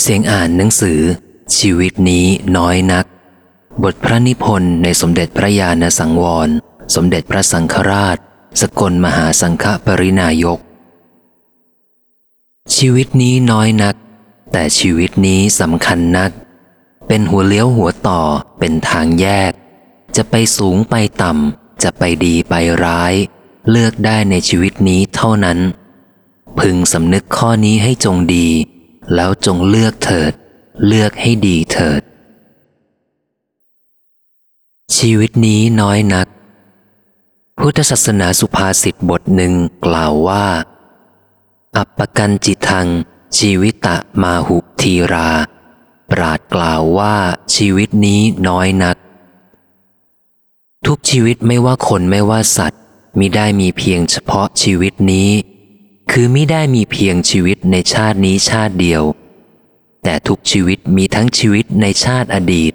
เสียงอ่านหนังสือ ชีวิตนี้น้อยนัก บทพระนิพนธ์ในสมเด็จพระญาณสังวร สมเด็จพระสังฆราช สกลมหาสังฆปรินายก ชีวิตนี้น้อยนัก แต่ชีวิตนี้สำคัญนัก เป็นหัวเลี้ยวหัวต่อเป็นทางแยก จะไปสูงไปต่ำ จะไปดีไปร้าย เลือกได้ในชีวิตนี้เท่านั้น พึงสำนึกข้อนี้ให้จงดี แล้วจงเลือกเถิด เลือกให้ดีเถิด ชีวิตนี้น้อยนัก พุทธศาสนาสุภาษิตบทหนึ่งกล่าวว่า อัปปกันจิทัง ชีวิตะมาหุทีรา ปราดกล่าวว่าชีวิตนี้น้อยนัก ทุกชีวิตไม่ว่าคนไม่ว่าสัตว์มิได้มีเพียงเฉพาะชีวิตนี้ คือมิได้มีเพียงชีวิตในชาตินี้ชาติเดียว แต่ทุกชีวิตมีทั้งชีวิตในชาติอดีต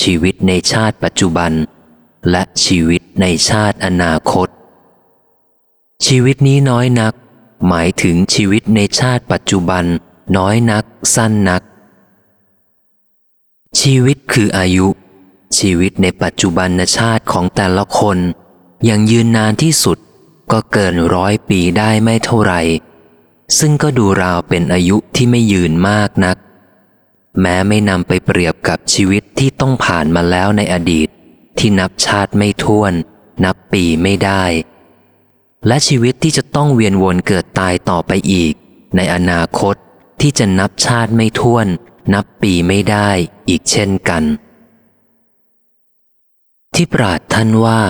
ชีวิตในชาติปัจจุบัน และชีวิตในชาติอนาคต ชีวิตนี้น้อยนัก หมายถึงชีวิตในชาติปัจจุบัน น้อยนัก สั้นนัก ชีวิตคืออายุ ชีวิตในปัจจุบันชาติของแต่ละคนยังยืนนานที่สุด ก็เกินร้อยปีได้ไม่เท่าไหร่ ซึ่งก็ดูราวเป็นอายุที่ไม่ยืนมากนัก แม้ไม่นำไปเปรียบกับชีวิตที่ต้องผ่านมาแล้วในอดีต ที่นับชาติไม่ท้วน นับปีไม่ได้ และชีวิตที่จะต้องเวียนวนเกิดตายต่อไปอีก ในอนาคตที่จะนับชาติไม่ท้วน นับปีไม่ได้อีกเช่นกัน ที่ปราดท่านว่า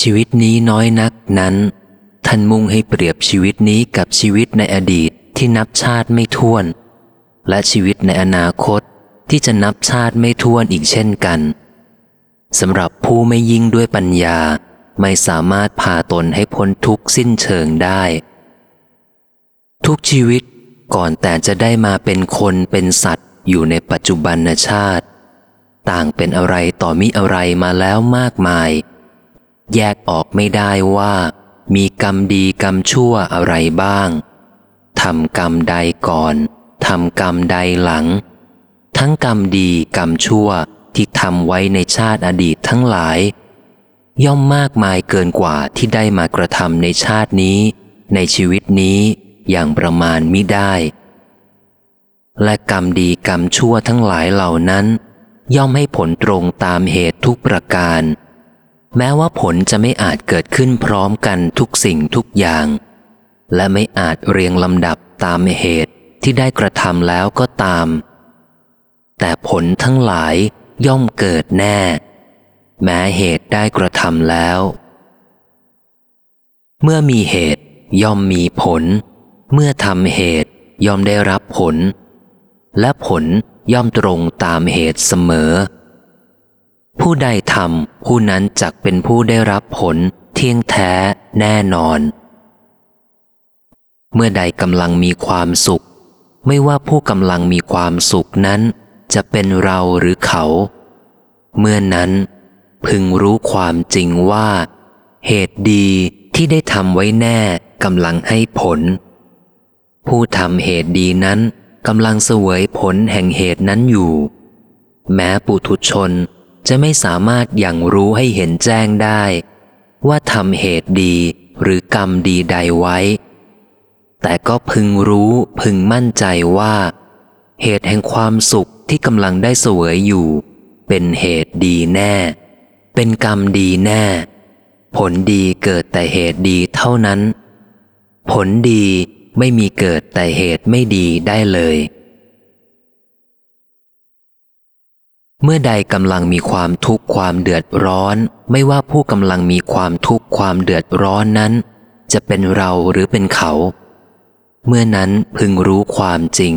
ชีวิตนี้น้อยนักนั้น ท่านมุ่งให้เปรียบชีวิตนี้กับชีวิตในอดีตที่นับชาติไม่ท้วน และชีวิตในอนาคตที่จะนับชาติไม่ท้วนอีกเช่นกันสำหรับผู้ไม่ยิ่งด้วยปัญญาไม่สามารถพาตนให้พ้นทุกสิ้นเชิงได้ ทุกชีวิตก่อนแต่จะได้มาเป็นคนเป็นสัตว์อยู่ในปัจจุบันชาติ ต่างเป็นอะไรต่อมิอะไรมาแล้วมากมาย แยกออกไม่ได้ว่า มีกรรมดีกรรมชั่วอะไรบ้าง ทำกรรมใดก่อน ทำกรรมใดหลัง ทั้งกรรมดีกรรมชั่วที่ทำไว้ในชาติอดีตทั้งหลาย ย่อมมากมายเกินกว่าที่ได้มากระทำในชาตินี้ ในชีวิตนี้อย่างประมาณมิได้ และกรรมดีกรรมชั่วทั้งหลายเหล่านั้น ย่อมให้ผลตรงตามเหตุทุกประการ แม้ว่าผลจะไม่อาจเกิดขึ้นพร้อมกันทุกสิ่งทุกอย่าง และไม่อาจเรียงลำดับตามเหตุที่ได้กระทำแล้วก็ตาม แต่ผลทั้งหลายย่อมเกิดแน่ แม้เหตุได้กระทำแล้ว เมื่อมีเหตุย่อมมีผล เมื่อทำเหตุย่อมได้รับผล และผลย่อมตรงตามเหตุเสมอ ผู้ใดทำผู้นั้นจักเป็นผู้ได้รับผล เที่ยงแท้แน่นอน เมื่อใดกำลังมีความสุข ไม่ว่าผู้กำลังมีความสุขนั้น จะเป็นเราหรือเขา เมื่อนั้น พึงรู้ความจริงว่า เหตุดีที่ได้ทำไว้แน่กำลังให้ผล ผู้ทำเหตุดีนั้นกำลังเสวยผลแห่งเหตุนั้นอยู่ แม้ปุถุชน จะไม่สามารถอย่างรู้ให้เห็นแจ้งได้ ว่าทำเหตุดีหรือกรรมดีใดไว้ แต่ก็พึงรู้พึงมั่นใจว่า เหตุแห่งความสุขที่กำลังได้เสวยอยู่ เป็นเหตุดีแน่ เป็นกรรมดีแน่ ผลดีเกิดแต่เหตุดีเท่านั้น ผลดีไม่มีเกิดแต่เหตุไม่ดีได้เลย เมื่อใดกำลังมีความทุกข์ความเดือดร้อน ไม่ว่าผู้กำลังมีความทุกข์ความเดือดร้อนนั้น จะเป็นเราหรือเป็นเขา เมื่อนั้นพึงรู้ความจริง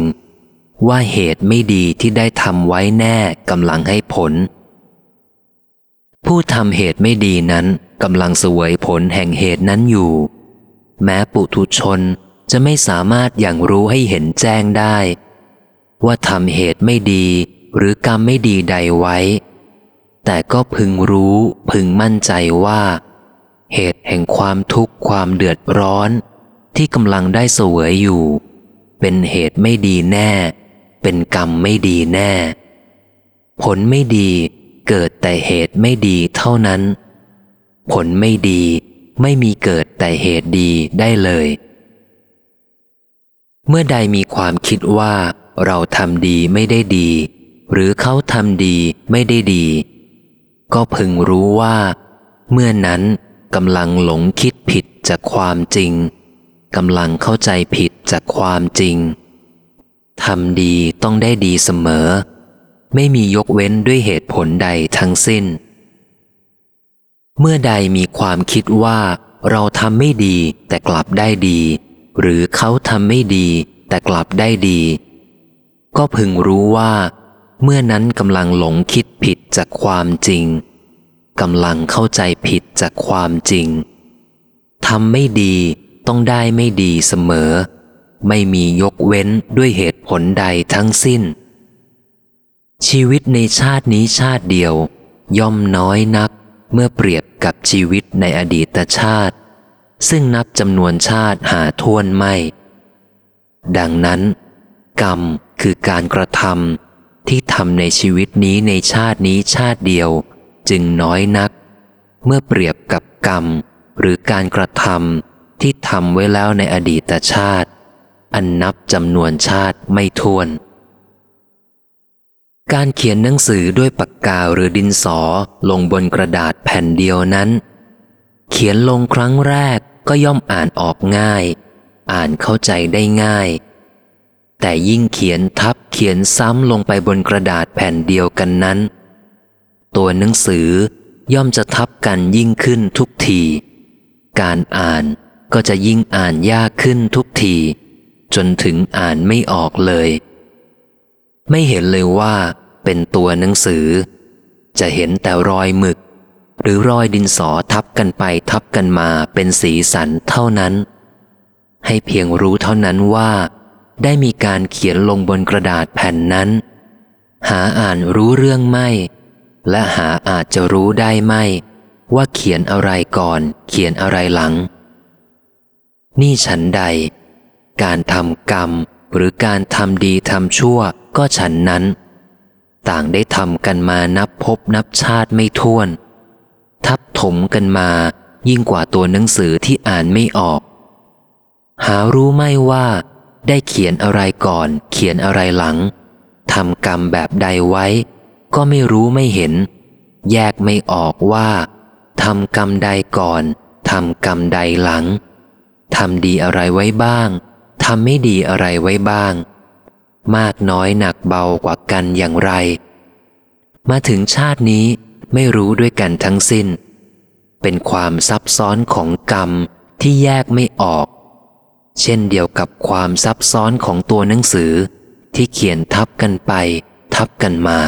ว่าเหตุไม่ดีที่ได้ทำไว้แน่กำลังให้ผล ผู้ทำเหตุไม่ดีนั้นกำลังเสวยผลแห่งเหตุนั้นอยู่ แม้ปุถุชนจะไม่สามารถอย่างรู้ให้เห็นแจ้งได้ ว่าทำเหตุไม่ดี หรือกรรมไม่ดีใดไว้ แต่ก็พึงรู้พึงมั่นใจว่า เหตุแห่งความทุกข์ความเดือดร้อน ที่กำลังได้เสวยอยู่ เป็นเหตุไม่ดีแน่ เป็นกรรมไม่ดีแน่ ผลไม่ดีเกิดแต่เหตุไม่ดีเท่านั้น ผลไม่ดีไม่มีเกิดแต่เหตุดีได้เลย เมื่อใดมีความคิดว่าเราทำดีไม่ได้ดี หรือเขาทำดีไม่ได้ดี ก็พึงรู้ว่า เมื่อนั้นกำลังหลงคิดผิดจากความจริงกำลังเข้าใจผิดจากความจริงทำดีต้องได้ดีเสมอ ไม่มียกเว้นด้วยเหตุผลใดทั้งสิ้น เมื่อใดมีความคิดว่าเราทำไม่ดีแต่กลับได้ดี หรือเขาทำไม่ดีแต่กลับได้ดี ก็พึงรู้ว่า เมื่อนั้นกำลังหลงคิดผิดจากความจริงกำลังเข้าใจผิดจากความจริงทำไม่ดีต้องได้ไม่ดีเสมอ ไม่มียกเว้นด้วยเหตุผลใดทั้งสิ้น ชีวิตในชาตินี้ชาติเดียว ย่อมน้อยนักเมื่อเปรียบกับชีวิตในอดีตชาติ ซึ่งนับจำนวนชาติหาท่วนไม่ ดังนั้น กรรมคือการกระทำ ที่ทำในชีวิตนี้ในชาตินี้ชาติเดียว จึงน้อยนัก เมื่อเปรียบกับกรรม หรือการกระทำที่ทำไว้แล้วในอดีตชาติ อันนับจำนวนชาติไม่ท้วน การเขียนหนังสือด้วยปากกาหรือดินสอลงบนกระดาษแผ่นเดียวนั้น เขียนลงครั้งแรกก็ย่อมอ่านออกง่าย อ่านเข้าใจได้ง่าย แต่ยิ่งเขียนทับเขียนซ้ำลงไปบนกระดาษแผ่นเดียวกันนั้น ตัวหนังสือย่อมจะทับกันยิ่งขึ้นทุกที การอ่านก็จะยิ่งอ่านยากขึ้นทุกที จนถึงอ่านไม่ออกเลย ไม่เห็นเลยว่าเป็นตัวหนังสือ จะเห็นแต่รอยหมึก หรือรอยดินสอทับกันไปทับกันมาเป็นสีสันเท่านั้น ให้เพียงรู้เท่านั้นว่า ได้มีการเขียนลงบนกระดาษแผ่นนั้น หาอ่านรู้เรื่องไม่ และหาอาจจะรู้ได้ไม่ ว่าเขียนอะไรก่อน เขียนอะไรหลัง นี่ฉันใด การทำกรรมหรือการทำดีทำชั่วก็ฉันนั้น ต่างได้ทำกันมานับพบนับชาติไม่ท้วน ทับถมกันมายิ่งกว่าตัวหนังสือที่อ่านไม่ออก หารู้ไม่ว่า ได้เขียนอะไรก่อน เขียนอะไรหลังทำกรรมแบบใดไว้ ก็ไม่รู้ไม่เห็น แยกไม่ออกว่าทำกรรมใดก่อนทำกรรมใดหลังทำดีอะไรไว้บ้างทำไม่ดีอะไรไว้บ้าง มากน้อยหนักเบากว่ากันอย่างไร มาถึงชาตินี้ไม่รู้ด้วยกันทั้งสิ้น เป็นความซับซ้อนของกรรมที่แยกไม่ออก เช่นเดียวกับความซับซ้อนของตัวหนังสือ ที่เขียนทับกันไป ทับกันมา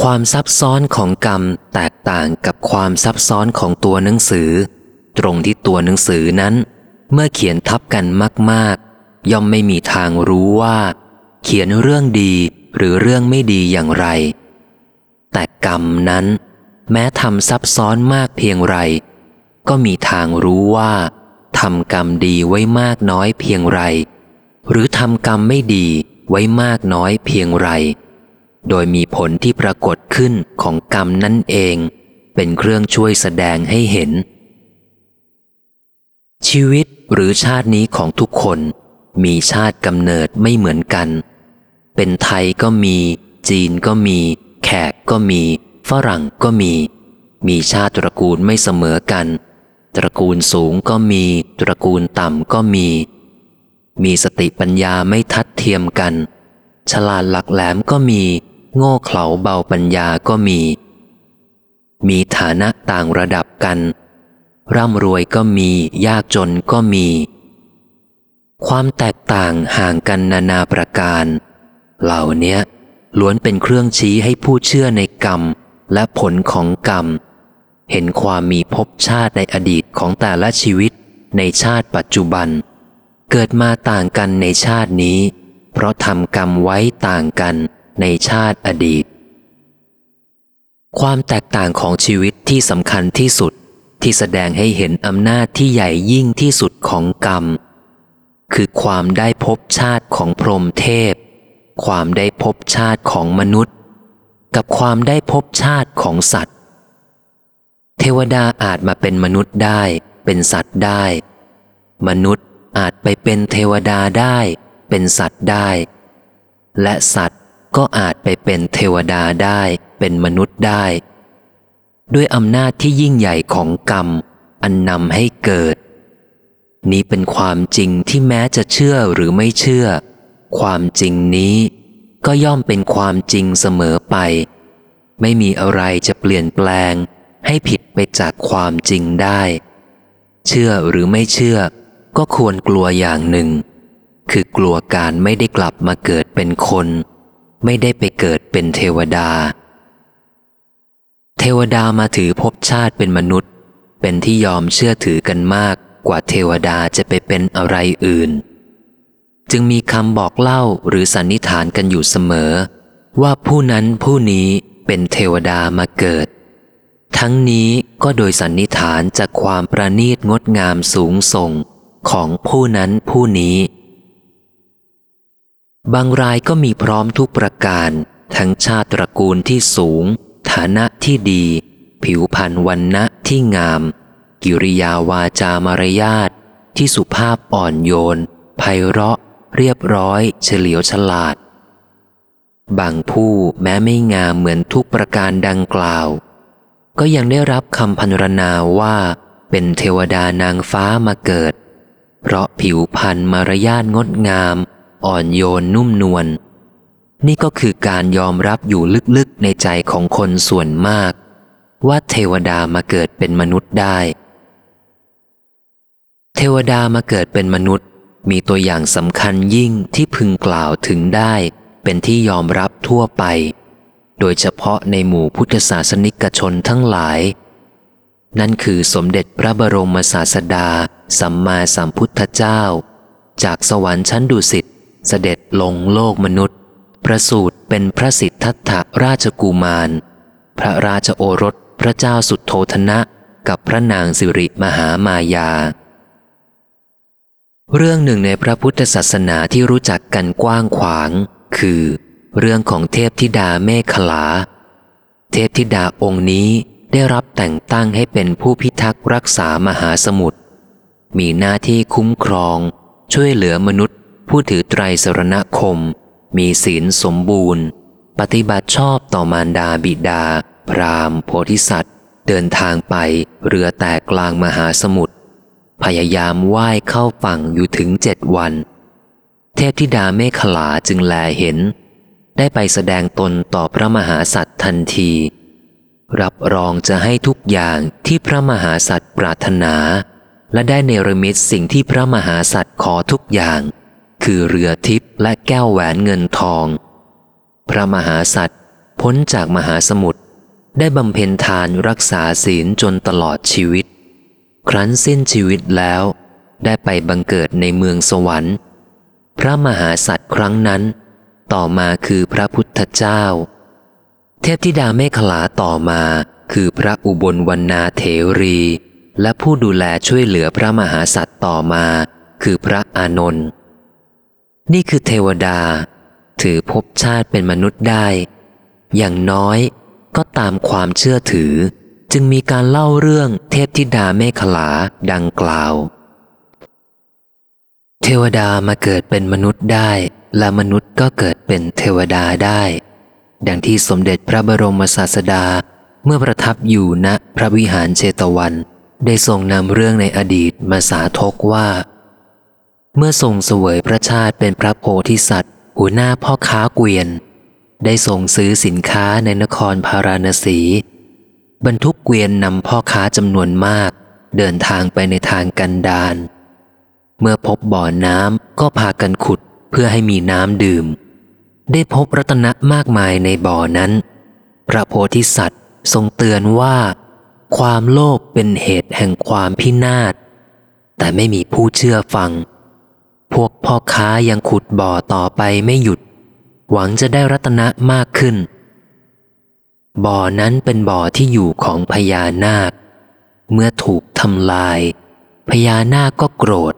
ความซับซ้อนของกรรมแตกต่างกับความซับซ้อนของตัวหนังสือ ตรงที่ตัวหนังสือนั้น เมื่อเขียนทับกันมาก ๆ ย่อมไม่มีทางรู้ว่า เขียนเรื่องดีหรือเรื่องไม่ดีอย่างไร แต่กรรมนั้น แม้ทำซับซ้อนมากเพียงไร ก็มีทางรู้ว่า ทำกรรมดีไว้มากน้อยเพียงไร หรือทำกรรมไม่ดีไว้มากน้อยเพียงไร โดยมีผลที่ปรากฏขึ้นของกรรมนั่นเอง เป็นเครื่องช่วยแสดงให้เห็น ชีวิตหรือชาตินี้ของทุกคน มีชาติกำเนิดไม่เหมือนกัน เป็นไทยก็มี จีนก็มี แขกก็มี ฝรั่งก็มี มีชาติตระกูลไม่เสมอกัน ตระกูลสูงก็มี ตระกูลต่ำก็มี มีสติปัญญาไม่ทัดเทียมกัน ฉลาดหลักแหลมก็มี โง่เขลาเบาปัญญาก็มี มีฐานะต่างระดับกัน ร่ำรวยก็มี ยากจนก็มี ความแตกต่างห่างกันนานาประการ เหล่านี้ล้วนเป็นเครื่องชี้ให้ผู้เชื่อในกรรมและผลของกรรม เห็นความมีภพชาติในอดีตของแต่ละชีวิตในชาติปัจจุบัน เกิดมาต่างกันในชาตินี้ เพราะทำกรรมไว้ต่างกันในชาติอดีต ความแตกต่างของชีวิตที่สำคัญที่สุดที่แสดงให้เห็นอำนาจที่ใหญ่ยิ่งที่สุดของกรรม คือความได้พบชาติของพรหมเทพ ความได้พบชาติของมนุษย์ กับความได้พบชาติของสัตว์ เทวดาอาจมาเป็นมนุษย์ได้ เป็นสัตว์ได้ มนุษย์อาจไปเป็นเทวดาได้ เป็นสัตว์ได้ และสัตว์ก็อาจไปเป็นเทวดาได้ เป็นมนุษย์ได้ ด้วยอำนาจที่ยิ่งใหญ่ของกรรม อันนำให้เกิด นี้เป็นความจริงที่แม้จะเชื่อหรือไม่เชื่อ ความจริงนี้ก็ย่อมเป็นความจริงเสมอไป ไม่มีอะไรจะเปลี่ยนแปลง ให้ผิดไปจากความจริงได้ เชื่อหรือไม่เชื่อ ก็ควรกลัวอย่างหนึ่ง คือกลัวการไม่ได้กลับมาเกิดเป็นคน ไม่ได้ไปเกิดเป็นเทวดา เทวดามาถือภพชาติเป็นมนุษย์ เป็นที่ยอมเชื่อถือกันมากกว่าเทวดาจะไปเป็นอะไรอื่น จึงมีคำบอกเล่าหรือสันนิษฐานกันอยู่เสมอ ว่าผู้นั้นผู้นี้เป็นเทวดามาเกิด ทั้งนี้ก็โดยสันนิษฐานจากความประณีตงดงามสูงส่งของผู้นั้นผู้นี้ บางรายก็มีพร้อมทุกประการ ทั้งชาติตระกูลที่สูง ฐานะที่ดี ผิวพรรณวันนะที่งาม กิริยาวาจามารยาทที่สุภาพอ่อนโยนไพเราะ เรียบร้อย เฉลียวฉลาด บางผู้แม้ไม่งามเหมือนทุกประการดังกล่าว ก็ยังได้รับคำพันรนาว่าเป็นเทวดานางฟ้ามาเกิด เพราะผิวพรรณมารยาทงดงาม อ่อนโยนนุ่มนวลนี่ก็คือการยอมรับอยู่ลึกๆในใจของคนส่วนมาก ว่าเทวดามาเกิดเป็นมนุษย์ได้ เทวดามาเกิดเป็นมนุษย์ มีตัวอย่างสำคัญยิ่งที่พึงกล่าวถึงได้ เป็นที่ยอมรับทั่วไป โดยเฉพาะในหมู่พุทธศาสนิกชนทั้งหลาย นั่นคือสมเด็จพระบรมศาสดา สัมมาสัมพุทธเจ้า จากสวรรค์ชั้นดุสิตเสด็จลงโลกมนุษย์ ประสูติเป็นพระสิทธัตถราชกุมาร พระราชโอรสพระเจ้าสุดโทธนะกับพระนางสิริมหามายา เรื่องหนึ่งในพระพุทธศาสนาที่รู้จักกันกว้างขวาง คือ เรื่องของเทพธิดาเมขลา เทพธิดาองค์นี้ได้รับแต่งตั้งให้เป็นผู้พิทักษ์รักษามหาสมุทร มีหน้าที่คุ้มครอง ช่วยเหลือมนุษย์ ผู้ถือไตรสรณคม มีศีลสมบูรณ์ ปฏิบัติชอบต่อมารดาบิดา พรามโพธิสัตว์ เดินทางไปเรือแตกกลางมหาสมุทร พยายามว่ายเข้าฝั่งอยู่ถึงเจ็ดวัน เทพธิดาเมขลาจึงแลเห็น ได้ไปแสดงตนต่อพระมหาสัตว์ทันที รับรองจะให้ทุกอย่างที่พระมหาสัตว์ปรารถนา และได้เนรมิตสิ่งที่พระมหาสัตว์ขอทุกอย่าง คือเรือทิพย์และแก้วแหวนเงินทอง พระมหาสัตว์พ้นจากมหาสมุทรได้บำเพ็ญทานรักษาศีลจนตลอดชีวิต ครั้นสิ้นชีวิตแล้ว ได้ไปบังเกิดในเมืองสวรรค์ พระมหาสัตว์ครั้งนั้น ต่อมาคือพระพุทธเจ้า เทพธิดาเมขลาต่อมาคือพระอุบลวรรณาเถรี และผู้ดูแลช่วยเหลือพระมหาสัตว์ต่อมา คือพระอานนท์นี่คือเทวดา ถือภพชาติเป็นมนุษย์ได้ อย่างน้อยก็ตามความเชื่อถือ จึงมีการเล่าเรื่องเทพธิดาเมขลาดังกล่าว เทวดามาเกิดเป็นมนุษย์ได้ และมนุษย์ก็เกิดเป็นเทวดาได้ ดังที่สมเด็จพระบรมศาสดาเมื่อประทับอยู่ณพระวิหารเชตวัน ได้ทรงนำเรื่องในอดีตมาสาธกว่า เมื่อทรงเสวยพระชาติเป็นพระโพธิสัตว์ หัวหน้าพ่อค้าเกวียน ได้ส่งซื้อสินค้าในนครพาราณสี บรรทุกเกวียนนำพ่อค้าจำนวนมาก เดินทางไปในทางกันดารเมื่อพบบ่อน้ำก็พากันขุด เพื่อให้มีน้ำดื่ม ได้พบรัตนะมากมายในบ่อนั้น พระโพธิสัตว์ทรงเตือนว่า ความโลภเป็นเหตุแห่งความพินาศ แต่ไม่มีผู้เชื่อฟัง พวกพ่อค้ายังขุดบ่อต่อไปไม่หยุด หวังจะได้รัตนะมากขึ้น บ่อนั้นเป็นบ่อที่อยู่ของพญานาค เมื่อถูกทำลายพญานาคก็โกรธ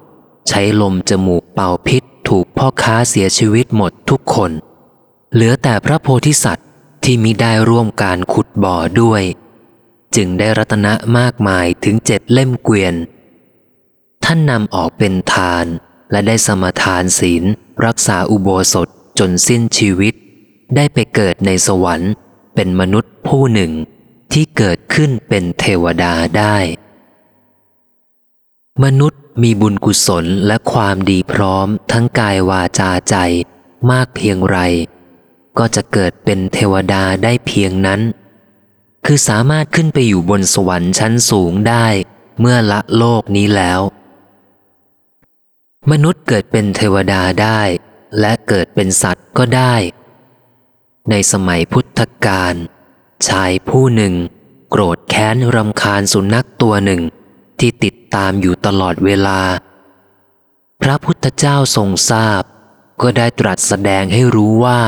ใช้ลมจมูกเป่าพิษถูกพ่อค้าเสียชีวิตหมดทุกคน เหลือแต่พระโพธิสัตว์ที่มิได้ร่วมการขุดบ่อด้วย จึงได้รัตนะมากมายถึงเจ็ดเล่มเกวียน ท่านนำออกเป็นทาน และได้สมทานศีล รักษาอุโบสถจนสิ้นชีวิต ได้ไปเกิดในสวรรค์ เป็นมนุษย์ผู้หนึ่งที่เกิดขึ้นเป็นเทวดาได้ มนุษย์มีบุญกุศลและความดีพร้อมทั้งกายวาจาใจมากเพียงไร ก็จะเกิดเป็นเทวดาได้เพียงนั้น คือสามารถขึ้นไปอยู่บนสวรรค์ชั้นสูงได้เมื่อละโลกนี้แล้ว มนุษย์เกิดเป็นเทวดาได้ และเกิดเป็นสัตว์ก็ได้ ในสมัยพุทธกาลชายผู้หนึ่ง โกรธแค้นรำคาญสุนัขตัวหนึ่ง ที่ติดตามอยู่ตลอดเวลา พระพุทธเจ้าทรงทราบ ก็ได้ตรัสแสดงให้รู้ว่า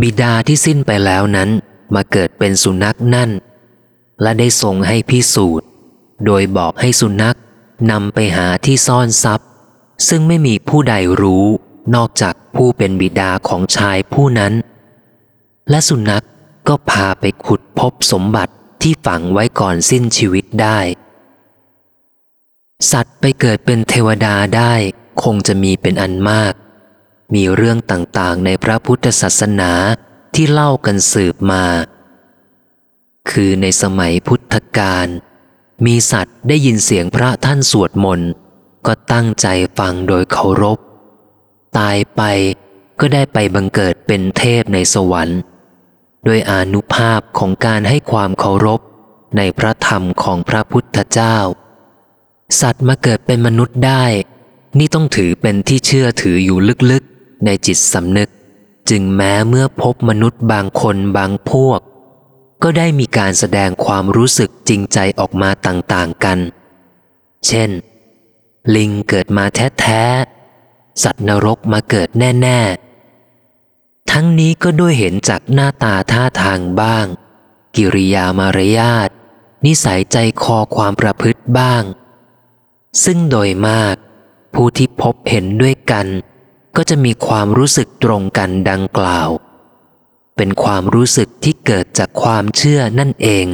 บิดาที่สิ้นไปแล้วนั้นมาเกิดเป็นสุนัขนั่น และได้ทรงให้พิสูจน์ โดยบอกให้สุนัขนำไปหาที่ซ่อนทรัพย์ ซึ่งไม่มีผู้ใดรู้นอกจากผู้เป็นบิดาของชายผู้นั้น และสุนัขก็พาไปขุดพบสมบัติที่ฝังไว้ก่อนสิ้นชีวิตได้ สัตว์ไปเกิดเป็นเทวดาได้คงจะมีเป็นอันมาก มีเรื่องต่างๆ ในพระพุทธศาสนาที่เล่ากันสืบมา คือในสมัยพุทธกาลมีสัตว์ได้ยินเสียงพระท่านสวดมนต์ก็ตั้งใจฟังโดยเคารพ ตายไปก็ได้ไปบังเกิดเป็นเทพในสวรรค์ด้วยอนุภาพของการให้ความเคารพในพระธรรมของพระพุทธเจ้า สัตว์มาเกิดเป็นมนุษย์ได้ นี่ต้องถือเป็นที่เชื่อถืออยู่ลึกๆ ในจิตสำนึก จึงแม้เมื่อพบมนุษย์บางคนบางพวก ก็ได้มีการแสดงความรู้สึกจริงใจออกมาต่างๆกัน เช่น ลิงเกิดมาแท้ๆ สัตว์นรกมาเกิดแน่ๆ ทั้งนี้ก็ด้วยเห็นจากหน้าตาท่าทางบ้าง กิริยามารยาทนิสัยใจคอความประพฤติบ้าง ซึ่งโดยมาก ผู้ที่พบเห็นด้วยกัน ก็จะมีความรู้สึกตรงกันดังกล่าว เป็นความรู้สึกที่เกิดจากความเชื่อนั่นเอง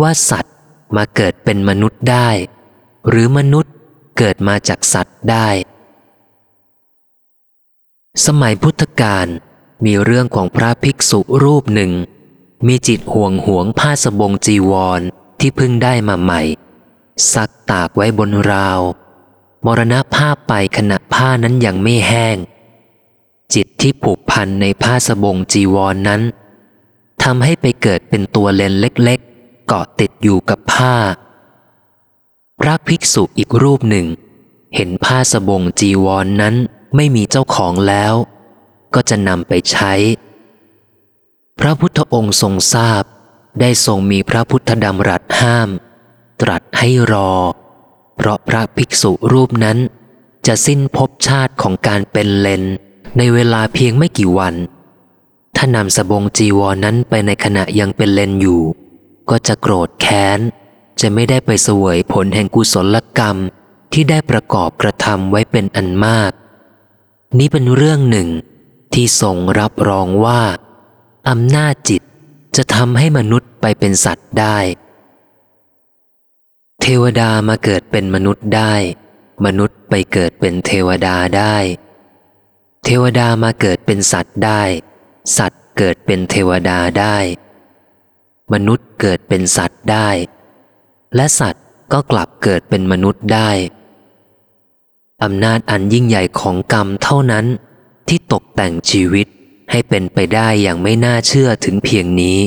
ว่าสัตว์มาเกิดเป็นมนุษย์ได้ หรือมนุษย์เกิดมาจากสัตว์ได้ สมัยพุทธกาลมีเรื่องของพระภิกษุรูปหนึ่ง มีจิตห่วงหวงผ้าสบงจีวรที่เพิ่งได้มาใหม่ ซักตากไว้บนราว มรณภาพไปขณะผ้านั้นยังไม่แห้ง จิตที่ผูกพันในผ้าสบงจีวรนนั้นทำให้ไปเกิดเป็นตัวเลนเล็กๆ เกาะติดอยู่กับผ้า พระภิกษุอีกรูปหนึ่ง เห็นผ้าสบงจีวรนนั้นไม่มีเจ้าของแล้ว ก็จะนำไปใช้ พระพุทธองค์ทรงทราบได้ทรงมีพระพุทธดำรัสห้าม ตรัสให้รอ เพราะพระภิกษุรูปนั้น จะสิ้นภพชาติของการเป็นเลนในเวลาเพียงไม่กี่วัน ถ้านำสบงจีวรนนั้นไปในขณะยังเป็นเลนอยู่ ก็จะโกรธแค้น จะไม่ได้ไปเสวยผลแห่งกุศลกรรมที่ได้ประกอบกระทำไว้เป็นอันมาก นี้เป็นเรื่องหนึ่งที่ทรงรับรองว่าอำนาจจิตจะทำให้มนุษย์ไปเป็นสัตว์ได้ ทวดามาเกิดเป็นมนุษย์ได้ มนุษย์ไปเกิดเป็นเทวดาได้ เทวดามาเกิดเป็นสัตว์ได้ สัตว์เกิดเป็นเทวดาได้ มนุษย์เกิดเป็นสัตว์ได้ และสัตว์ก็กลับเกิดเป็นมนุษย์ได้อำนาจอันยิ่งใหญ่ของกรรมเท่านั้นที่ตกแต่งชีวิตให้เป็นไปได้อย่างไม่น่าเชื่อถึงเพียงนี้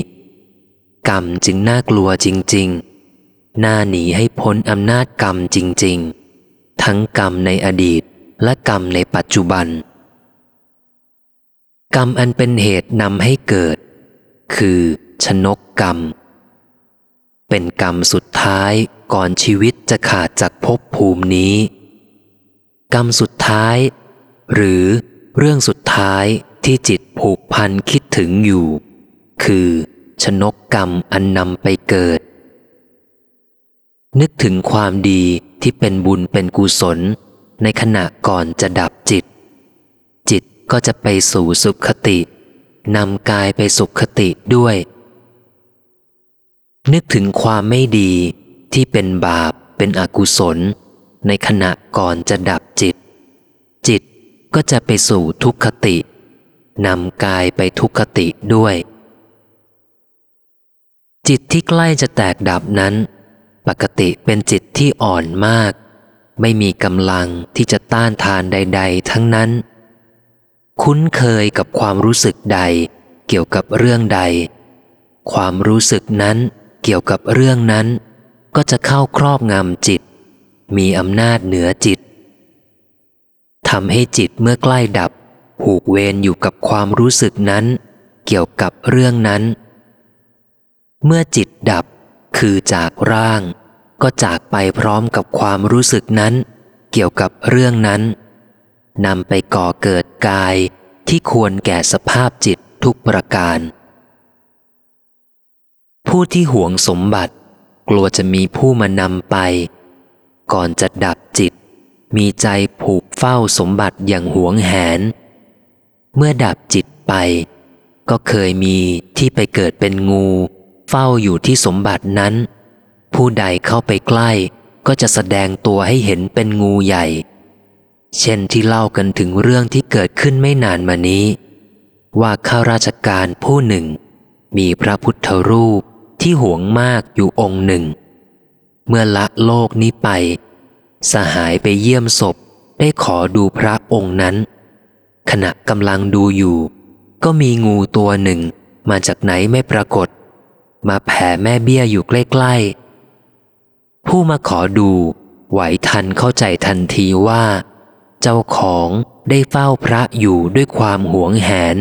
กรรมจึงน่ากลัวจริง ๆ น่าหนีให้พ้นอำนาจกรรมจริง ๆ ทั้งกรรมในอดีตและกรรมในปัจจุบัน กรรมอันเป็นเหตุนำให้เกิด คือชนกกรรม เป็นกรรมสุดท้ายก่อนชีวิตจะขาดจากภพภูมินี้ กรรมสุดท้าย หรือเรื่องสุดท้ายที่จิตผูกพันคิดถึงอยู่ คือ ชนกกรรมอันนำไปเกิด นึกถึงความดีที่เป็นบุญเป็นกุศล ในขณะก่อนจะดับจิต จิตก็จะไปสู่สุขติ นำกายไปสุขติด้วย นึกถึงความไม่ดีที่เป็นบาปเป็นอกุศล ในขณะก่อนจะดับจิต จิตก็จะไปสู่ทุกขติ นำกายไปทุกขติด้วย จิตที่ใกล้จะแตกดับนั้น ปกติเป็นจิตที่อ่อนมาก ไม่มีกำลังที่จะต้านทานใด ๆ ทั้งนั้น คุ้นเคยกับความรู้สึกใด เกี่ยวกับเรื่องใด ความรู้สึกนั้นเกี่ยวกับเรื่องนั้น ก็จะเข้าครอบงำจิต มีอำนาจเหนือจิตทำให้จิตเมื่อใกล้ดับ ผูกเวรอยู่กับความรู้สึกนั้น เกี่ยวกับเรื่องนั้น เมื่อจิตดับ คือจากร่าง ก็จากไปพร้อมกับความรู้สึกนั้น เกี่ยวกับเรื่องนั้นนำไปก่อเกิดกายที่ควรแก่สภาพจิตทุกประการ ผู้ที่หวงสมบัติ กลัวจะมีผู้มานำไป ก่อนจะดับจิต มีใจผูกเฝ้าสมบัติอย่างหวงแหน เมื่อดับจิตไป ก็เคยมีที่ไปเกิดเป็นงู เฝ้าอยู่ที่สมบัตินั้น ผู้ใดเข้าไปใกล้ก็จะแสดงตัวให้เห็นเป็นงูใหญ่ เช่นที่เล่ากันถึงเรื่องที่เกิดขึ้นไม่นานมานี้ ว่าข้าราชการผู้หนึ่ง มีพระพุทธรูปที่หวงมากอยู่องค์หนึ่ง เมื่อละโลกนี้ไป สหายไปเยี่ยมศพได้ขอดูพระองค์นั้น ขณะกำลังดูอยู่ ก็มีงูตัวหนึ่งมาจากไหนไม่ปรากฏ มาแผ่แม่เบี้ยอยู่ใกล้ๆ ผู้มาขอดูไหวทันเข้าใจทันทีว่า เจ้าของได้เฝ้าพระอยู่ด้วยความหวงแหน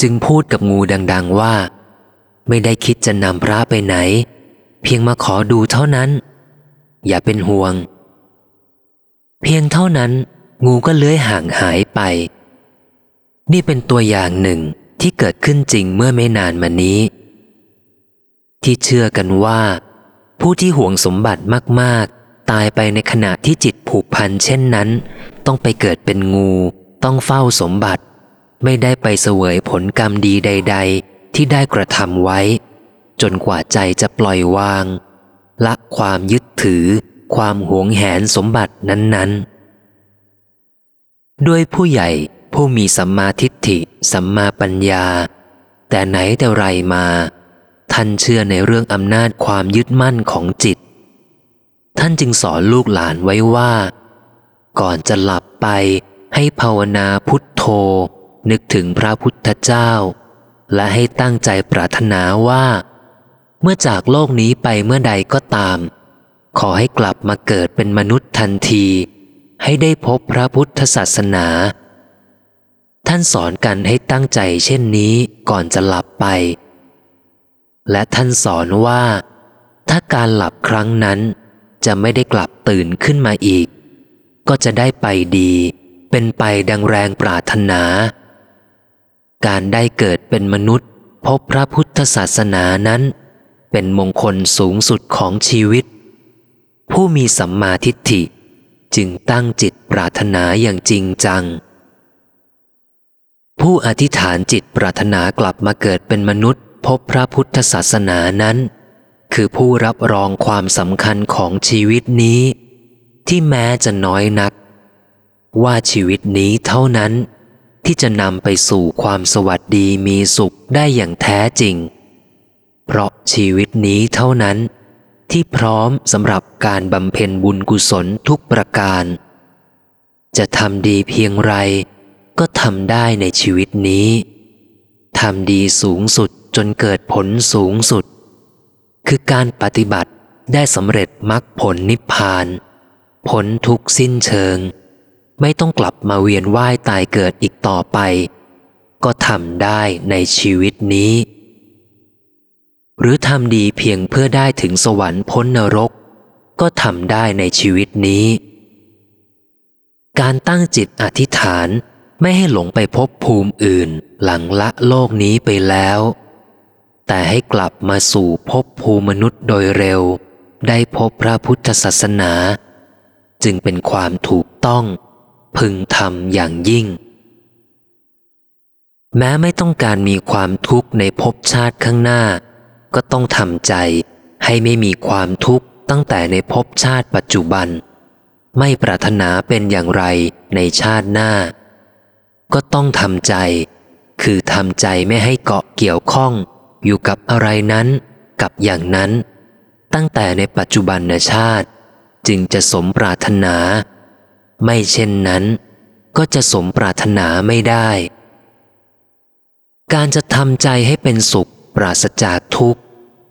จึงพูดกับงูดัง ๆว่า ไม่ได้คิดจะนำพระไปไหน เพียงมาขอดูเท่านั้น อย่าเป็นห่วง เพียงเท่านั้น งูก็เลื้อยห่างหายไป นี่เป็นตัวอย่างหนึ่งที่เกิดขึ้นจริงเมื่อไม่นานมานี้ ที่เชื่อกันว่า ผู้ที่ห่วงสมบัติมาก ๆ ตายไปในขณะที่จิตผูกพันเช่นนั้น ต้องไปเกิดเป็นงู ต้องเฝ้าสมบัติ ไม่ได้ไปเสวยผลกรรมดีใด ๆ ที่ได้กระทำไว้ จนกว่าใจจะปล่อยวาง ละความยึดถือ ความหวงแหนสมบัตินั้น ๆ ด้วยผู้ใหญ่ผู้มีสัมมาทิฏฐิ สัมมาปัญญา แต่ไหนแต่ไรมา ท่านเชื่อในเรื่องอำนาจความยึดมั่นของจิต ท่านจึงสอนลูกหลานไว้ว่า ก่อนจะหลับไปให้ภาวนาพุทโธ นึกถึงพระพุทธเจ้า และให้ตั้งใจปรารถนาว่า เมื่อจากโลกนี้ไปเมื่อใดก็ตาม ขอให้กลับมาเกิดเป็นมนุษย์ทันที ให้ได้พบพระพุทธศาสนา ท่านสอนกันให้ตั้งใจเช่นนี้ก่อนจะหลับไป และท่านสอนว่า ถ้าการหลับครั้งนั้น จะไม่ได้กลับตื่นขึ้นมาอีก ก็จะได้ไปดี เป็นไปดังแรงปรารถนา การได้เกิดเป็นมนุษย์ พบพระพุทธศาสนานั้น เป็นมงคลสูงสุดของชีวิต ผู้มีสัมมาทิฏฐิจึงตั้งจิตปรารถนาอย่างจริงจัง ผู้อธิษฐานจิตปรารถนากลับมาเกิดเป็นมนุษย์ พบพระพุทธศาสนานั้น คือผู้รับรองความสำคัญของชีวิตนี้ ที่แม้จะน้อยนัก ว่าชีวิตนี้เท่านั้น ที่จะนำไปสู่ความสวัสดีมีสุขได้อย่างแท้จริง เพราะชีวิตนี้เท่านั้น ที่พร้อมสำหรับการบำเพ็ญบุญกุศลทุกประการ จะทำดีเพียงไร ก็ทำได้ในชีวิตนี้ทำดีสูงสุด จนเกิดผลสูงสุด คือการปฏิบัติได้สำเร็จมรรคผลนิพพานผลทุกสิ้นเชิง ไม่ต้องกลับมาเวียนว่ายตายเกิดอีกต่อไป ก็ทำได้ในชีวิตนี้ หรือทำดีเพียงเพื่อได้ถึงสวรรค์พ้นนรก ก็ทำได้ในชีวิตนี้ การตั้งจิตอธิษฐานไม่ให้หลงไปพบภูมิอื่นหลังละโลกนี้ไปแล้ว แต่ให้กลับมาสู่ภพภูมิมนุษย์โดยเร็ว ได้พบพระพุทธศาสนา จึงเป็นความถูกต้อง พึงทำอย่างยิ่ง แม้ไม่ต้องการมีความทุกข์ในภพชาติข้างหน้า ก็ต้องทำใจให้ไม่มีความทุกข์ตั้งแต่ในภพชาติปัจจุบัน ไม่ปรารถนาเป็นอย่างไรในชาติหน้า ก็ต้องทำใจ คือทำใจไม่ให้เกาะเกี่ยวข้อง อยู่กับอะไรนั้นกับอย่างนั้น ตั้งแต่ในปัจจุบันชาติ จึงจะสมปรารถนา ไม่เช่นนั้น ก็จะสมปรารถนาไม่ได้ การจะทำใจให้เป็นสุขปราศจากทุกข์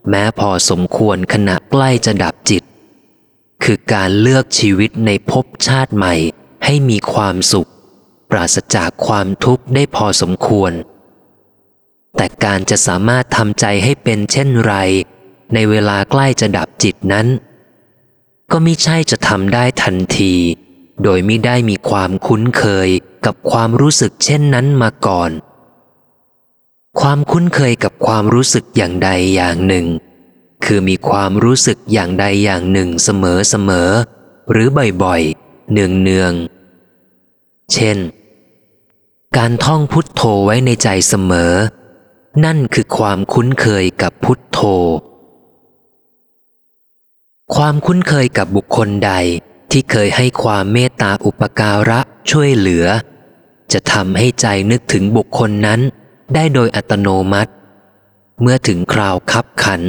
แม้พอสมควรขณะใกล้จะดับจิต คือการเลือกชีวิตในภพชาติใหม่ให้มีความสุข ปราศจากความทุกข์ได้พอสมควร แต่การจะสามารถทำใจให้เป็นเช่นไร ในเวลาใกล้จะดับจิตนั้น ก็มิใช่จะทำได้ทันที โดยไม่ได้มีความคุ้นเคยกับความรู้สึกเช่นนั้นมาก่อน ความคุ้นเคยกับความรู้สึกอย่างใดอย่างหนึ่ง คือมีความรู้สึกอย่างใดอย่างหนึ่งเสมอเสมอ หรือบ่อยๆเนืองเนืองเช่น การท่องพุทโธไว้ในใจเสมอ นั่นคือความคุ้นเคยกับพุทโธ ความคุ้นเคยกับบุคคลใดที่เคยให้ความเมตตาอุปการะช่วยเหลือ จะทำให้ใจนึกถึงบุคคลนั้น ได้โดยอัตโนมัติ เมื่อถึงคราวคับขัน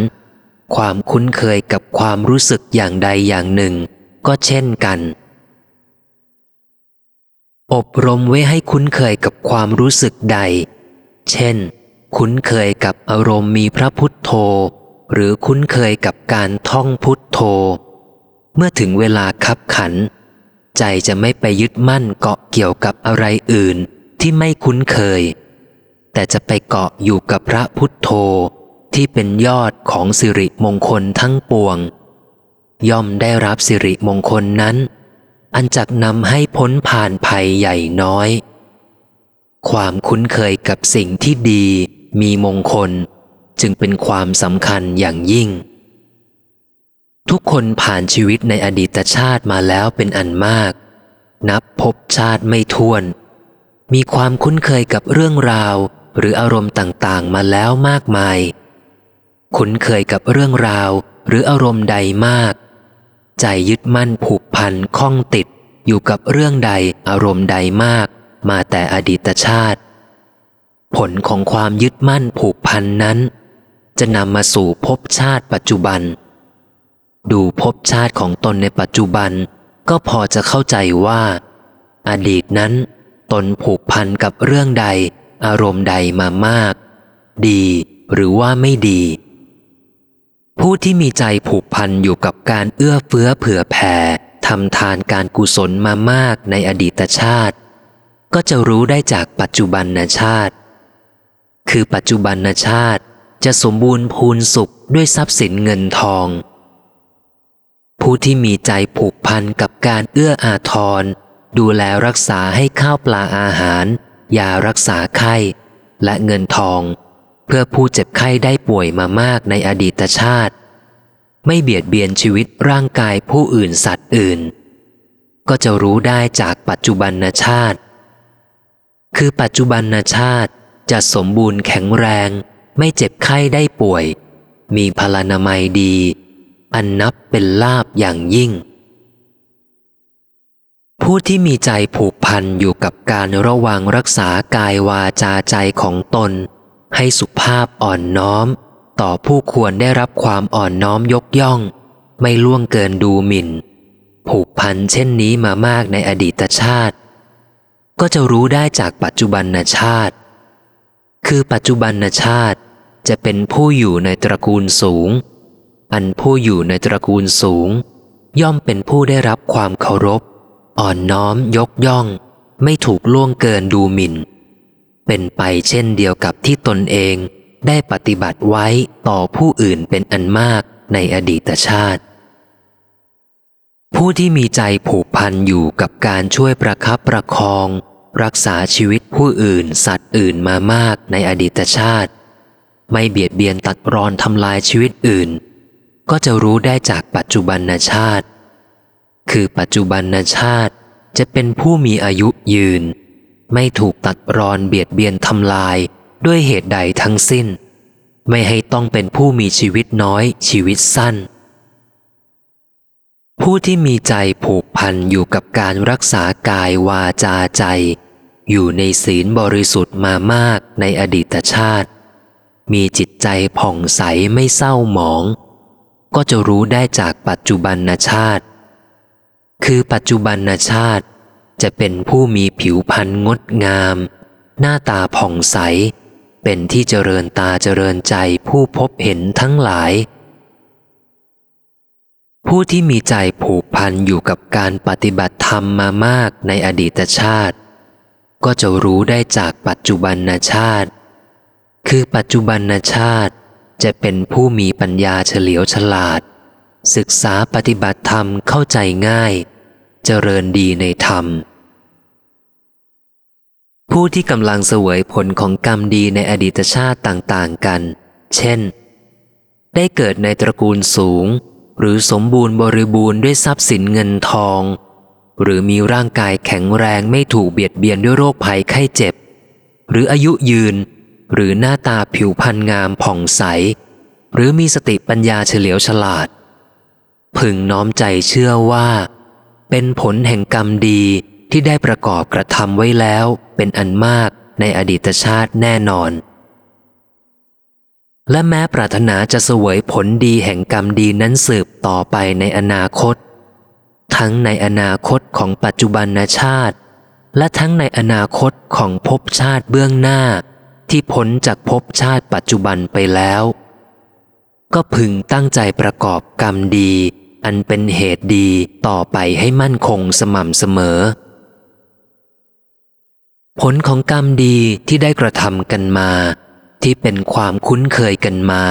ความคุ้นเคยกับความรู้สึกอย่างใดอย่างหนึ่ง ก็เช่นกัน อบรมไว้ให้คุ้นเคยกับความรู้สึกใด เช่น คุ้นเคยกับอารมณ์มีพระพุทโธ หรือคุ้นเคยกับการท่องพุทโธ เมื่อถึงเวลาคับขัน ใจจะไม่ไปยึดมั่นเกาะเกี่ยวกับอะไรอื่นที่ไม่คุ้นเคย แต่จะไปเกาะอยู่กับพระพุทโธที่เป็นยอดของสิริมงคลทั้งปวง ย่อมได้รับสิริมงคลนั้น อันจักนำให้พ้นผ่านภัยใหญ่น้อย ความคุ้นเคยกับสิ่งที่ดี มีมงคลจึงเป็นความสำคัญอย่างยิ่ง ทุกคนผ่านชีวิตในอดีตชาติมาแล้วเป็นอันมาก นับพบชาติไม่ท้วน มีความคุ้นเคยกับเรื่องราวหรืออารมณ์ต่างๆ มาแล้วมากมาย คุ้นเคยกับเรื่องราวหรืออารมณ์ใดมาก ใจยึดมั่นผูกพันข้องติดอยู่กับเรื่องใดอารมณ์ใดมาก มาแต่อดีตชาติ ผลของความยึดมั่นผูกพันนั้น จะนำมาสู่ภพชาติปัจจุบัน ดูภพชาติของตนในปัจจุบัน ก็พอจะเข้าใจว่า อดีตนั้น ตนผูกพันกับเรื่องใด อารมณ์ใดมามาก ดีหรือว่าไม่ดี ผู้ที่มีใจผูกพันอยู่กับการเอื้อเฟื้อเผื่อแผ่ทำทานการกุศลมามากในอดีตชาติ ก็จะรู้ได้จากปัจจุบันชาติ คือปัจจุบันชาติจะสมบูรณ์พูนสุขด้วยทรัพย์สินเงินทอง ผู้ที่มีใจผูกพันกับการเอื้ออาทร ดูแลรักษาให้ข้าวปลาอาหารยารักษาไข้ และเงินทอง เพื่อผู้เจ็บไข้ได้ป่วยมามากในอดีตชาติ ไม่เบียดเบียนชีวิตร่างกายผู้อื่นสัตว์อื่น ก็จะรู้ได้จากปัจจุบันชาติ คือปัจจุบันชาติ จะสมบูรณ์แข็งแรง ไม่เจ็บไข้ได้ป่วย มีพลานามัยดี อันนับเป็นลาบอย่างยิ่ง ผู้ที่มีใจผูกพันอยู่กับการระวังรักษากายวาจาใจของตน ให้สุภาพอ่อนน้อม ต่อผู้ควรได้รับความอ่อนน้อมยกย่อง ไม่ล่วงเกินดูหมิ่น ผูกพันเช่นนี้มามากในอดีตชาติ ก็จะรู้ได้จากปัจจุบันชาติ คือปัจจุบันชาติจะเป็นผู้อยู่ในตระกูลสูง อันผู้อยู่ในตระกูลสูง ย่อมเป็นผู้ได้รับความเคารพ อ่อนน้อมยกย่อง ไม่ถูกล่วงเกินดูหมิ่น เป็นไปเช่นเดียวกับที่ตนเองได้ปฏิบัติไว้ต่อผู้อื่นเป็นอันมากในอดีตชาติ ผู้ที่มีใจผูกพันอยู่กับการช่วยประคับประคอง รักษาชีวิตผู้อื่นสัตว์อื่นมามากในอดีตชาติ ไม่เบียดเบียนตัดรอนทำลายชีวิตอื่น ก็จะรู้ได้จากปัจจุบันชาติ คือปัจจุบันชาติจะเป็นผู้มีอายุยืน ไม่ถูกตัดรอนเบียดเบียนทำลายด้วยเหตุใดทั้งสิ้น ไม่ให้ต้องเป็นผู้มีชีวิตน้อยชีวิตสั้น ผู้ที่มีใจผูกพันอยู่กับการรักษากายวาจาใจ อยู่ในศีลบริสุทธิ์มามากในอดีตชาติ มีจิตใจผ่องใสไม่เศร้าหมอง ก็จะรู้ได้จากปัจจุบันชาติ คือปัจจุบันชาติจะเป็นผู้มีผิวพรรณงดงาม หน้าตาผ่องใส เป็นที่เจริญตาเจริญใจผู้พบเห็นทั้งหลาย ผู้ที่มีใจผูกพันอยู่กับการปฏิบัติธรรมมามากในอดีตชาติ ก็จะรู้ได้จากปัจจุบันชาติ คือปัจจุบันชาติจะเป็นผู้มีปัญญาเฉลียวฉลาด ศึกษาปฏิบัติธรรมเข้าใจง่าย เจริญดีในธรรม ผู้ที่กำลังเสวยผลของกรรมดีในอดีตชาติต่างๆกัน เช่น ได้เกิดในตระกูลสูง หรือสมบูรณ์บริบูรณ์ด้วยทรัพย์สินเงินทอง หรือมีร่างกายแข็งแรงไม่ถูกเบียดเบียนด้วยโรคภัยไข้เจ็บ หรืออายุยืน หรือหน้าตาผิวพรรณงามผ่องใส หรือมีสติปัญญาเฉลียวฉลาด พึงน้อมใจเชื่อว่า เป็นผลแห่งกรรมดีที่ได้ประกอบกระทำไว้แล้วเป็นอันมากในอดีตชาติแน่นอน และแม้ปรารถนาจะเสวยผลดีแห่งกรรมดีนั้นสืบต่อไปในอนาคต ทั้งในอนาคตของปัจจุบันชาติ และทั้งในอนาคตของภพชาติเบื้องหน้า ที่พ้นจากภพชาติปัจจุบันไปแล้ว ก็พึงตั้งใจประกอบกรรมดี อันเป็นเหตุดีต่อไปให้มั่นคงสม่ำเสมอ ผลของกรรมดีที่ได้กระทำกันมา ที่เป็นความคุ้นเคยกันมา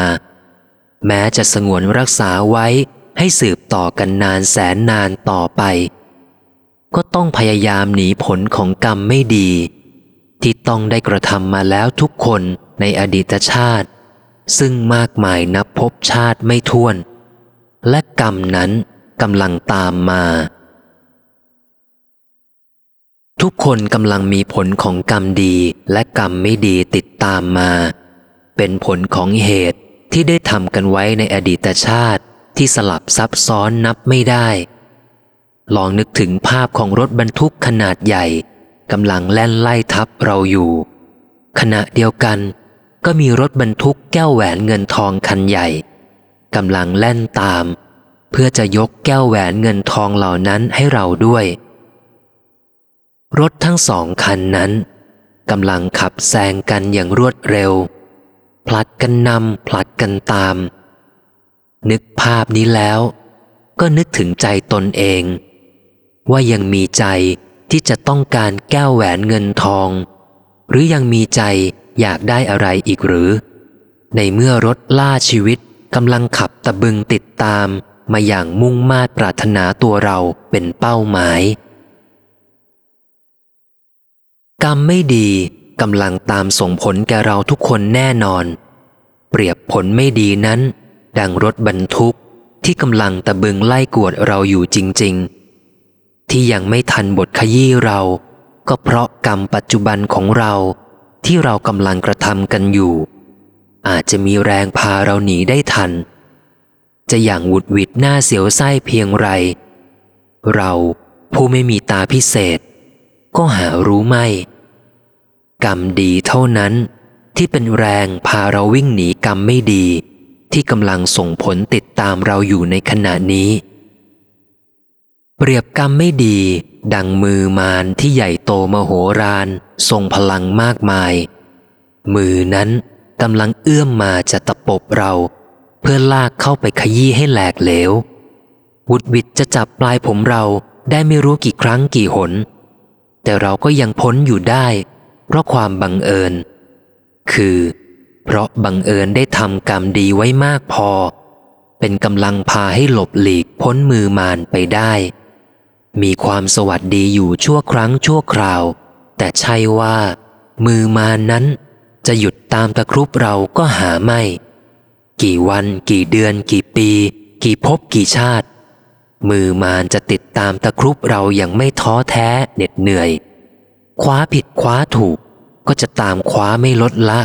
แม้จะสงวนรักษาไว้ ให้สืบต่อกันนานแสนนานต่อไป ก็ต้องพยายามหนีผลของกรรมไม่ดี ที่ต้องได้กระทำมาแล้วทุกคนในอดีตชาติ ซึ่งมากมายนับพบชาติไม่ท้วน และกรรมนั้นกำลังตามมา ทุกคนกำลังมีผลของกรรมดีและกรรมไม่ดีติดตามมา เป็นผลของเหตุที่ได้ทำกันไว้ในอดีตชาติ ที่สลับซับซ้อนนับไม่ได้ ลองนึกถึงภาพของรถบรรทุกขนาดใหญ่กำลังแล่นไล่ทับเราอยู่ ขณะเดียวกัน ก็มีรถบรรทุกแก้วแหวนเงินทองคันใหญ่กำลังแล่นตาม เพื่อจะยกแก้วแหวนเงินทองเหล่านั้นให้เราด้วย รถทั้งสองคันนั้นกำลังขับแซงกันอย่างรวดเร็ว ผลัดกันนำผลัดกันตาม นึกภาพนี้แล้ว ก็นึกถึงใจตนเอง ว่ายังมีใจที่จะต้องการแก้วแหวนเงินทอง หรือยังมีใจอยากได้อะไรอีกหรือ ในเมื่อรถล่าชีวิตกำลังขับตะบึงติดตามมาอย่างมุ่งมาดปรารถนาตัวเราเป็นเป้าหมาย กรรมไม่ดีกำลังตามส่งผลแก่เราทุกคนแน่นอน เปรียบผลไม่ดีนั้น ดังรถบรรทุกที่กำลังตะบึงไล่กวดเราอยู่จริง ๆ ที่ยังไม่ทันบทขยี้เรา ก็เพราะกรรมปัจจุบันของเราที่เรากำลังกระทำกันอยู่ อาจจะมีแรงพาเราหนีได้ทัน จะอย่างหวุดหวิดหน้าเสียวไส้เพียงไร เราผู้ไม่มีตาพิเศษ ก็หารู้ไม่ กรรมดีเท่านั้นที่เป็นแรงพาเราวิ่งหนีกรรมไม่ดี ที่กำลังส่งผลติดตามเราอยู่ในขณะนี้ เปรียบกรรมไม่ดี ดังมือมารที่ใหญ่โตมโหฬารทรงพลังมากมาย มือนั้นกำลังเอื้อมมาจะตะปบเรา เพื่อลากเข้าไปขยี้ให้แหลกเหลววุดวิดจะจับปลายผมเราได้ไม่รู้กี่ครั้งกี่หน แต่เราก็ยังพ้นอยู่ได้ เพราะความบังเอิญ คือ เพราะบังเอิญได้ทำกรรมดีไว้มากพอ เป็นกำลังพาให้หลบหลีกพ้นมือมารไปได้ มีความสวัสดีอยู่ชั่วครั้งชั่วคราว แต่ใช่ว่า มือมานั้น จะหยุดตามตะครุบเราก็หาไม่ กี่วันกี่เดือนกี่ปี กี่ภพกี่ชาติ มือมารจะติดตามตะครุบเราอย่างไม่ท้อแท้เหน็ดเหนื่อย คว้าผิดคว้าถูกก็จะตามคว้าไม่ลดละ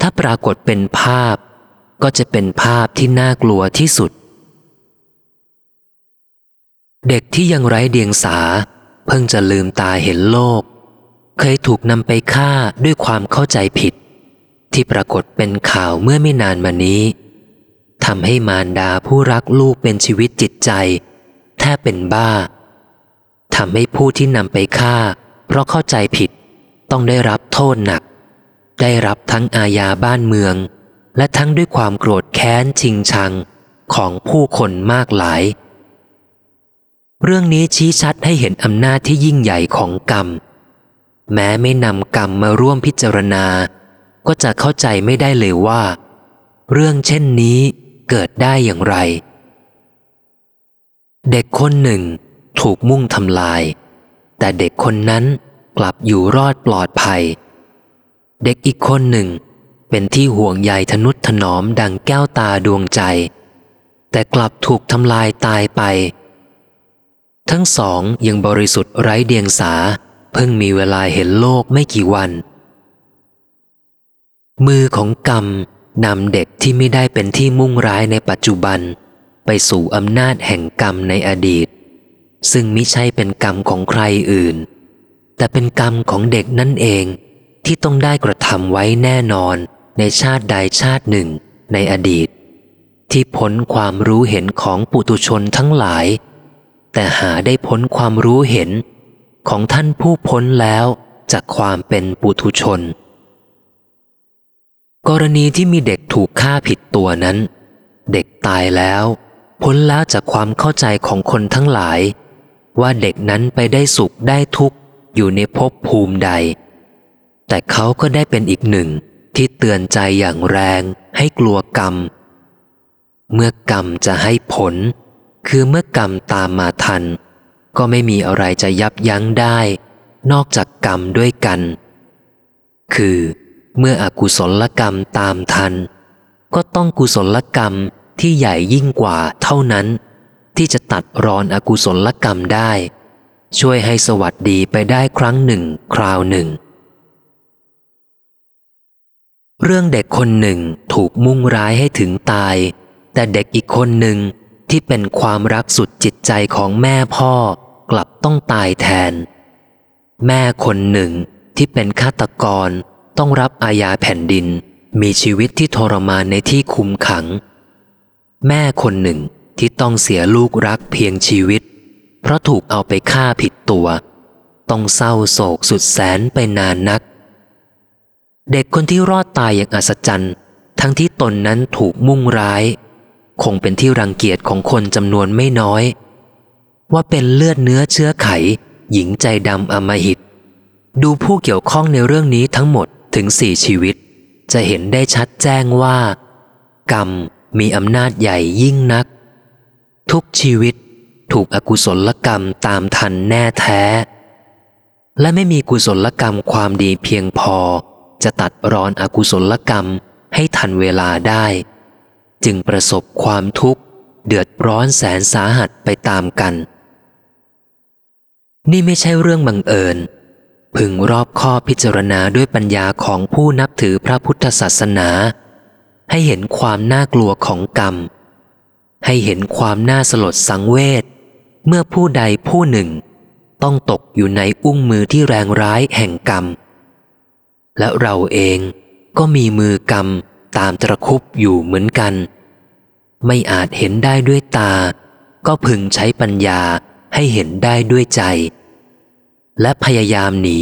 ถ้าปรากฏเป็นภาพ ก็จะเป็นภาพที่น่ากลัวที่สุด เด็กที่ยังไร้เดียงสา เพิ่งจะลืมตาเห็นโลก เคยถูกนำไปฆ่าด้วยความเข้าใจผิด ที่ปรากฏเป็นข่าวเมื่อไม่นานมานี้ทำให้มารดาผู้รักลูกเป็นชีวิตจิตใจ แทบเป็นบ้าทำให้ผู้ที่นำไปฆ่า เพราะเข้าใจผิดต้องได้รับโทษหนัก ได้รับทั้งอาญาบ้านเมือง และทั้งด้วยความโกรธแค้นชิงชังของผู้คนมากหลาย เรื่องนี้ชี้ชัดให้เห็นอำนาจที่ยิ่งใหญ่ของกรรม แม้ไม่นำกรรมมาร่วมพิจารณา ก็จะเข้าใจไม่ได้เลยว่า เรื่องเช่นนี้เกิดได้อย่างไร เด็กคนหนึ่งถูกมุ่งทำลาย แต่เด็กคนนั้นกลับอยู่รอดปลอดภัย เด็กอีกคนหนึ่ง เป็นที่ห่วงใยทนุถนอมดังแก้วตาดวงใจ แต่กลับถูกทำลายตายไป ทั้งสองยังบริสุทธิ์ไร้เดียงสา เพิ่งมีเวลาเห็นโลกไม่กี่วัน มือของกรรมนำเด็กที่ไม่ได้เป็นที่มุ่งร้ายในปัจจุบัน ไปสู่อำนาจแห่งกรรมในอดีต ซึ่งมิใช่เป็นกรรมของใครอื่น แต่เป็นกรรมของเด็กนั่นเอง ที่ต้องได้กระทำไว้แน่นอนในชาติใดชาติหนึ่ง ในอดีต ที่พ้นความรู้เห็นของปุตุชนทั้งหลาย แต่หาได้พ้นความรู้เห็นของท่านผู้พ้นแล้วจากความเป็นปุถุชน กรณีที่มีเด็กถูกฆ่าผิดตัวนั้น เด็กตายแล้ว พ้นแล้วจากความเข้าใจของคนทั้งหลาย ว่าเด็กนั้นไปได้สุขได้ทุกข์อยู่ในภพภูมิใด แต่เขาก็ได้เป็นอีกหนึ่งที่เตือนใจอย่างแรงให้กลัวกรรม เมื่อกรรมจะให้ผล คือเมื่อกรรมตามมาทัน ก็ไม่มีอะไรจะยับยั้งได้ นอกจากกรรมด้วยกัน คือ เมื่ออกุศลกรรมตามทัน ก็ต้องกุศลกรรมที่ใหญ่ยิ่งกว่าเท่านั้น ที่จะตัดรอนอกุศลกรรมได้ ช่วยให้สวัสดีไปได้ครั้งหนึ่ง คราวหนึ่ง เรื่องเด็กคนหนึ่งถูกมุ่งร้ายให้ถึงตาย แต่เด็กอีกคนหนึ่งที่เป็นความรักสุดจิตใจของแม่พ่อกลับต้องตายแทน แม่คนหนึ่งที่เป็นฆาตกรต้องรับอาญาแผ่นดิน มีชีวิตที่ทรมานในที่คุมขัง แม่คนหนึ่งที่ต้องเสียลูกรักเพียงชีวิต เพราะถูกเอาไปฆ่าผิดตัว ต้องเศร้าโศกสุดแสนไปนานนัก เด็กคนที่รอดตายอย่างอัศจรรย์ ทั้งที่ตนนั้นถูกมุ่งร้าย คงเป็นที่รังเกียจของคนจำนวนไม่น้อย ว่าเป็นเลือดเนื้อเชื้อไข หญิงใจดำอมหิต ดูผู้เกี่ยวข้องในเรื่องนี้ทั้งหมดถึงสี่ชีวิต จะเห็นได้ชัดแจ้งว่า กรรมมีอำนาจใหญ่ยิ่งนัก ทุกชีวิตถูกอกุศลกรรมตามทันแน่แท้ และไม่มีกุศลกรรมความดีเพียงพอ จะตัดรอนอกุศลกรรมให้ทันเวลาได้ จึงประสบความทุกข์ เดือดร้อนแสนสาหัสไปตามกัน นี่ไม่ใช่เรื่องบังเอิญ พึงรอบข้อพิจารณาด้วยปัญญาของผู้นับถือพระพุทธศาสนา ให้เห็นความน่ากลัวของกรรม ให้เห็นความน่าสลดสังเวชเมื่อผู้ใดผู้หนึ่ง ต้องตกอยู่ในอุ้งมือที่แรงร้ายแห่งกรรม และเราเองก็มีมือกรรมตามตะคุบอยู่เหมือนกัน ไม่อาจเห็นได้ด้วยตา ก็พึงใช้ปัญญาให้เห็นได้ด้วยใจ และพยายามหนี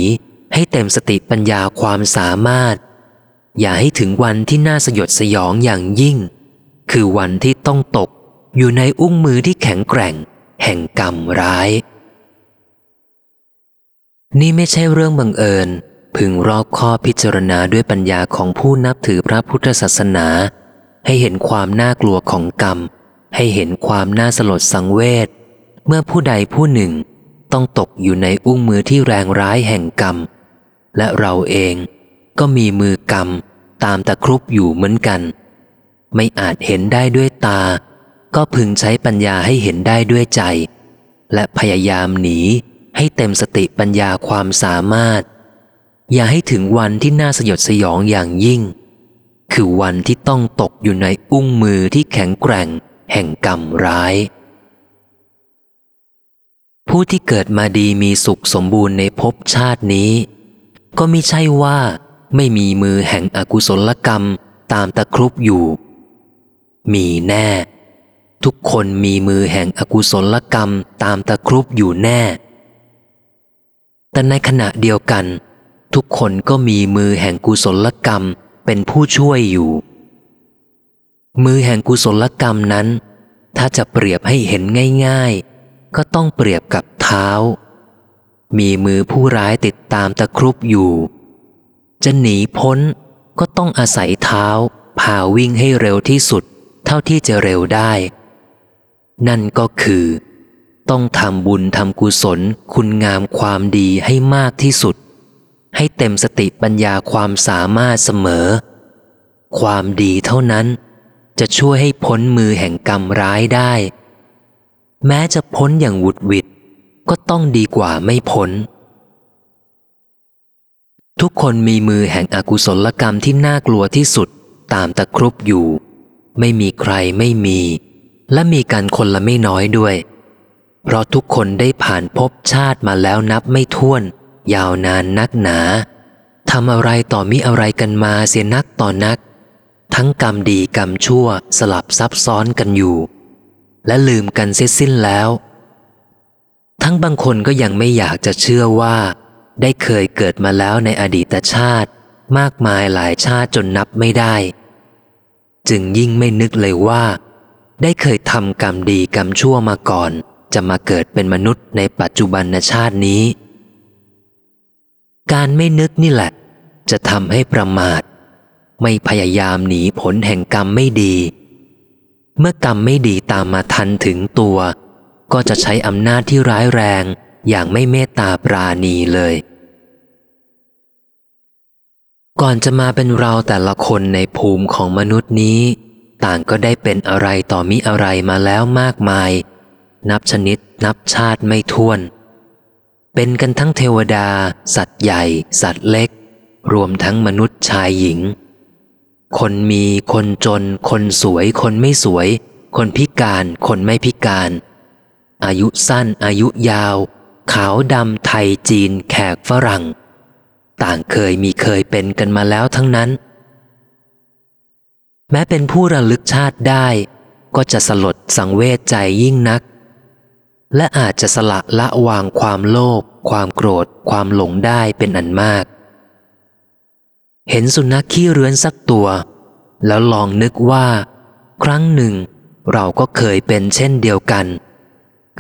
ให้เต็มสติปัญญาความสามารถ อย่าให้ถึงวันที่น่าสยดสยองอย่างยิ่ง คือวันที่ต้องตกอยู่ในอุ้งมือที่แข็งแกร่ง แห่งกรรมร้าย นี่ไม่ใช่เรื่องบังเอิญ พึงรอบข้อพิจารณาด้วยปัญญาของผู้นับถือพระพุทธศาสนา ให้เห็นความน่ากลัวของกรรม ให้เห็นความน่าสลดสังเวชเมื่อผู้ใดผู้หนึ่งต้องตกอยู่ในอุ้งมือที่แรงร้ายแห่งกรรม และเราเองก็มีมือกรรมตามตะครุบอยู่เหมือนกัน ไม่อาจเห็นได้ด้วยตา ก็พึงใช้ปัญญาให้เห็นได้ด้วยใจ และพยายามหนีให้เต็มสติปัญญาความสามารถ อย่าให้ถึงวันที่น่าสยดสยองอย่างยิ่ง คือวันที่ต้องตกอยู่ในอุ้งมือที่แข็งแกร่ง แห่งกรรมร้าย ผู้ที่เกิดมาดีมีสุขสมบูรณ์ในภพชาตินี้ ก็ไม่ใช่ว่าไม่มีมือแห่งอกุศลกรรมตามตะครุบอยู่ มีแน่ ทุกคนมีมือแห่งอกุศลกรรมตามตะครุบอยู่แน่ แต่ในขณะเดียวกัน ทุกคนก็มีมือแห่งกุศลกรรมเป็นผู้ช่วยอยู่ มือแห่งกุศลกรรมนั้น ถ้าจะเปรียบให้เห็นง่ายๆ ก็ต้องเปรียบกับเท้า มีมือผู้ร้ายติดตามตะครุบอยู่ จะหนีพ้นก็ต้องอาศัยเท้าพาวิ่งให้เร็วที่สุด เท่าที่จะเร็วได้ นั่นก็คือ ต้องทำบุญทำกุศลคุณงามความดีให้มากที่สุด ให้เต็มสติปัญญาความสามารถเสมอ ความดีเท่านั้น จะช่วยให้พ้นมือแห่งกรรมร้ายได้ แม้จะพ้นอย่างหวุดหวิดก็ต้องดีกว่าไม่พ้น ทุกคนมีมือแห่งอกุศลกรรมที่น่ากลัวที่สุดตามตะครุบอยู่ ไม่มีใครไม่มี และมีกันคนละไม่น้อยด้วย เพราะทุกคนได้ผ่านภพชาติมาแล้วนับไม่ถ้วน ยาวนานนักหนาทำอะไรต่อมิอะไรกันมาเสียนักต่อนัก ทั้งกรรมดีกรรมชั่วสลับซับซ้อนกันอยู่ และลืมกันเสียสิ้นแล้ว ทั้งบางคนก็ยังไม่อยากจะเชื่อว่า ได้เคยเกิดมาแล้วในอดีตชาติ มากมายหลายชาติจนนับไม่ได้ จึงยิ่งไม่นึกเลยว่า ได้เคยทำกรรมดีกรรมชั่วมาก่อน จะมาเกิดเป็นมนุษย์ในปัจจุบันชาตินี้ การไม่นึกนี่แหละ จะทำให้ประมาท ไม่พยายามหนีผลแห่งกรรมไม่ดี เมื่อกรรมไม่ดีตามมาทันถึงตัว ก็จะใช้อำนาจที่ร้ายแรงอย่างไม่เมตตาปราณีเลย ก่อนจะมาเป็นเราแต่ละคนในภูมิของมนุษย์นี้ ต่างก็ได้เป็นอะไรต่อมิอะไรมาแล้วมากมาย นับชนิดนับชาติไม่ท้วน เป็นกันทั้งเทวดา สัตว์ใหญ่ สัตว์เล็ก รวมทั้งมนุษย์ชายหญิง คนมีคนจน คนสวย คนไม่สวย คนพิการ คนไม่พิการ อายุสั้นอายุยาว ขาวดำไทยจีน แขกฝรั่ง ต่างเคยมีเคยเป็นกันมาแล้วทั้งนั้น แม้เป็นผู้ระลึกชาติได้ ก็จะสลดสังเวชใจยิ่งนัก และอาจจะสละละวางความโลภความโกรธ ความหลงได้เป็นอันมาก เห็นสุนัขขี้เรือนสักตัว แล้วลองนึกว่า ครั้งหนึ่ง เราก็เคยเป็นเช่นเดียวกัน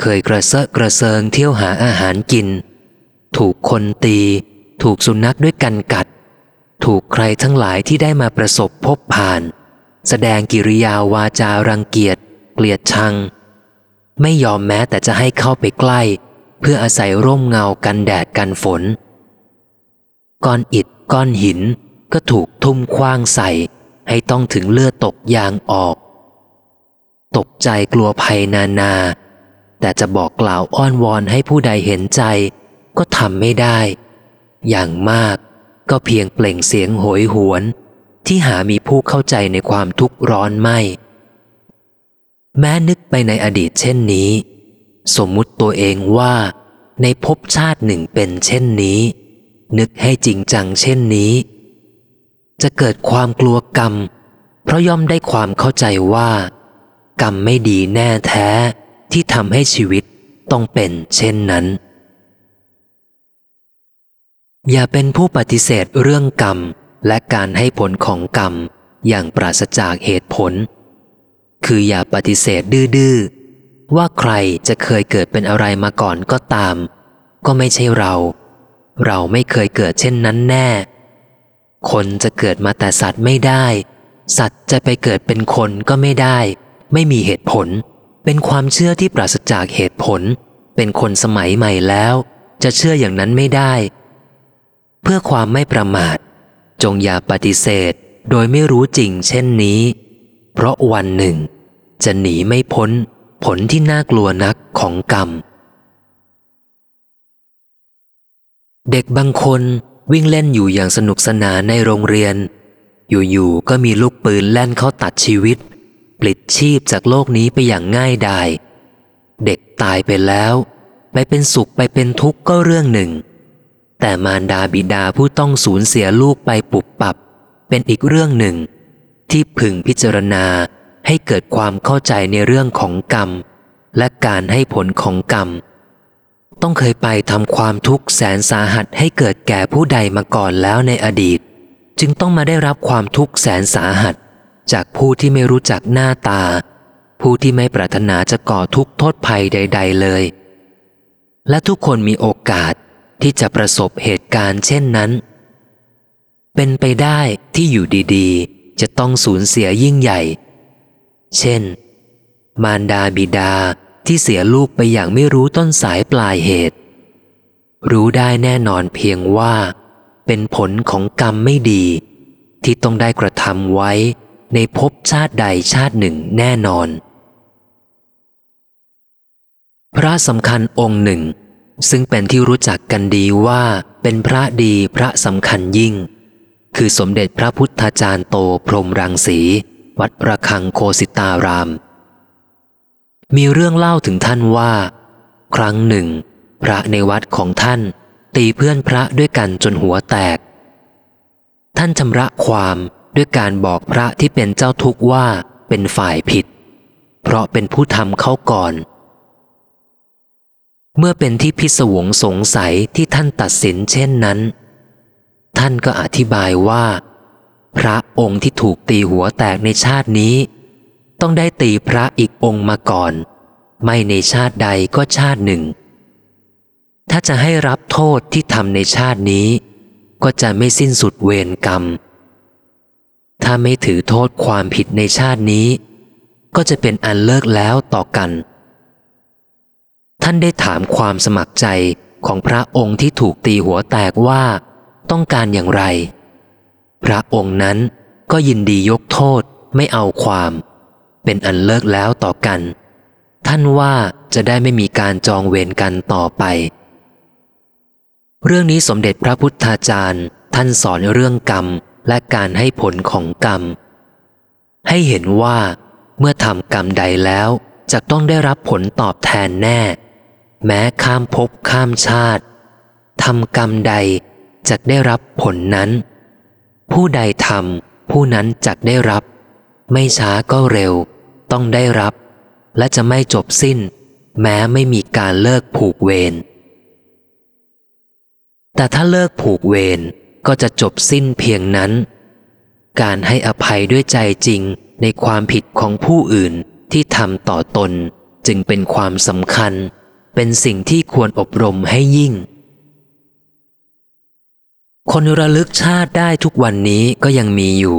เคยกระเซาะกระเซิงเที่ยวหาอาหารกิน ถูกคนตี ถูกสุนัขด้วยกันกัด ถูกใครทั้งหลายที่ได้มาประสบพบผ่าน แสดงกิริยาวาจารังเกียจ เกลียดชัง ไม่ยอมแม้แต่จะให้เข้าไปใกล้ เพื่ออาศัยร่มเงากันแดดกันฝน ก้อนอิฐก้อนหินก็ถูกทุ่มคว้างใส่ ให้ต้องถึงเลือดตกยางออก ตกใจกลัวภัยนานา แต่จะบอกกล่าวอ้อนวอนให้ผู้ใดเห็นใจ ก็ทำไม่ได้ อย่างมากก็เพียงเปล่งเสียงโหยหวน ที่หามีผู้เข้าใจในความทุกข์ร้อนไม่ แม้นึกไปในอดีตเช่นนี้ สมมุติตัวเองว่า ในภพชาติหนึ่งเป็นเช่นนี้ นึกให้จริงจังเช่นนี้ จะเกิดความกลัวกรรม เพราะย่อมได้ความเข้าใจว่า กรรมไม่ดีแน่แท้ที่ทำให้ชีวิตต้องเป็นเช่นนั้น อย่าเป็นผู้ปฏิเสธเรื่องกรรมและการให้ผลของกรรมอย่างปราศจากเหตุผล คืออย่าปฏิเสธดื้อๆ ว่าใครจะเคยเกิดเป็นอะไรมาก่อนก็ตาม ก็ไม่ใช่เรา เราไม่เคยเกิดเช่นนั้นแน่ คนจะเกิดมาแต่สัตว์ไม่ได้ สัตว์จะไปเกิดเป็นคนก็ไม่ได้ ไม่มีเหตุผล เป็นความเชื่อที่ปราศจากเหตุผล เป็นคนสมัยใหม่แล้ว จะเชื่ออย่างนั้นไม่ได้ เพื่อความไม่ประมาท จงอย่าปฏิเสธโดยไม่รู้จริงเช่นนี้ เพราะวันหนึ่ง จะหนีไม่พ้นผลที่น่ากลัวนักของกรรม เด็กบางคนวิ่งเล่นอยู่อย่างสนุกสนานในโรงเรียน อยู่ๆก็มีลูกปืนแล่นเข้าตัดชีวิต ปลิดชีพจากโลกนี้ไปอย่างง่ายดาย เด็กตายไปแล้ว ไปเป็นสุขไปเป็นทุกข์ก็เรื่องหนึ่ง แต่มารดาบิดาผู้ต้องสูญเสียลูกไปปุบปับ เป็นอีกเรื่องหนึ่ง ที่พึงพิจารณา ให้เกิดความเข้าใจในเรื่องของกรรม และการให้ผลของกรรม ต้องเคยไปทำความทุกข์แสนสาหัสให้เกิดแก่ผู้ใดมาก่อนแล้วในอดีต จึงต้องมาได้รับความทุกข์แสนสาหัส จากผู้ที่ไม่รู้จักหน้าตา ผู้ที่ไม่ปรารถนาจะก่อทุกข์โทษภัยใด ๆ เลย และทุกคนมีโอกาสที่จะประสบเหตุการณ์เช่นนั้น เป็นไปได้ที่อยู่ดีๆ จะต้องสูญเสียยิ่งใหญ่ เช่น มารดาบิดาที่เสียลูกไปอย่างไม่รู้ต้นสายปลายเหตุ รู้ได้แน่นอนเพียงว่า เป็นผลของกรรมไม่ดี ที่ต้องได้กระทำไว้ในภพชาติใดชาติหนึ่งแน่นอน พระสำคัญองค์หนึ่ง ซึ่งเป็นที่รู้จักกันดีว่าเป็นพระดีพระสำคัญยิ่ง คือสมเด็จพระพุทธจารย์โตพรมรังสี วัดระฆังโคสิตาราม มีเรื่องเล่าถึงท่านว่า ครั้งหนึ่ง พระในวัดของท่าน ตีเพื่อนพระด้วยกันจนหัวแตก ท่านชำระความด้วยการบอกพระที่เป็นเจ้าทุกข์ว่าเป็นฝ่ายผิด เพราะเป็นผู้ทำเขาก่อน เมื่อเป็นที่พิศวงสงสัยที่ท่านตัดสินเช่นนั้น ท่านก็อธิบายว่า พระองค์ที่ถูกตีหัวแตกในชาตินี้ ต้องได้ตีพระอีกองค์มาก่อน ไม่ในชาติใดก็ชาติหนึ่ง ถ้าจะให้รับโทษที่ทำในชาตินี้ ก็จะไม่สิ้นสุดเวรกรรม ถ้าไม่ถือโทษความผิดในชาตินี้ ก็จะเป็นอันเลิกแล้วต่อกัน ท่านได้ถามความสมัครใจของพระองค์ที่ถูกตีหัวแตกว่า ต้องการอย่างไร พระองค์นั้นก็ยินดียกโทษไม่เอาความ เป็นอันเลิกแล้วต่อกัน ท่านว่าจะได้ไม่มีการจองเวรกันต่อไป เรื่องนี้สมเด็จพระพุทธาจารย์ ท่านสอนเรื่องกรรมและการให้ผลของกรรม ให้เห็นว่าเมื่อทำกรรมใดแล้วจะต้องได้รับผลตอบแทนแน่ แม้ข้ามภพข้ามชาติทำกรรมใดจะได้รับผลนั้น ผู้ใดทำผู้นั้นจะได้รับ ไม่ช้าก็เร็ว ต้องได้รับ และจะไม่จบสิ้น แม้ไม่มีการเลิกผูกเวรแต่ถ้าเลิกผูกเวรก็จะจบสิ้นเพียงนั้น การให้อภัยด้วยใจจริงในความผิดของผู้อื่นที่ทำต่อตนจึงเป็นความสำคัญ เป็นสิ่งที่ควรอบรมให้ยิ่ง คนระลึกชาติได้ทุกวันนี้ก็ยังมีอยู่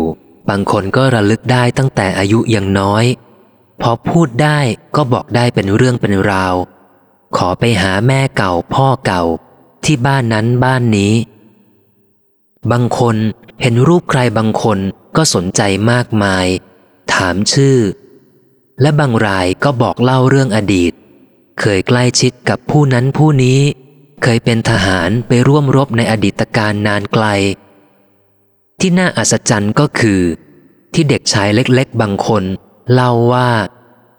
บางคนก็ระลึกได้ตั้งแต่อายุยังน้อย พอพูดได้ก็บอกได้เป็นเรื่องเป็นราว ขอไปหาแม่เก่าพ่อเก่า ที่บ้านนั้นบ้านนี้ บางคนเห็นรูปใครบางคนก็สนใจมากมาย ถามชื่อ และบางรายก็บอกเล่าเรื่องอดีต เคยใกล้ชิดกับผู้นั้นผู้นี้ เคยเป็นทหารไปร่วมรบในอดีตการนานไกล ที่น่าอัศจรรย์ก็คือ ที่เด็กชายเล็กๆ บางคน เล่าว่า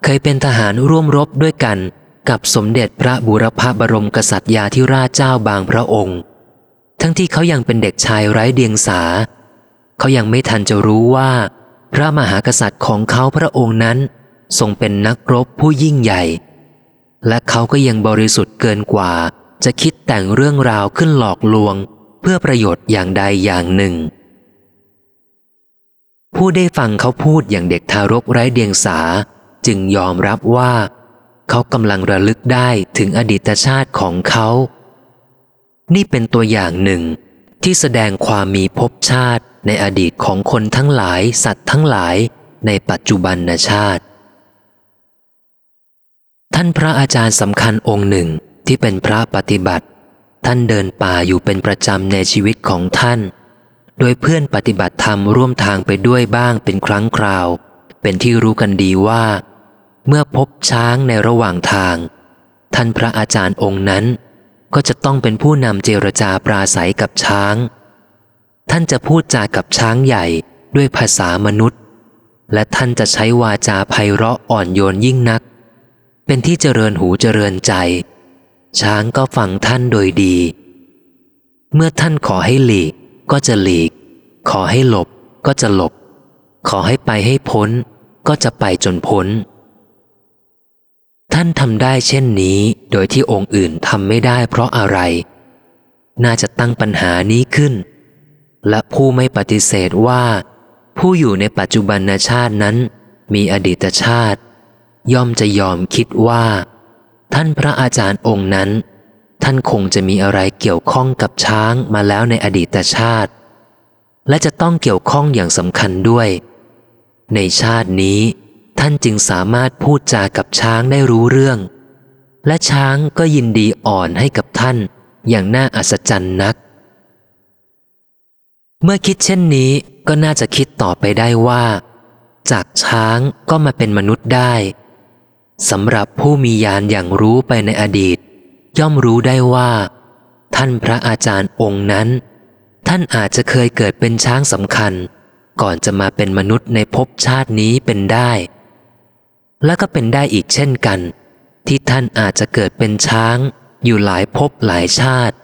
เคยเป็นทหารร่วมรบด้วยกัน กับสมเด็จพระบุรพบรมกษัตริยาธิราชเจ้าบางพระองค์ ทั้งที่เขายังเป็นเด็กชายไร้เดียงสา เขายังไม่ทันจะรู้ว่า พระมหากษัตริย์ของเขาพระองค์นั้น ทรงเป็นนักรบผู้ยิ่งใหญ่ และเขาก็ยังบริสุทธิ์เกินกว่า จะคิดแต่งเรื่องราวขึ้นหลอกลวง เพื่อประโยชน์อย่างใดอย่างหนึ่ง ผู้ได้ฟังเขาพูดอย่างเด็กทารกไร้เดียงสา จึงยอมรับว่า เขากำลังระลึกได้ถึงอดีตชาติของเขา นี่เป็นตัวอย่างหนึ่งที่แสดงความมีภพชาติในอดีตของคนทั้งหลายสัตว์ทั้งหลายในปัจจุบันชาติ ท่านพระอาจารย์สำคัญองค์หนึ่ง ที่เป็นพระปฏิบัติ ท่านเดินป่าอยู่เป็นประจำในชีวิตของท่าน โดยเพื่อนปฏิบัติธรรมร่วมทางไปด้วยบ้างเป็นครั้งคราว เป็นที่รู้กันดีว่า เมื่อพบช้างในระหว่างทาง ท่านพระอาจารย์องค์นั้น ก็จะต้องเป็นผู้นำเจรจาปราศัยกับช้าง ท่านจะพูดจากับช้างใหญ่ด้วยภาษามนุษย์ และท่านจะใช้วาจาไพเราะอ่อนโยนยิ่งนัก เป็นที่เจริญหูเจริญใจ ช้างก็ฟังท่านโดยดี เมื่อท่านขอให้หลีกก็จะหลีก ขอให้หลบก็จะหลบ ขอให้ไปให้พ้น ก็จะไปจนพ้น ท่านทำได้เช่นนี้โดยที่องค์อื่นทำไม่ได้เพราะอะไร น่าจะตั้งปัญหานี้ขึ้น และผู้ไม่ปฏิเสธว่า ผู้อยู่ในปัจจุบันชาตินั้น มีอดีตชาติ ย่อมจะยอมคิดว่า ท่านพระอาจารย์องค์นั้น ท่านคงจะมีอะไรเกี่ยวข้องกับช้างมาแล้วในอดีตชาติ และจะต้องเกี่ยวข้องอย่างสำคัญด้วย ในชาตินี้ ท่านจึงสามารถพูดจากับช้างได้รู้เรื่อง และช้างก็ยินดีอ่อนให้กับท่านอย่างน่าอัศจรรย์นัก เมื่อคิดเช่นนี้ก็น่าจะคิดต่อไปได้ว่า จากช้างก็มาเป็นมนุษย์ได้ สำหรับผู้มีญาณอย่างรู้ไปในอดีต ย่อมรู้ได้ว่า ท่านพระอาจารย์องค์นั้น ท่านอาจจะเคยเกิดเป็นช้างสำคัญ ก่อนจะมาเป็นมนุษย์ในภพชาตินี้เป็นได้ และก็เป็นได้อีกเช่นกัน ที่ท่านอาจจะเกิดเป็นช้าง อยู่หลายภพหลายชาติ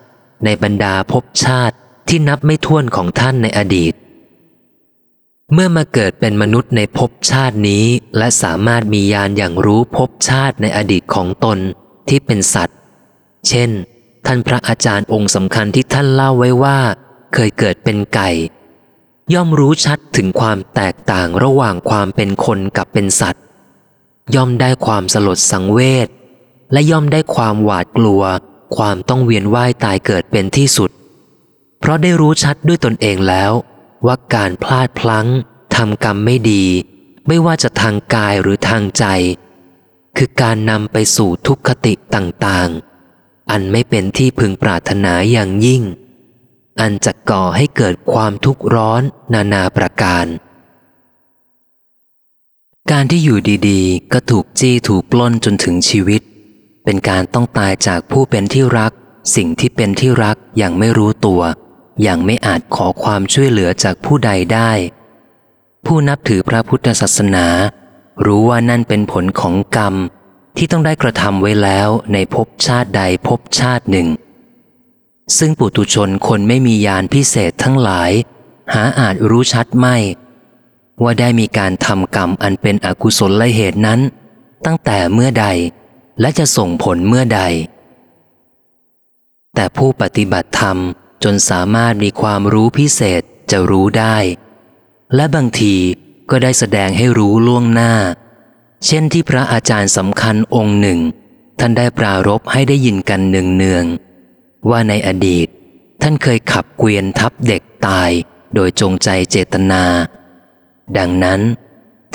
ในบรรดาภพชาติที่นับไม่ถ้วนของท่านในอดีต เมื่อมาเกิดเป็นมนุษย์ในภพชาตินี้ และสามารถมีญาณอย่างรู้ภพชาติในอดีตของตนที่เป็นสัตว์ เช่น ท่านพระอาจารย์องค์สำคัญที่ท่านเล่าไว้ว่า เคยเกิดเป็นไก่ ย่อมรู้ชัดถึงความแตกต่างระหว่างความเป็นคนกับเป็นสัตว์ ย่อมได้ความสลดสังเวชและย่อมได้ความหวาดกลัว ความต้องเวียนว่ายตายเกิดเป็นที่สุด เพราะได้รู้ชัดด้วยตนเองแล้ว ว่าการพลาดพลั้งทำกรรมไม่ดี ไม่ว่าจะทางกายหรือทางใจ คือการนำไปสู่ทุกขติต่างๆ อันไม่เป็นที่พึงปรารถนาอย่างยิ่ง อันจะก่อให้เกิดความทุกข์ร้อนนานาประการ การที่อยู่ดีๆ ก็ถูกจี้ถูกปล้นจนถึงชีวิต เป็นการต้องตายจากผู้เป็นที่รัก สิ่งที่เป็นที่รักอย่างไม่รู้ตัว อย่างไม่อาจขอความช่วยเหลือจากผู้ใดได้ ผู้นับถือพระพุทธศาสนา รู้ว่านั่นเป็นผลของกรรมที่ต้องได้กระทำไว้แล้วในภพชาติใดภพชาติหนึ่ง ซึ่งปุตุชนคนไม่มียานพิเศษทั้งหลาย หาอาจรู้ชัดไม่ ว่าได้มีการทำกรรมอันเป็นอกุศลละเหตุนั้น ตั้งแต่เมื่อใดและจะส่งผลเมื่อใด แต่ผู้ปฏิบัติธรรม จนสามารถมีความรู้พิเศษจะรู้ได้ และบางทีก็ได้แสดงให้รู้ล่วงหน้า เช่นที่พระอาจารย์สำคัญองค์หนึ่ง ท่านได้ปรารบให้ได้ยินกันเนืองๆว่าในอดีต ท่านเคยขับเกวียนทับเด็กตายโดยจงใจเจตนา ดังนั้น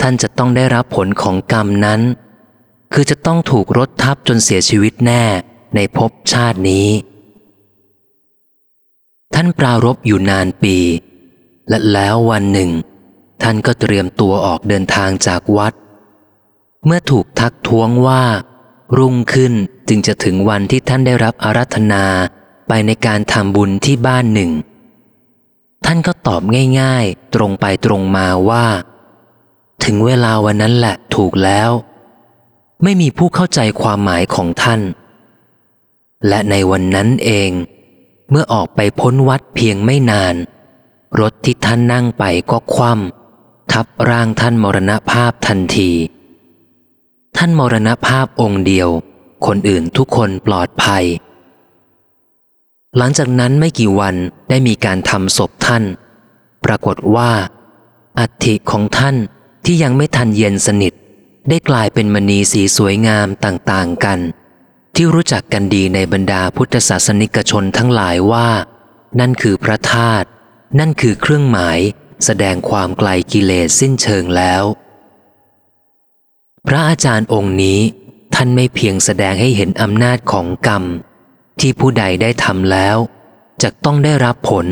ท่านจะต้องได้รับผลของกรรมนั้น คือจะต้องถูกรถทับจนเสียชีวิตแน่ในภพชาตินี้ ท่านปรารบอยู่นานปี และแล้ววันหนึ่ง ท่านก็เตรียมตัวออกเดินทางจากวัด เมื่อถูกทักท้วงว่า รุ่งขึ้นจึงจะถึงวันที่ท่านได้รับอารัธนาไปในการทำบุญที่บ้านหนึ่ง ท่านก็ตอบง่ายๆ ตรงไปตรงมาว่า ถึงเวลาวันนั้นแหละถูกแล้ว ไม่มีผู้เข้าใจความหมายของท่าน และในวันนั้นเอง เมื่อออกไปพ้นวัดเพียงไม่นาน รถที่ท่านนั่งไปก็คว่ำทับร่างท่านมรณภาพทันที ท่านมรณภาพองค์เดียว คนอื่นทุกคนปลอดภัย หลังจากนั้นไม่กี่วันได้มีการทำศพท่าน ปรากฏว่าอัฐิของท่านที่ยังไม่ทันเย็นสนิท ได้กลายเป็นมณีสีสวยงามต่างๆกัน ที่รู้จักกันดีในบรรดาพุทธศาสนิกชนทั้งหลายว่า นั่นคือพระธาตุนั่นคือเครื่องหมาย แสดงความไกลกิเลสสิ้นเชิงแล้ว พระอาจารย์องค์นี้ ท่านไม่เพียงแสดงให้เห็นอำนาจของกรรม ที่ผู้ใดได้ทำแล้วจะต้องได้รับผล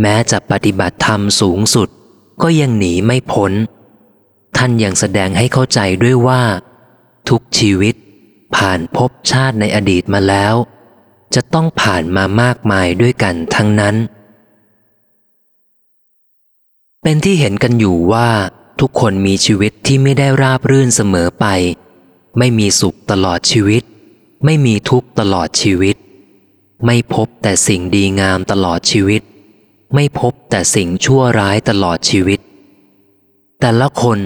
แม้จะปฏิบัติธรรมสูงสุด ก็ยังหนีไม่พ้น ท่านยังแสดงให้เข้าใจด้วยว่า ทุกชีวิต ผ่านภพชาติในอดีตมาแล้ว จะต้องผ่านมามากมายด้วยกันทั้งนั้น เป็นที่เห็นกันอยู่ว่า ทุกคนมีชีวิตที่ไม่ได้ราบรื่นเสมอไป ไม่มีสุขตลอดชีวิต ไม่มีทุกข์ตลอดชีวิต ไม่พบแต่สิ่งดีงามตลอดชีวิต ไม่พบแต่สิ่งชั่วร้ายตลอดชีวิต แต่ละคน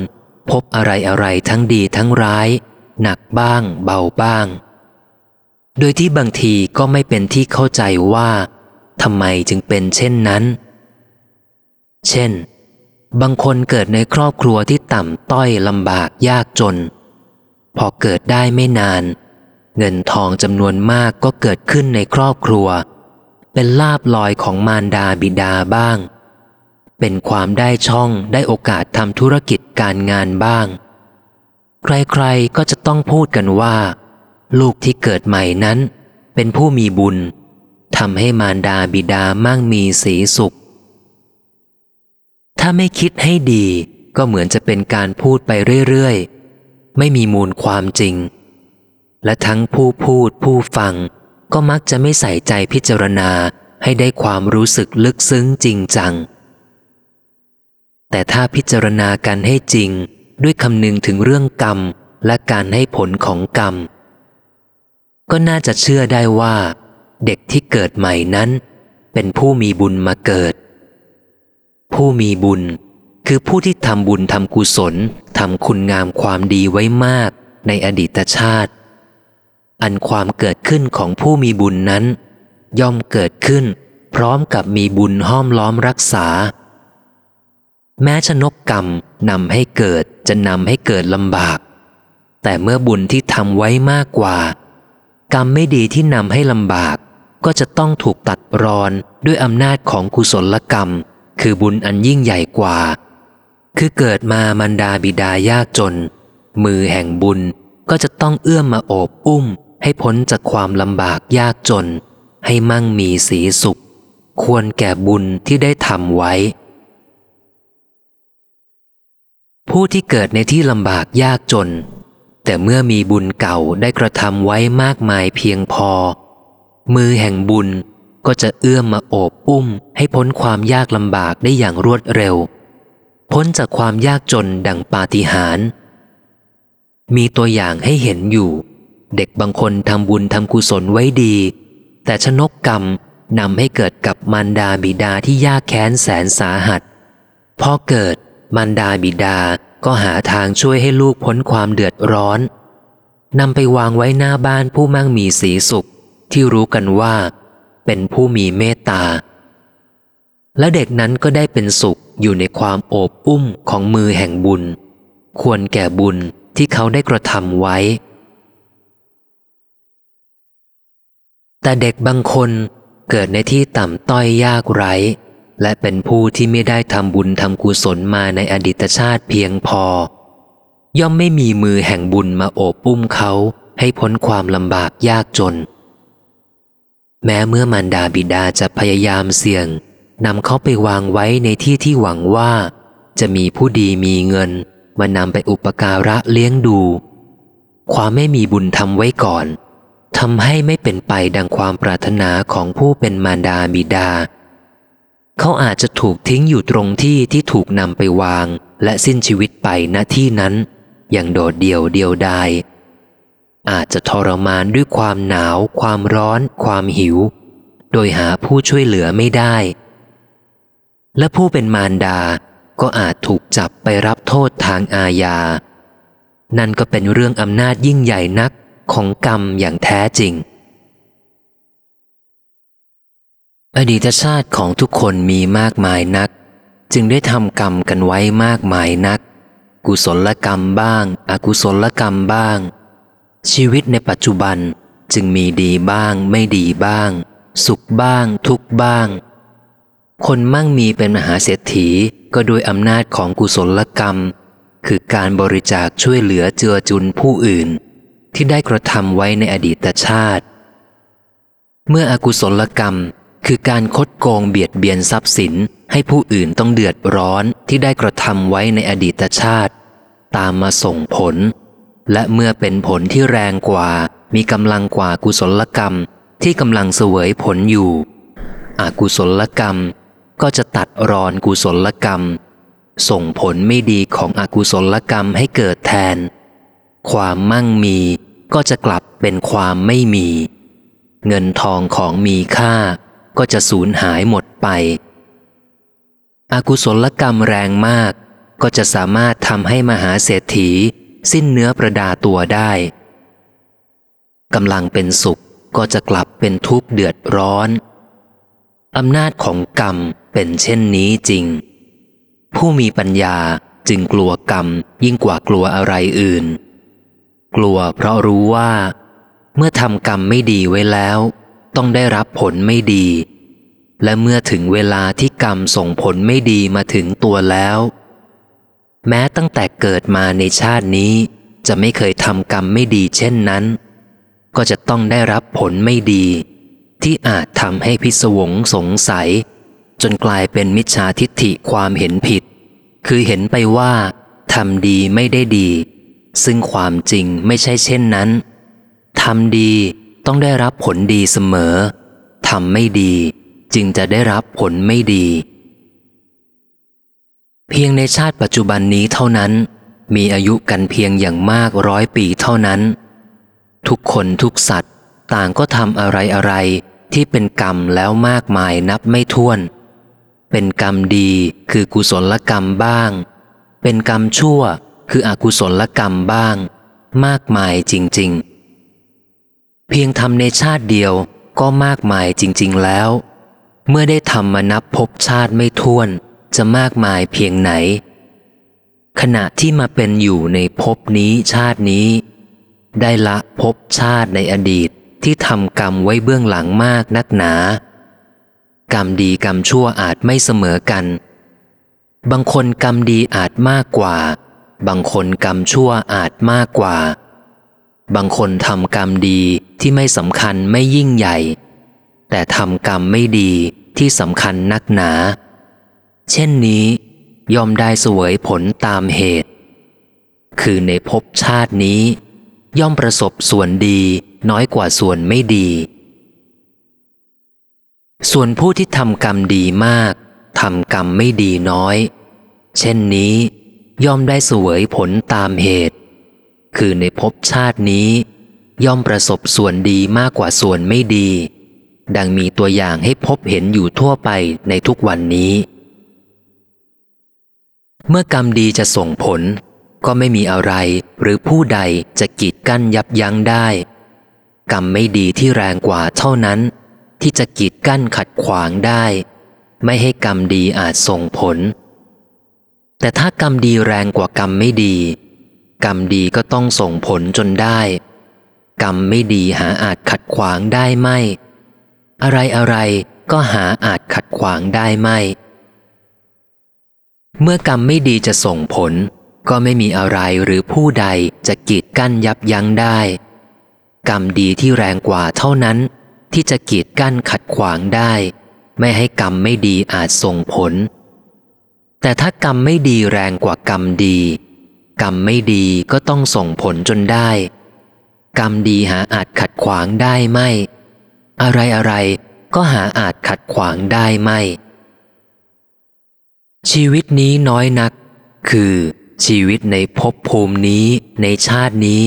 พบอะไรอะไรทั้งดีทั้งร้าย หนักบ้าง เบาบ้าง โดยที่บางทีก็ไม่เป็นที่เข้าใจว่าทำไมจึงเป็นเช่นนั้น เช่น บางคนเกิดในครอบครัวที่ต่ำต้อยลำบากยากจน พอเกิดได้ไม่นาน เงินทองจำนวนมากก็เกิดขึ้นในครอบครัว เป็นลาบลอยของมารดาบิดาบ้าง เป็นความได้ช่องได้โอกาสทำธุรกิจการงานบ้าง ใครๆก็จะต้องพูดกันว่า ลูกที่เกิดใหม่นั้น เป็นผู้มีบุญทำให้มารดาบิดามั่งมีสีสุข ถ้าไม่คิดให้ดีก็เหมือนจะเป็นการพูดไปเรื่อยๆ ไม่มีมูลความจริง และทั้งผู้พูดผู้ฟัง ก็มักจะไม่ใส่ใจพิจารณาให้ได้ความรู้สึกลึกซึ้งจริงจัง แต่ถ้าพิจารณากันให้จริง ด้วยคำนึงถึงเรื่องกรรมและการให้ผลของกรรม ก็น่าจะเชื่อได้ว่า เด็กที่เกิดใหม่นั้น เป็นผู้มีบุญมาเกิด ผู้มีบุญคือผู้ที่ทำบุญทำกุศลทำคุณงามความดีไว้มากในอดีตชาติ อันความเกิดขึ้นของผู้มีบุญนั้น ย่อมเกิดขึ้น พร้อมกับมีบุญห้อมล้อมรักษา แม้ชนกกรรมนำให้เกิดจะนำให้เกิดลำบาก แต่เมื่อบุญที่ทำไว้มากกว่า กรรมไม่ดีที่นำให้ลำบาก ก็จะต้องถูกตัดรอนด้วยอำนาจของกุศลกรรม คือบุญอันยิ่งใหญ่กว่า คือเกิดมามันดาบิดายากจน มือแห่งบุญก็จะต้องเอื้อมมาโอบอุ้ม ให้พ้นจากความลำบากยากจน ให้มั่งมีสีสุข ควรแก่บุญที่ได้ทำไว้ ผู้ที่เกิดในที่ลำบากยากจน แต่เมื่อมีบุญเก่าได้กระทำไว้มากมายเพียงพอ มือแห่งบุญก็จะเอื้อมมาโอบอุ้ม ให้พ้นความยากลำบากได้อย่างรวดเร็ว พ้นจากความยากจนดังปาฏิหาริย์มีตัวอย่างให้เห็นอยู่ เด็กบางคนทำบุญทำกุศลไว้ดี แต่ชนกกรรมนำให้เกิดกับมารดาบิดาที่ยากแค้นแสนสาหัสพอเกิด มารดาบิดาก็หาทางช่วยให้ลูกพ้นความเดือดร้อนนำไปวางไว้หน้าบ้านผู้มั่งมีสีสุข ที่รู้กันว่า เป็นผู้มีเมตตา และเด็กนั้นก็ได้เป็นสุขอยู่ในความโอบอุ้มของมือแห่งบุญ ควรแก่บุญที่เขาได้กระทำไว้ แต่เด็กบางคนเกิดในที่ต่ำต้อยยากไร้ และเป็นผู้ที่ไม่ได้ทำบุญทำกุศลมาในอดีตชาติเพียงพอ ย่อมไม่มีมือแห่งบุญมาโอบปุ้มเขาให้พ้นความลำบากยากจน แม้เมื่อมารดาบิดาจะพยายามเสี่ยงนำเขาไปวางไว้ในที่ที่หวังว่า จะมีผู้ดีมีเงิน มานำไปอุปการะเลี้ยงดู ความไม่มีบุญทำไว้ก่อนทำให้ไม่เป็นไปดังความปรารถนาของผู้เป็นมารดาบิดา เขาอาจจะถูกทิ้งอยู่ตรงที่ที่ถูกนำไปวาง และสิ้นชีวิตไปณที่นั้น อย่างโดดเดี่ยวเดียวดายอาจจะทรมานด้วยความหนาว ความร้อน ความหิว โดยหาผู้ช่วยเหลือไม่ได้ และผู้เป็นมารดาก็อาจถูกจับไปรับโทษทางอาญา นั่นก็เป็นเรื่องอำนาจยิ่งใหญ่นักของกรรมอย่างแท้จริง อดีตชาติของทุกคนมีมากมายนัก จึงได้ทำกรรมกันไว้มากมายนัก กุศลกรรมบ้าง อกุศลกรรมบ้าง ชีวิตในปัจจุบันจึงมีดีบ้าง ไม่ดีบ้าง สุขบ้าง ทุกบ้าง คนมั่งมีเป็นมหาเศรษฐีก็โดยอำนาจของกุศลกรรม คือการบริจาคช่วยเหลือเจือจุนผู้อื่น ที่ได้กระทำไว้ในอดีตชาติ เมื่ออกุศลกรรม คือการคดโกงเบียดเบียนทรัพย์สินให้ผู้อื่นต้องเดือดร้อนที่ได้กระทำไว้ในอดีตชาติ ตามมาส่งผล และเมื่อเป็นผลที่แรงกว่า มีกำลังกว่ากุศลกรรมที่กำลังเสวยผลอยู่ อกุศลกรรมก็จะตัดรอนกุศลกรรม ส่งผลไม่ดีของอกุศลกรรมให้เกิดแทน ความมั่งมีก็จะกลับเป็นความไม่มี เงินทองของมีค่า ก็จะสูญหายหมดไปอากุศลกรรมแรงมาก ก็จะสามารถทำให้มหาเศรษฐี สิ้นเนื้อประดาตัวได้กำลังเป็นสุขก็จะกลับเป็นทุกข์เดือดร้อนอำนาจของกรรมเป็นเช่นนี้จริง ผู้มีปัญญาจึงกลัวกรรมยิ่งกว่ากลัวอะไรอื่น กลัวเพราะรู้ว่า เมื่อทำกรรมไม่ดีไว้แล้ว ต้องได้รับผลไม่ดี และเมื่อถึงเวลาที่กรรมส่งผลไม่ดีมาถึงตัวแล้ว แม้ตั้งแต่เกิดมาในชาตินี้ จะไม่เคยทำกรรมไม่ดีเช่นนั้น ก็จะต้องได้รับผลไม่ดี ที่อาจทำให้พิศวงสงสัย จนกลายเป็นมิจฉาทิฏฐิความเห็นผิด คือเห็นไปว่าทำดีไม่ได้ดี ซึ่งความจริงไม่ใช่เช่นนั้นทำดี ต้องได้รับผลดีเสมอทำไม่ดีจึงจะได้รับผลไม่ดี เพียงในชาติปัจจุบันนี้เท่านั้น มีอายุกันเพียงอย่างมากร้อยปีเท่านั้น ทุกคนทุกสัตว์ต่างก็ทำอะไรอะไรที่เป็นกรรมแล้วมากมายนับไม่ถ้วน เป็นกรรมดีคือกุศลกรรมบ้าง เป็นกรรมชั่วคืออกุศลกรรมบ้าง มากมายจริง ๆ เพียงทำในชาติเดียวก็มากมายจริง ๆแล้ว เมื่อได้ทำมานับพบชาติไม่ท้วน จะมากมายเพียงไหน ขณะที่มาเป็นอยู่ในภพนี้ชาตินี้ ได้ละภพชาติในอดีตที่ทำกรรมไว้เบื้องหลังมากนักหนา กรรมดีกรรมชั่วอาจไม่เสมอกัน บางคนกรรมดีอาจมากกว่า บางคนกรรมชั่วอาจมากกว่า บางคนทำกรรมดีที่ไม่สำคัญไม่ยิ่งใหญ่ แต่ทำกรรมไม่ดีที่สำคัญนักหนา เช่นนี้ยอมได้สวยผลตามเหตุ คือในภพชาตินี้ ย่อมประสบส่วนดีน้อยกว่าส่วนไม่ดี ส่วนผู้ที่ทำกรรมดีมากทำกรรมไม่ดีน้อย เช่นนี้ ย่อมได้สวยผลตามเหตุ คือในภพชาตินี้ ย่อมประสบส่วนดีมากกว่าส่วนไม่ดี ดังมีตัวอย่างให้พบเห็นอยู่ทั่วไปในทุกวันนี้ เมื่อกรรมดีจะส่งผล ก็ไม่มีอะไรหรือผู้ใดจะกีดกั้นยับยั้งได้ กรรมไม่ดีที่แรงกว่าเท่านั้น ที่จะกีดกั้นขัดขวางได้ ไม่ให้กรรมดีอาจส่งผล แต่ถ้ากรรมดีแรงกว่ากรรมไม่ดี กรรมดีก็ต้องส่งผลจนได้ กรรมไม่ดีหาอาจขัดขวางได้ไม่ อะไรอะไรก็หาอาจขัดขวางได้ไม่ เมื่อกรรมไม่ดีจะส่งผล ก็ไม่มีอะไรหรือผู้ใดจะกีดกั้นยับยั้งได้ กรรมดีที่แรงกว่าเท่านั้น ที่จะกีดกั้นขัดขวางได้ ไม่ให้กรรมไม่ดีอาจส่งผล แต่ถ้ากรรมไม่ดีแรงกว่ากรรมดี กรรมไม่ดีก็ต้องส่งผลจนได้ กรรมดีหาอาจขัดขวางได้ไม่ อะไรอะไรก็หาอาจขัดขวางได้ไม่ ชีวิตนี้น้อยนัก คือชีวิตในภพภูมินี้ในชาตินี้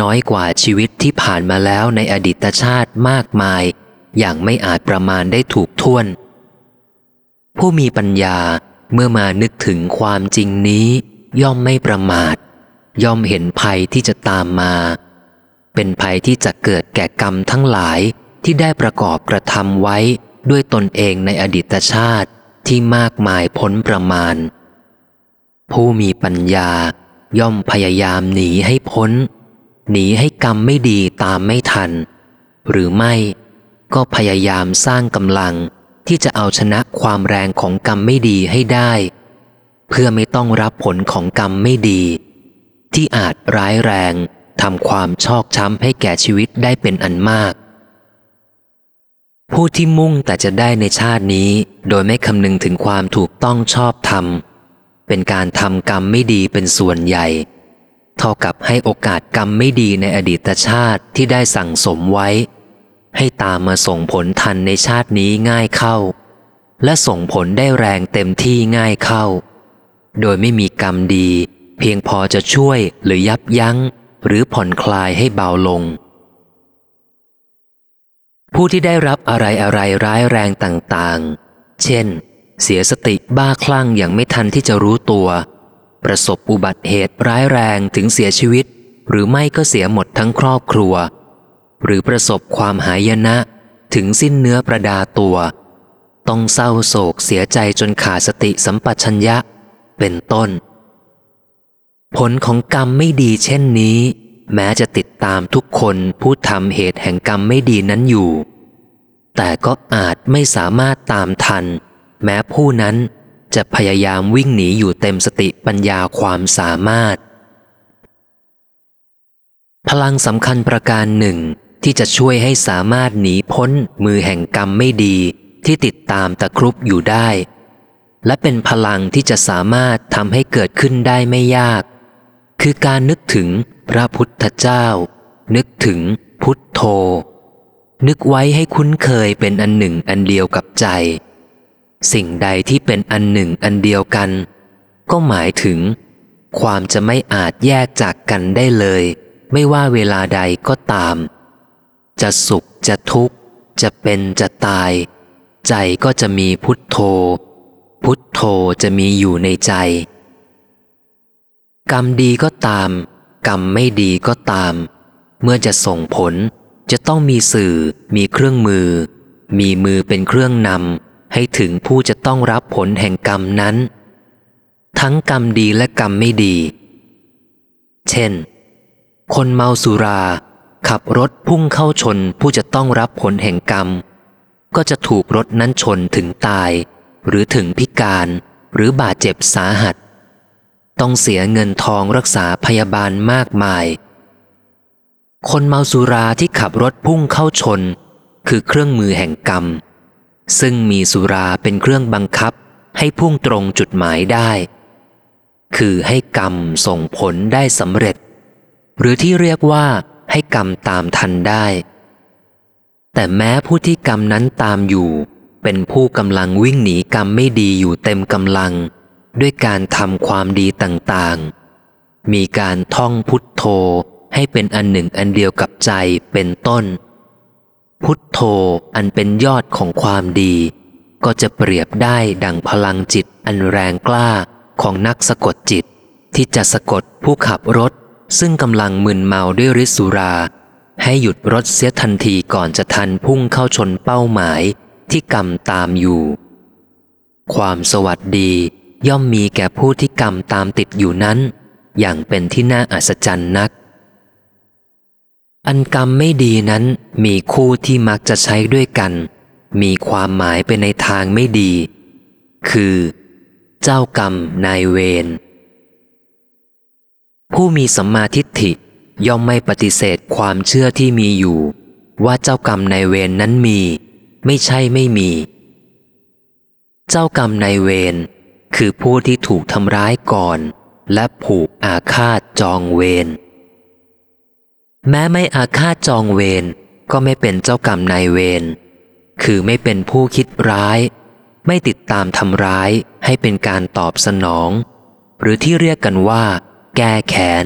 น้อยกว่าชีวิตที่ผ่านมาแล้วในอดีตชาติมากมาย อย่างไม่อาจประมาณได้ถูกท่วน ผู้มีปัญญาเมื่อมานึกถึงความจริงนี้ ย่อมไม่ประมาท ย่อมเห็นภัยที่จะตามมา เป็นภัยที่จะเกิดแก่กรรมทั้งหลายที่ได้ประกอบกระทำไว้ด้วยตนเองในอดีตชาติที่มากมายพ้นประมาณ ผู้มีปัญญาย่อมพยายามหนีให้พ้น หนีให้กรรมไม่ดีตามไม่ทัน หรือไม่ก็พยายามสร้างกำลังที่จะเอาชนะความแรงของกรรมไม่ดีให้ได้ เพื่อไม่ต้องรับผลของกรรมไม่ดี ที่อาจร้ายแรงทำความชอกช้ำให้แก่ชีวิตได้เป็นอันมาก ผู้ที่มุ่งแต่จะได้ในชาตินี้ โดยไม่คำนึงถึงความถูกต้องชอบธรรม เป็นการทำกรรมไม่ดีเป็นส่วนใหญ่ เท่ากับให้โอกาสกรรมไม่ดีในอดีตชาติที่ได้สั่งสมไว้ ให้ตามมาส่งผลทันในชาตินี้ง่ายเข้า และส่งผลได้แรงเต็มที่ง่ายเข้า โดยไม่มีกรรมดี เพียงพอจะช่วยหรือยับยั้ง หรือผ่อนคลายให้เบาลง ผู้ที่ได้รับอะไรอะไรร้ายแรงต่างๆ เช่น เสียสติบ้าคลั่งอย่างไม่ทันที่จะรู้ตัว ประสบอุบัติเหตุร้ายแรงถึงเสียชีวิต หรือไม่ก็เสียหมดทั้งครอบครัว หรือประสบความหายนะถึงสิ้นเนื้อประดาตัว ต้องเศร้าโศกเสียใจจนขาดสติสัมปชัญญะ เป็นต้น ผลของกรรมไม่ดีเช่นนี้ แม้จะติดตามทุกคนผู้ทำเหตุแห่งกรรมไม่ดีนั้นอยู่ แต่ก็อาจไม่สามารถตามทัน แม้ผู้นั้นจะพยายามวิ่งหนีอยู่เต็มสติปัญญาความสามารถ พลังสำคัญประการหนึ่งที่จะช่วยให้สามารถหนีพ้นมือแห่งกรรมไม่ดีที่ติดตามตะครุบอยู่ได้ และเป็นพลังที่จะสามารถทำให้เกิดขึ้นได้ไม่ยาก คือการนึกถึงพระพุทธเจ้า นึกถึงพุทโธ นึกไว้ให้คุ้นเคยเป็นอันหนึ่งอันเดียวกับใจ สิ่งใดที่เป็นอันหนึ่งอันเดียวกัน ก็หมายถึง ความจะไม่อาจแยกจากกันได้เลย ไม่ว่าเวลาใดก็ตาม จะสุขจะทุกข์ จะเป็นจะตาย ใจก็จะมีพุทโธ พุทโธจะมีอยู่ในใจ กรรมดีก็ตาม กรรมไม่ดีก็ตาม เมื่อจะส่งผลจะต้องมีสื่อ มีเครื่องมือ มีมือเป็นเครื่องนำให้ถึงผู้จะต้องรับผลแห่งกรรมนั้น ทั้งกรรมดีและกรรมไม่ดี เช่น คนเมาสุรา ขับรถพุ่งเข้าชนผู้จะต้องรับผลแห่งกรรม ก็จะถูกรถนั้นชนถึงตาย หรือถึงพิการหรือบาดเจ็บสาหัส ต้องเสียเงินทองรักษาพยาบาลมากมาย คนเมาสุราที่ขับรถพุ่งเข้าชน คือเครื่องมือแห่งกรรม ซึ่งมีสุราเป็นเครื่องบังคับให้พุ่งตรงจุดหมายได้ คือให้กรรมส่งผลได้สำเร็จ หรือที่เรียกว่าให้กรรมตามทันได้ แต่แม้ผู้ที่กรรมนั้นตามอยู่ เป็นผู้กำลังวิ่งหนีกรรมไม่ดีอยู่เต็มกำลัง ด้วยการทำความดีต่างๆ มีการท่องพุทโธให้เป็นอันหนึ่งอันเดียวกับใจเป็นต้น พุทโธอันเป็นยอดของความดี ก็จะเปรียบได้ดังพลังจิตอันแรงกล้าของนักสะกดจิต ที่จะสะกดผู้ขับรถ ซึ่งกำลังมึนเมาด้วยฤทธิสุรา ให้หยุดรถเสียทันทีก่อนจะทันพุ่งเข้าชนเป้าหมาย ที่กรรมตามอยู่ ความสวัสดีย่อมมีแก่ผู้ที่กรรมตามติดอยู่นั้น อย่างเป็นที่น่าอัศจรรย์นัก อันกรรมไม่ดีนั้นมีคู่ที่มักจะใช้ด้วยกัน มีความหมายไปในทางไม่ดี คือ เจ้ากรรมนายเวรผู้มีสัมมาทิฏฐิย่อมไม่ปฏิเสธความเชื่อที่มีอยู่ ว่าเจ้ากรรมนายเวรนนั้นมี ไม่ใช่ไม่มี เจ้ากรรมนายเวรคือผู้ที่ถูกทำร้ายก่อน และผูกอาฆาตจองเวรแม้ไม่อาฆาตจองเวรก็ไม่เป็นเจ้ากรรมนายเวรคือไม่เป็นผู้คิดร้าย ไม่ติดตามทำร้ายให้เป็นการตอบสนอง หรือที่เรียกกันว่า แก้แค้น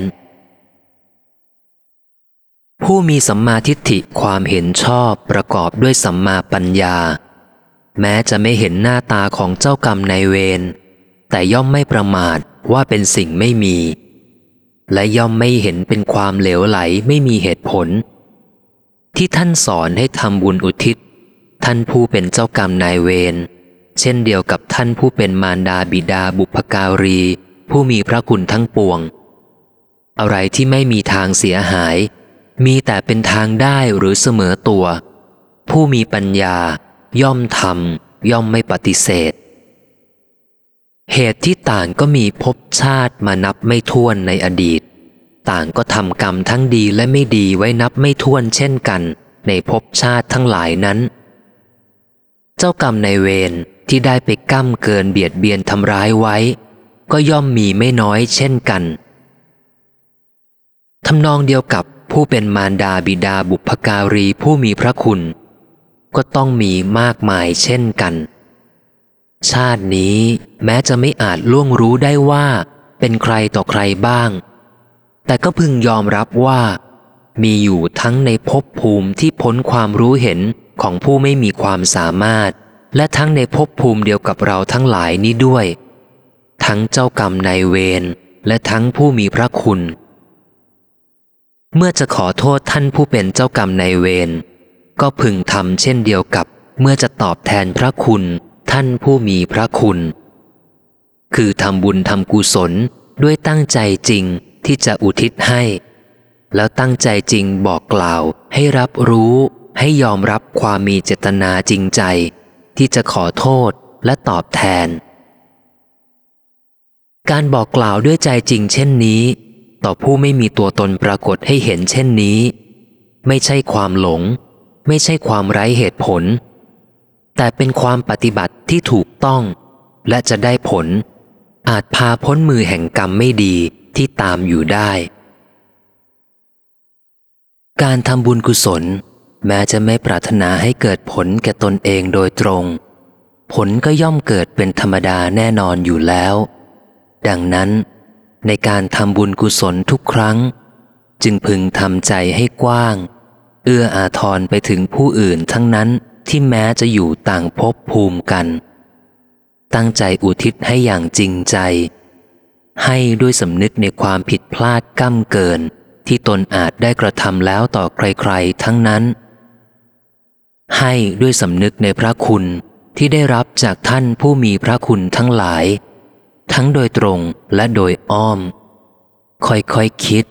ผู้มีสัมมาทิฏฐิความเห็นชอบประกอบด้วยสัมมาปัญญา แม้จะไม่เห็นหน้าตาของเจ้ากรรมนายเวรแต่ย่อมไม่ประมาทว่าเป็นสิ่งไม่มี และย่อมไม่เห็นเป็นความเหลวไหลไม่มีเหตุผล ที่ท่านสอนให้ทำบุญอุทิศ ท่านผู้เป็นเจ้ากรรมนายเวรเช่นเดียวกับท่านผู้เป็นมารดาบิดาบุพการี ผู้มีพระคุณทั้งปวง อะไรที่ไม่มีทางเสียหาย มีแต่เป็นทางได้หรือเสมอตัว ผู้มีปัญญาย่อมทำย่อมไม่ปฏิเสธ เหตุที่ต่างก็มีภพชาติมานับไม่ถ้วนในอดีต ต่างก็ทำกรรมทั้งดีและไม่ดีไว้นับไม่ถ้วนเช่นกัน ในภพชาติทั้งหลายนั้น เจ้ากรรมในเวรที่ได้ไปก้ำเกินเบียดเบียนทำร้ายไว้ ก็ย่อมมีไม่น้อยเช่นกันทำนองเดียวกับ ผู้เป็นมารดาบิดาบุพการีผู้มีพระคุณ ก็ต้องมีมากมายเช่นกัน ชาตินี้แม้จะไม่อาจล่วงรู้ได้ว่า เป็นใครต่อใครบ้าง แต่ก็พึงยอมรับว่า มีอยู่ทั้งในภพภูมิที่พ้นความรู้เห็นของผู้ไม่มีความสามารถ และทั้งในภพภูมิเดียวกับเราทั้งหลายนี้ด้วย ทั้งเจ้ากรรมนายเวรและทั้งผู้มีพระคุณ เมื่อจะขอโทษท่านผู้เป็นเจ้ากรรมนายเวรก็พึงทำเช่นเดียวกับ เมื่อจะตอบแทนพระคุณ ท่านผู้มีพระคุณ คือทำบุญทำกุศลด้วยตั้งใจจริงที่จะอุทิศให้ แล้วตั้งใจจริงบอกกล่าว ให้รับรู้ให้ยอมรับความมีเจตนาจริงใจ ที่จะขอโทษและตอบแทน การบอกกล่าวด้วยใจจริงเช่นนี้ ต่อผู้ไม่มีตัวตนปรากฏให้เห็นเช่นนี้ ไม่ใช่ความหลง ไม่ใช่ความไร้เหตุผล แต่เป็นความปฏิบัติที่ถูกต้อง และจะได้ผล อาจพาพ้นมือแห่งกรรมไม่ดีที่ตามอยู่ได้ การทำบุญกุศล แม้จะไม่ปรารถนาให้เกิดผลแก่ตนเองโดยตรง ผลก็ย่อมเกิดเป็นธรรมดาแน่นอนอยู่แล้ว ดังนั้น ในการทำบุญกุศลทุกครั้ง จึงพึงทำใจให้กว้าง เอื้ออาทรไปถึงผู้อื่นทั้งนั้นที่แม้จะอยู่ต่างภพภูมิกัน ตั้งใจอุทิศให้อย่างจริงใจ ให้ด้วยสำนึกในความผิดพลาดก้ำเกิน ที่ตนอาจได้กระทำแล้วต่อใครๆทั้งนั้น ให้ด้วยสำนึกในพระคุณที่ได้รับจากท่านผู้มีพระคุณทั้งหลาย ทั้งโดยตรงและโดยอ้อม ค่อยๆคคิด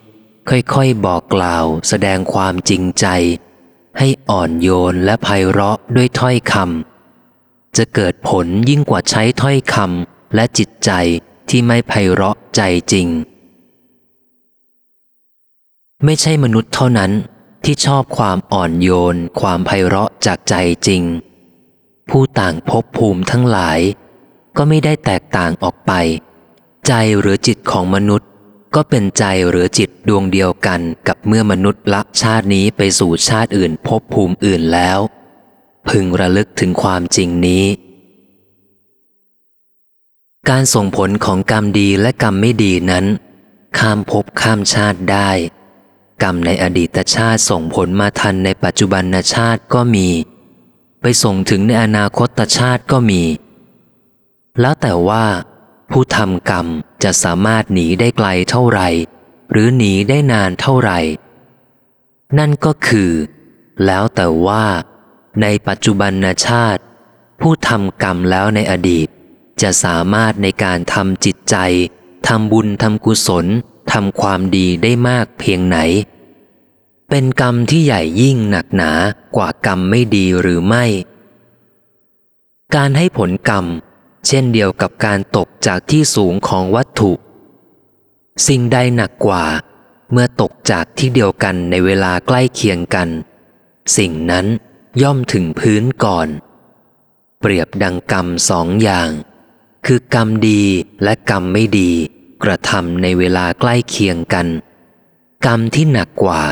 ค่อยๆ บอกกล่าว แสดงความจริงใจ ให้อ่อนโยนและไพเราะด้วยถ้อยคำจะเกิดผลยิ่งกว่าใช้ถ้อยคำและจิตใจที่ไม่ไพเราะใจจริง ไม่ใช่มนุษย์เท่านั้นที่ชอบความอ่อนโยน ความไพเราะจากใจจริง ผู้ต่างภพภูมิทั้งหลาย ก็ไม่ได้แตกต่างออกไป ใจหรือจิตของมนุษย์ ก็เป็นใจหรือจิตดวงเดียวกันกับเมื่อมนุษย์ละชาตินี้ไปสู่ชาติอื่นภพภูมิอื่นแล้ว พึงระลึกถึงความจริงนี้ การส่งผลของกรรมดีและกรรมไม่ดีนั้น ข้ามภพข้ามชาติได้ กรรมในอดีตชาติส่งผลมาทันในปัจจุบันชาติก็มี ไปส่งถึงในอนาคตชาติก็มี แล้วแต่ว่า ผู้ทำกรรมจะสามารถหนีได้ไกลเท่าไหร่ หรือหนีได้นานเท่าไหร่ นั่นก็คือ แล้วแต่ว่า ในปัจจุบันชาติ ผู้ทำกรรมแล้วในอดีต จะสามารถในการทำจิตใจทำบุญทำกุศลทำความดีได้มากเพียงไหน เป็นกรรมที่ใหญ่ยิ่งหนักหนากว่ากรรมไม่ดีหรือไม่ การให้ผลกรรม เช่นเดียวกับการตกจากที่สูงของวัตถุ สิ่งใดหนักกว่า เมื่อตกจากที่เดียวกันในเวลาใกล้เคียงกัน สิ่งนั้นย่อมถึงพื้นก่อน เปรียบดังกรรมสองอย่าง คือกรรมดีและกรรมไม่ดี กระทำในเวลาใกล้เคียงกัน กรรมที่หนักกว่า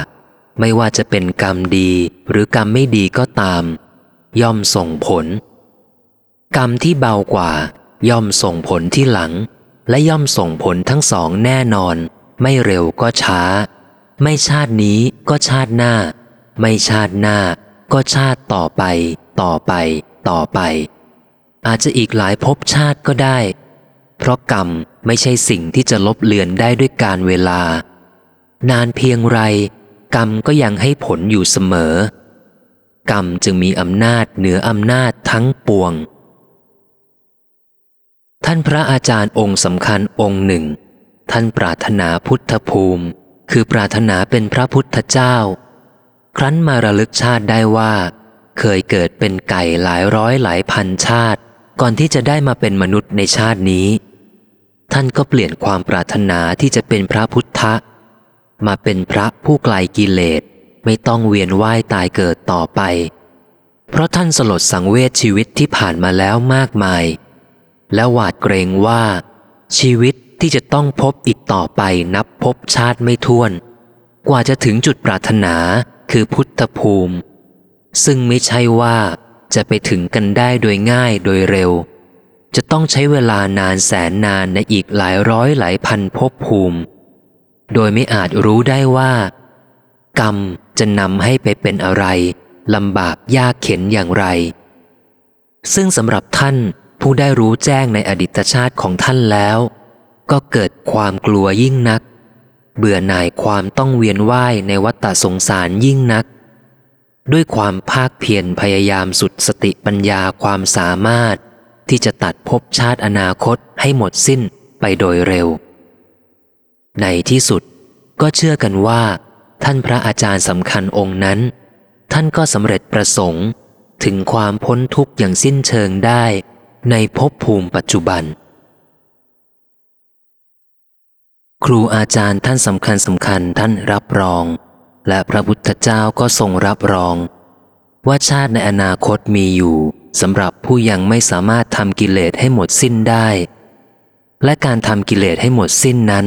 ไม่ว่าจะเป็นกรรมดีหรือกรรมไม่ดีก็ตาม ย่อมส่งผล กรรมที่เบากว่า ย่อมส่งผลที่หลัง และย่อมส่งผลทั้งสองแน่นอน ไม่เร็วก็ช้า ไม่ชาตินี้ก็ชาติหน้า ไม่ชาติหน้า ก็ชาติต่อไป ต่อไป ต่อไป อาจจะอีกหลายภพชาติก็ได้ เพราะกรรมไม่ใช่สิ่งที่จะลบเลือนได้ด้วยการเวลา นานเพียงไร กรรมก็ยังให้ผลอยู่เสมอ กรรมจึงมีอำนาจเหนืออำนาจทั้งปวง ท่านพระอาจารย์องค์สำคัญองค์หนึ่ง ท่านปรารถนาพุทธภูมิ คือปรารถนาเป็นพระพุทธเจ้า ครั้นมาระลึกชาติได้ว่า เคยเกิดเป็นไก่หลายร้อยหลายพันชาติ ก่อนที่จะได้มาเป็นมนุษย์ในชาตินี้ ท่านก็เปลี่ยนความปรารถนาที่จะเป็นพระพุทธมาเป็นพระผู้ไกลกิเลสไม่ต้องเวียนว่ายตายเกิดต่อไป เพราะท่านสลดสังเวชชีวิตที่ผ่านมาแล้วมากมาย และหวาดเกรงว่า ชีวิตที่จะต้องพบอีกต่อไปนับพบชาติไม่ท้วน กว่าจะถึงจุดปรารถนาคือพุทธภูมิ ซึ่งไม่ใช่ว่าจะไปถึงกันได้โดยง่ายโดยเร็ว จะต้องใช้เวลานานแสนนานในอีกหลายร้อยหลายพันภพภูมิ โดยไม่อาจรู้ได้ว่า กรรมจะนำให้ไปเป็นอะไรลำบากยากเข็นอย่างไร ซึ่งสำหรับท่าน ผู้ได้รู้แจ้งในอดีตชาติของท่านแล้ว ก็เกิดความกลัวยิ่งนัก เบื่อหน่ายความต้องเวียนว่ายในวัฏสงสารยิ่งนัก ด้วยความภาคเพียรพยายามสุดสติปัญญาความสามารถ ที่จะตัดภพชาติอนาคตให้หมดสิ้นไปโดยเร็ว ในที่สุดก็เชื่อกันว่า ท่านพระอาจารย์สำคัญองค์นั้น ท่านก็สำเร็จประสงค์ถึงความพ้นทุกข์อย่างสิ้นเชิงได้ ในภพภูมิปัจจุบัน ครูอาจารย์ท่านสำคัญสำคัญท่านรับรอง และพระพุทธเจ้าก็ทรงรับรอง ว่าชาติในอนาคตมีอยู่สำหรับผู้ยังไม่สามารถทำกิเลสให้หมดสิ้นได้ และการทำกิเลสให้หมดสิ้นนั้น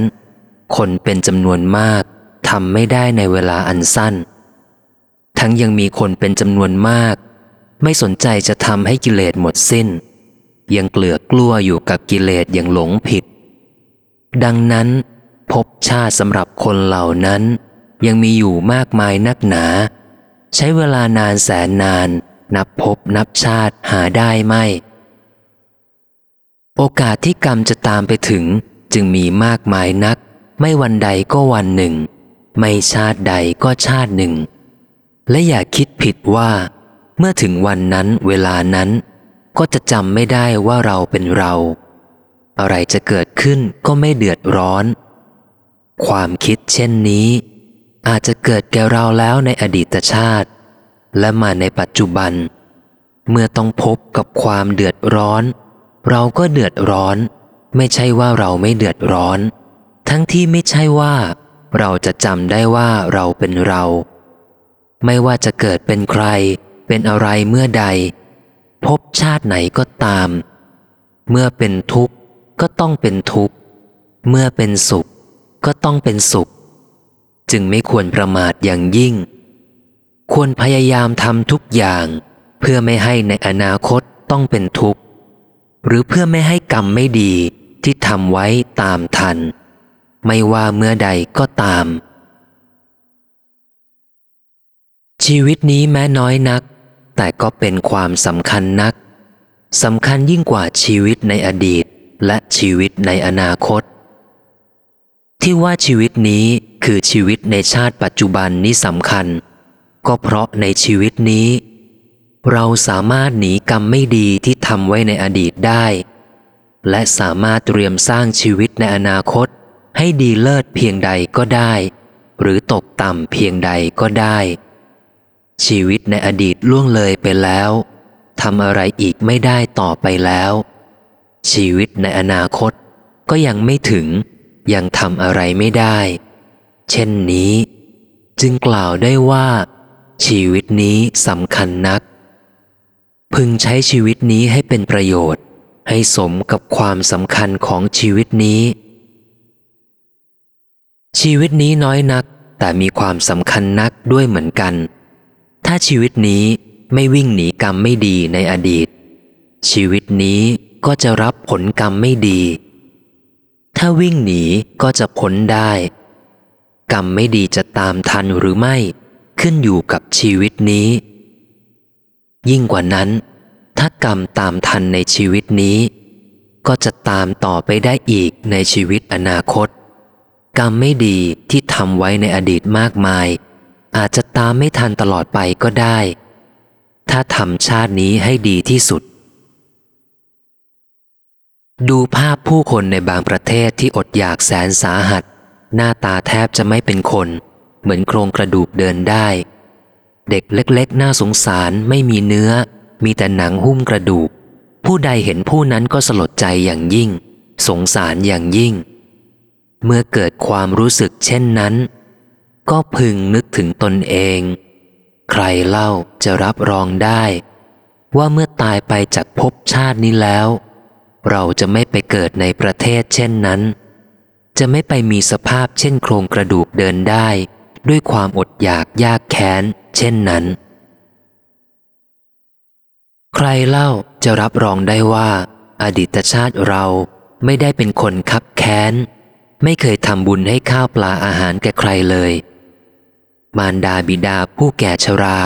คนเป็นจำนวนมากทำไม่ได้ในเวลาอันสั้น ทั้งยังมีคนเป็นจำนวนมาก ไม่สนใจจะทำให้กิเลสหมดสิ้น ยังเกลือกกลัวอยู่กับกิเลสอย่างหลงผิด ดังนั้นภพชาติสำหรับคนเหล่านั้นยังมีอยู่มากมายนักหนา ใช้เวลานานแสนนาน นับพบนับชาติหาได้ไม่ โอกาสที่กรรมจะตามไปถึงจึงมีมากมายนัก ไม่วันใดก็วันหนึ่ง ไม่ชาติใดก็ชาติหนึ่ง และอย่าคิดผิดว่า เมื่อถึงวันนั้นเวลานั้น ก็จะจำไม่ได้ว่าเราเป็นเรา อะไรจะเกิดขึ้นก็ไม่เดือดร้อน ความคิดเช่นนี้ อาจจะเกิดแก่เราแล้วในอดีตชาติ และมาในปัจจุบัน เมื่อต้องพบกับความเดือดร้อน เราก็เดือดร้อน ไม่ใช่ว่าเราไม่เดือดร้อน ทั้งที่ไม่ใช่ว่า เราจะจำได้ว่าเราเป็นเรา ไม่ว่าจะเกิดเป็นใคร เป็นอะไรเมื่อใด พบชาติไหนก็ตาม เมื่อเป็นทุกข์ก็ต้องเป็นทุกข์ เมื่อเป็นสุขก็ต้องเป็นสุข จึงไม่ควรประมาทอย่างยิ่ง ควรพยายามทำทุกอย่าง เพื่อไม่ให้ในอนาคตต้องเป็นทุกข์ หรือเพื่อไม่ให้กรรมไม่ดีที่ทำไว้ตามทัน ไม่ว่าเมื่อใดก็ตาม ชีวิตนี้แม้น้อยนัก แต่ก็เป็นความสำคัญนักสำคัญยิ่งกว่าชีวิตในอดีตและชีวิตในอนาคต ที่ว่าชีวิตนี้คือชีวิตในชาติปัจจุบันนี้สำคัญ ก็เพราะในชีวิตนี้ เราสามารถหนีกรรมไม่ดีที่ทำไว้ในอดีตได้ และสามารถเตรียมสร้างชีวิตในอนาคต ให้ดีเลิศเพียงใดก็ได้ หรือตกต่ำเพียงใดก็ได้ ชีวิตในอดีตล่วงเลยไปแล้วทำอะไรอีกไม่ได้ต่อไปแล้ว ชีวิตในอนาคตก็ยังไม่ถึง ยังทำอะไรไม่ได้ เช่นนี้ จึงกล่าวได้ว่า ชีวิตนี้สำคัญนัก พึงใช้ชีวิตนี้ให้เป็นประโยชน์ ให้สมกับความสำคัญของชีวิตนี้ ชีวิตนี้น้อยนักแต่มีความสำคัญนักด้วยเหมือนกัน ถ้าชีวิตนี้ไม่วิ่งหนีกรรมไม่ดีในอดีต ชีวิตนี้ก็จะรับผลกรรมไม่ดี ถ้าวิ่งหนีก็จะพ้นได้ กรรมไม่ดีจะตามทันหรือไม่ขึ้นอยู่กับชีวิตนี้ ยิ่งกว่านั้น ถ้ากรรมตามทันในชีวิตนี้ ก็จะตามต่อไปได้อีกในชีวิตอนาคต กรรมไม่ดีที่ทำไว้ในอดีตมากมาย อาจจะตามไม่ทันตลอดไปก็ได้ ถ้าทำชาตินี้ให้ดีที่สุด ดูภาพผู้คนในบางประเทศที่อดอยากแสนสาหัส หน้าตาแทบจะไม่เป็นคน เหมือนโครงกระดูกเดินได้ เด็กเล็กๆ น่าสงสารไม่มีเนื้อ มีแต่หนังหุ้มกระดูก ผู้ใดเห็นผู้นั้นก็สลดใจอย่างยิ่ง สงสารอย่างยิ่งเมื่อเกิดความรู้สึกเช่นนั้น ก็พึงนึกถึงตนเอง ใครเล่าจะรับรองได้ ว่าเมื่อตายไปจากภพชาตินี้แล้ว เราจะไม่ไปเกิดในประเทศเช่นนั้น จะไม่ไปมีสภาพเช่นโครงกระดูกเดินได้ ด้วยความอดอยากยากแค้น เช่นนั้น ใครเล่าจะรับรองได้ว่า อดีตชาติเราไม่ได้เป็นคนคับแค้น ไม่เคยทำบุญให้ข้าวปลาอาหารแก่ใครเลย มารดาบิดาผู้แก่ชรา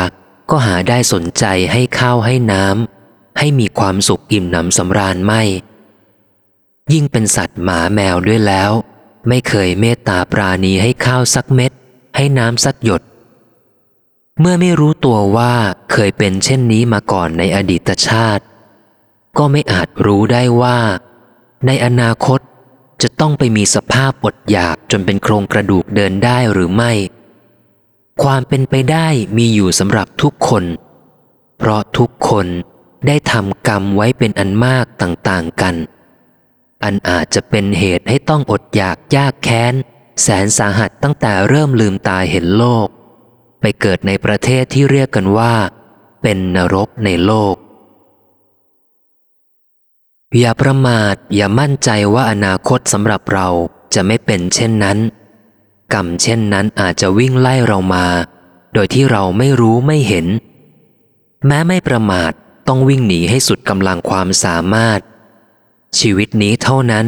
ก็หาได้สนใจให้ข้าวให้น้ำให้มีความสุขอิ่มหนำสำราญไม่ ยิ่งเป็นสัตว์หมาแมวด้วยแล้ว ไม่เคยเมตตาปราณีให้ข้าวสักเม็ด ให้น้ำสักหยด เมื่อไม่รู้ตัวว่าเคยเป็นเช่นนี้มาก่อนในอดีตชาติ ก็ไม่อาจรู้ได้ว่า ในอนาคตจะต้องไปมีสภาพอดอยากจนเป็นโครงกระดูกเดินได้หรือไม่ ความเป็นไปได้มีอยู่สำหรับทุกคน เพราะทุกคนได้ทำกรรมไว้เป็นอันมากต่างๆกัน อันอาจจะเป็นเหตุให้ต้องอดอยากยากแค้น แสนสาหัสตั้งแต่เริ่มลืมตาเห็นโลก ไปเกิดในประเทศที่เรียกกันว่า เป็นนรกในโลก อย่าประมาทอย่ามั่นใจว่าอนาคตสำหรับเราจะไม่เป็นเช่นนั้น กรรมเช่นนั้นอาจจะวิ่งไล่เรามา โดยที่เราไม่รู้ไม่เห็น แม้ไม่ประมาทต้องวิ่งหนีให้สุดกำลังความสามารถ ชีวิตนี้เท่านั้น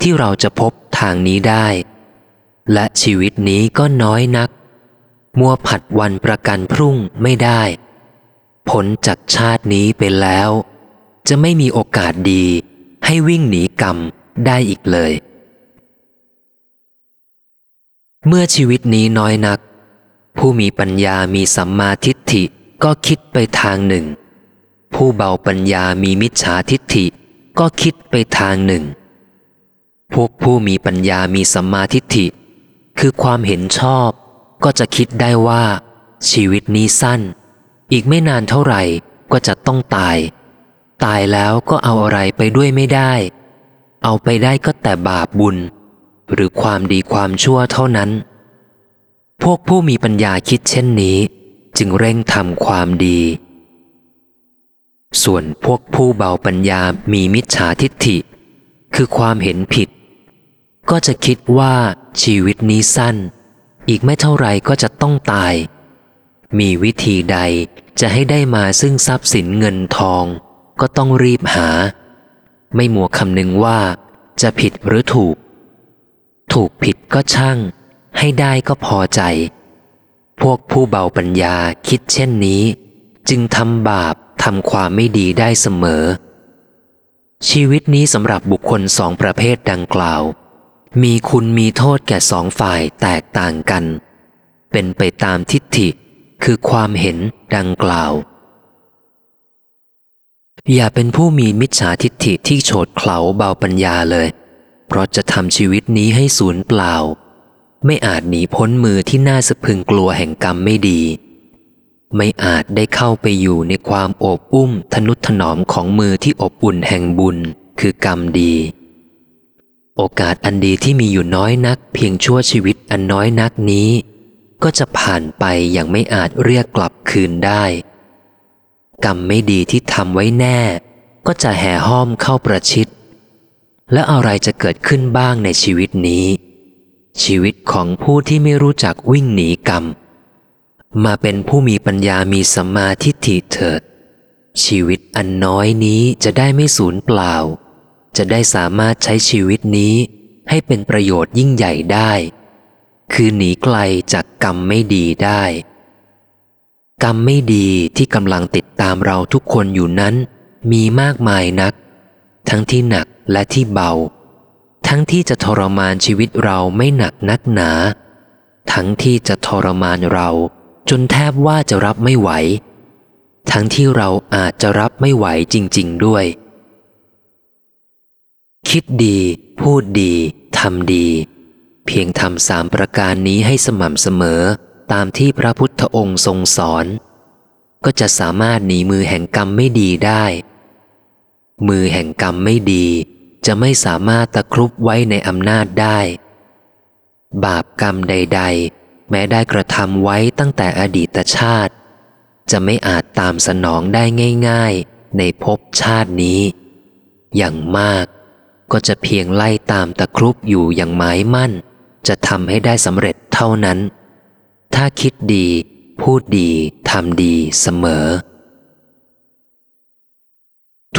ที่เราจะพบทางนี้ได้ และชีวิตนี้ก็น้อยนัก มัวผัดวันประกันพรุ่งไม่ได้ ผลจากชาตินี้ไปแล้ว จะไม่มีโอกาสดีให้วิ่งหนีกรรมได้อีกเลย เมื่อชีวิตนี้น้อยนัก ผู้มีปัญญามีสัมมาทิฏฐิก็คิดไปทางหนึ่ง ผู้เบาปัญญามีมิจฉาทิฏฐิก็คิดไปทางหนึ่ง พวกผู้มีปัญญามีสัมมาทิฏฐิ คือความเห็นชอบ ก็จะคิดได้ว่า ชีวิตนี้สั้น อีกไม่นานเท่าไหร่ก็จะต้องตาย ตายแล้วก็เอาอะไรไปด้วยไม่ได้ เอาไปได้ก็แต่บาปบุญ หรือความดีความชั่วเท่านั้น พวกผู้มีปัญญาคิดเช่นนี้ จึงเร่งทำความดี ส่วนพวกผู้เบาปัญญามีมิจฉาทิฏฐิ คือความเห็นผิด ก็จะคิดว่าชีวิตนี้สั้น อีกไม่เท่าไรก็จะต้องตาย มีวิธีใดจะให้ได้มาซึ่งทรัพย์สินเงินทอง ก็ต้องรีบหา ไม่มัวคำนึงว่าจะผิดหรือถูก ถูกผิดก็ช่าง ให้ได้ก็พอใจ พวกผู้เบาปัญญาคิดเช่นนี้ จึงทำบาปทำความไม่ดีได้เสมอ ชีวิตนี้สำหรับบุคคลสองประเภทดังกล่าว มีคุณมีโทษแก่สองฝ่ายแตกต่างกัน เป็นไปตามทิฏฐิคือความเห็นดังกล่าว อย่าเป็นผู้มีมิจฉาทิฏฐิที่โฉดเขลาเบาปัญญาเลย ราะจะทำชีวิตนี้ให้สูญเปล่า ไม่อาจหนีพ้นมือที่น่าสะพึงกลัวแห่งกรรมไม่ดี ไม่อาจได้เข้าไปอยู่ในความโอบอุ้มทนุถนอมของมือที่อบอุ่นแห่งบุญคือกรรมดี โอกาสอันดีที่มีอยู่น้อยนัก เพียงชั่วชีวิตอันน้อยนักนี้ ก็จะผ่านไปอย่างไม่อาจเรียกกลับคืนได้ กรรมไม่ดีที่ทำไว้แน่ ก็จะแห่ห้อมเข้าประชิด และอะไรจะเกิดขึ้นบ้างในชีวิตนี้ ชีวิตของผู้ที่ไม่รู้จักวิ่งหนีกรรม มาเป็นผู้มีปัญญามีสัมมาทิฏฐิเถิด ชีวิตอันน้อยนี้จะได้ไม่สูญเปล่า จะได้สามารถใช้ชีวิตนี้ให้เป็นประโยชน์ยิ่งใหญ่ได้ คือหนีไกลจากกรรมไม่ดีได้ กรรมไม่ดีที่กำลังติดตามเราทุกคนอยู่นั้น มีมากมายนัก ทั้งที่หนักและที่เบา ทั้งที่จะทรมานชีวิตเราไม่หนักนักหนา ทั้งที่จะทรมานเราจนแทบว่าจะรับไม่ไหว ทั้งที่เราอาจจะรับไม่ไหวจริง ๆ ด้วย คิดดี พูดดีทำดี เพียงทำสามประการนี้ให้สม่ำเสมอตามที่พระพุทธองค์ทรงสอน ก็จะสามารถหนีมือแห่งกรรมไม่ดีได้ มือแห่งกรรมไม่ดี จะไม่สามารถตะครุบไว้ในอำนาจได้ บาปกรรมใด ๆ แม้ได้กระทำไว้ตั้งแต่อดีตชาติ จะไม่อาจตามสนองได้ง่าย ๆ ในภพชาตินี้ อย่างมากก็จะเพียงไล่ตามตะครุบอยู่อย่างหมายมั่น จะทำให้ได้สำเร็จเท่านั้น ถ้าคิดดี พูดดี ทำดีเสมอ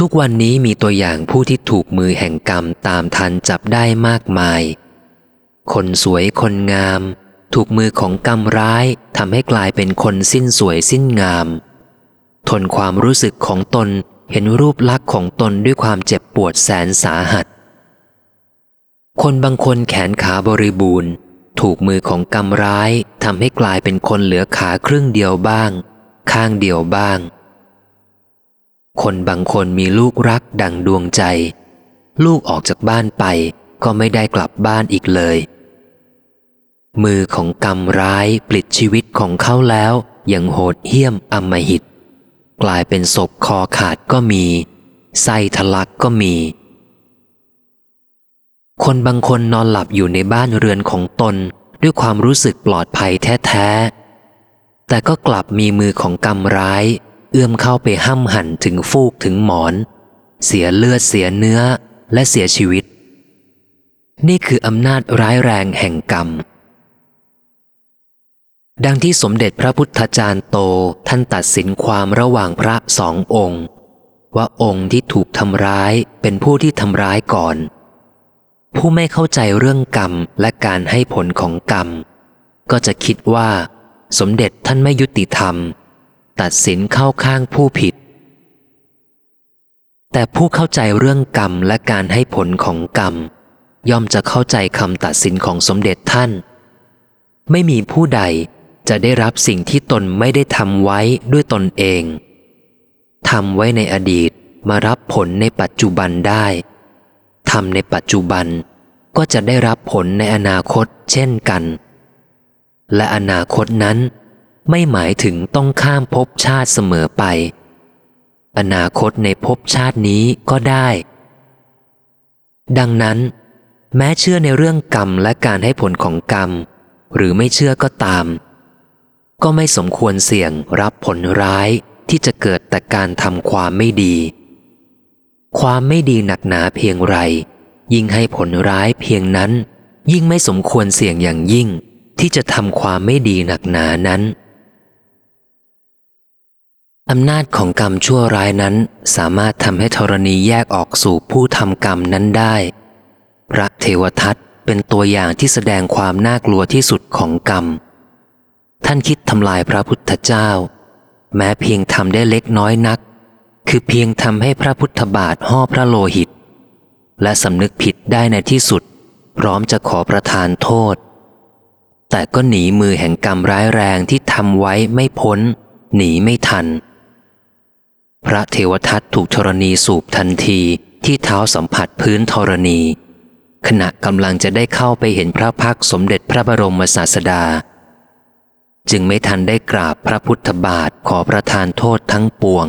ทุกวันนี้มีตัวอย่างผู้ที่ถูกมือแห่งกรรมตามทันจับได้มากมาย คนสวยคนงาม ถูกมือของกรรมร้ายทำให้กลายเป็นคนสิ้นสวยสิ้นงาม ทนความรู้สึกของตนเห็นรูปลักษณ์ของตนด้วยความเจ็บปวดแสนสาหัส คนบางคนแขนขาบริบูรณ์ ถูกมือของกรรมร้ายทำให้กลายเป็นคนเหลือขาครึ่งเดียวบ้าง ข้างเดียวบ้าง คนบางคนมีลูกรักดังดวงใจ ลูกออกจากบ้านไปก็ไม่ได้กลับบ้านอีกเลย มือของกรรมร้ายปลิดชีวิตของเขาแล้วยังโหดเหี้ยมอำมหิต กลายเป็นศพคอขาดก็มีไส้ทะลักก็มี คนบางคนนอนหลับอยู่ในบ้านเรือนของตนด้วยความรู้สึกปลอดภัยแท้ ๆ แต่ก็กลับมีมือของกรรมร้าย อื้อมเข้าไปห้ำหั่นถึงฟูกถึงหมอน เสียเลือดเสียเนื้อและเสียชีวิต นี่คืออำนาจร้ายแรงแห่งกรรม ดังที่สมเด็จพระพุทธจารย์โตท่านตัดสินความระหว่างพระสององค์ ว่าองค์ที่ถูกทำร้ายเป็นผู้ที่ทำร้ายก่อน ผู้ไม่เข้าใจเรื่องกรรมและการให้ผลของกรรม ก็จะคิดว่า สมเด็จท่านไม่ยุติธรรม ตัดสินเข้าข้างผู้ผิด แต่ผู้เข้าใจเรื่องกรรมและการให้ผลของกรรม ย่อมจะเข้าใจคำตัดสินของสมเด็จท่าน ไม่มีผู้ใดจะได้รับสิ่งที่ตนไม่ได้ทำไว้ด้วยตนเองทำไว้ในอดีตมารับผลในปัจจุบันได้ทำในปัจจุบันก็จะได้รับผลในอนาคตเช่นกัน และอนาคตนั้น ไม่หมายถึงต้องข้ามภพชาติเสมอไป อนาคตในภพชาตินี้ก็ได้ ดังนั้น แม้เชื่อในเรื่องกรรมและการให้ผลของกรรม หรือไม่เชื่อก็ตาม ก็ไม่สมควรเสี่ยงรับผลร้ายที่จะเกิดแต่การทำความไม่ดี ความไม่ดีหนักหนาเพียงไร ยิ่งให้ผลร้ายเพียงนั้น ยิ่งไม่สมควรเสี่ยงอย่างยิ่งที่จะทำความไม่ดีหนักหนานั้น อำนาจของกรรมชั่วร้ายนั้นสามารถทำให้ธรณีแยกออกสู่ผู้ทำกรรมนั้นได้ พระเทวทัตเป็นตัวอย่างที่แสดงความน่ากลัวที่สุดของกรรม ท่านคิดทำลายพระพุทธเจ้า แม้เพียงทำได้เล็กน้อยนัก คือเพียงทำให้พระพุทธบาทห่อพระโลหิต และสำนึกผิดได้ในที่สุด พร้อมจะขอประทานโทษ แต่ก็หนีมือแห่งกรรมร้ายแรงที่ทำไว้ไม่พ้น หนีไม่ทัน พระเทวทัตถูกธรณีสูบทันทีที่เท้าสัมผัสพื้นธรณี ขณะกำลังจะได้เข้าไปเห็นพระพักสมเด็จพระบรมศาสดา จึงไม่ทันได้กราบพระพุทธบาทขอประทานโทษทั้งปวง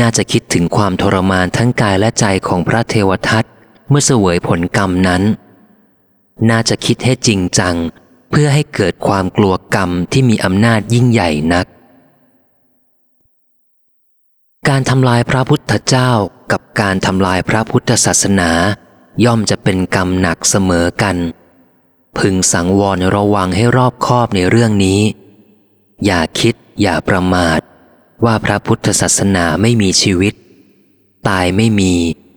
น่าจะคิดถึงความทรมานทั้งกายและใจของพระเทวทัตเมื่อเสวยผลกรรมนั้น น่าจะคิดให้จริงจัง เพื่อให้เกิดความกลัวกรรมที่มีอำนาจยิ่งใหญ่นัก การทำลายพระพุทธเจ้ากับการทำลายพระพุทธศาสนา ย่อมจะเป็นกรรมหนักเสมอกัน พึงสังวรระวังให้รอบคอบในเรื่องนี้ อย่าคิดอย่าประมาท ว่าพระพุทธศาสนาไม่มีชีวิต ตายไม่มี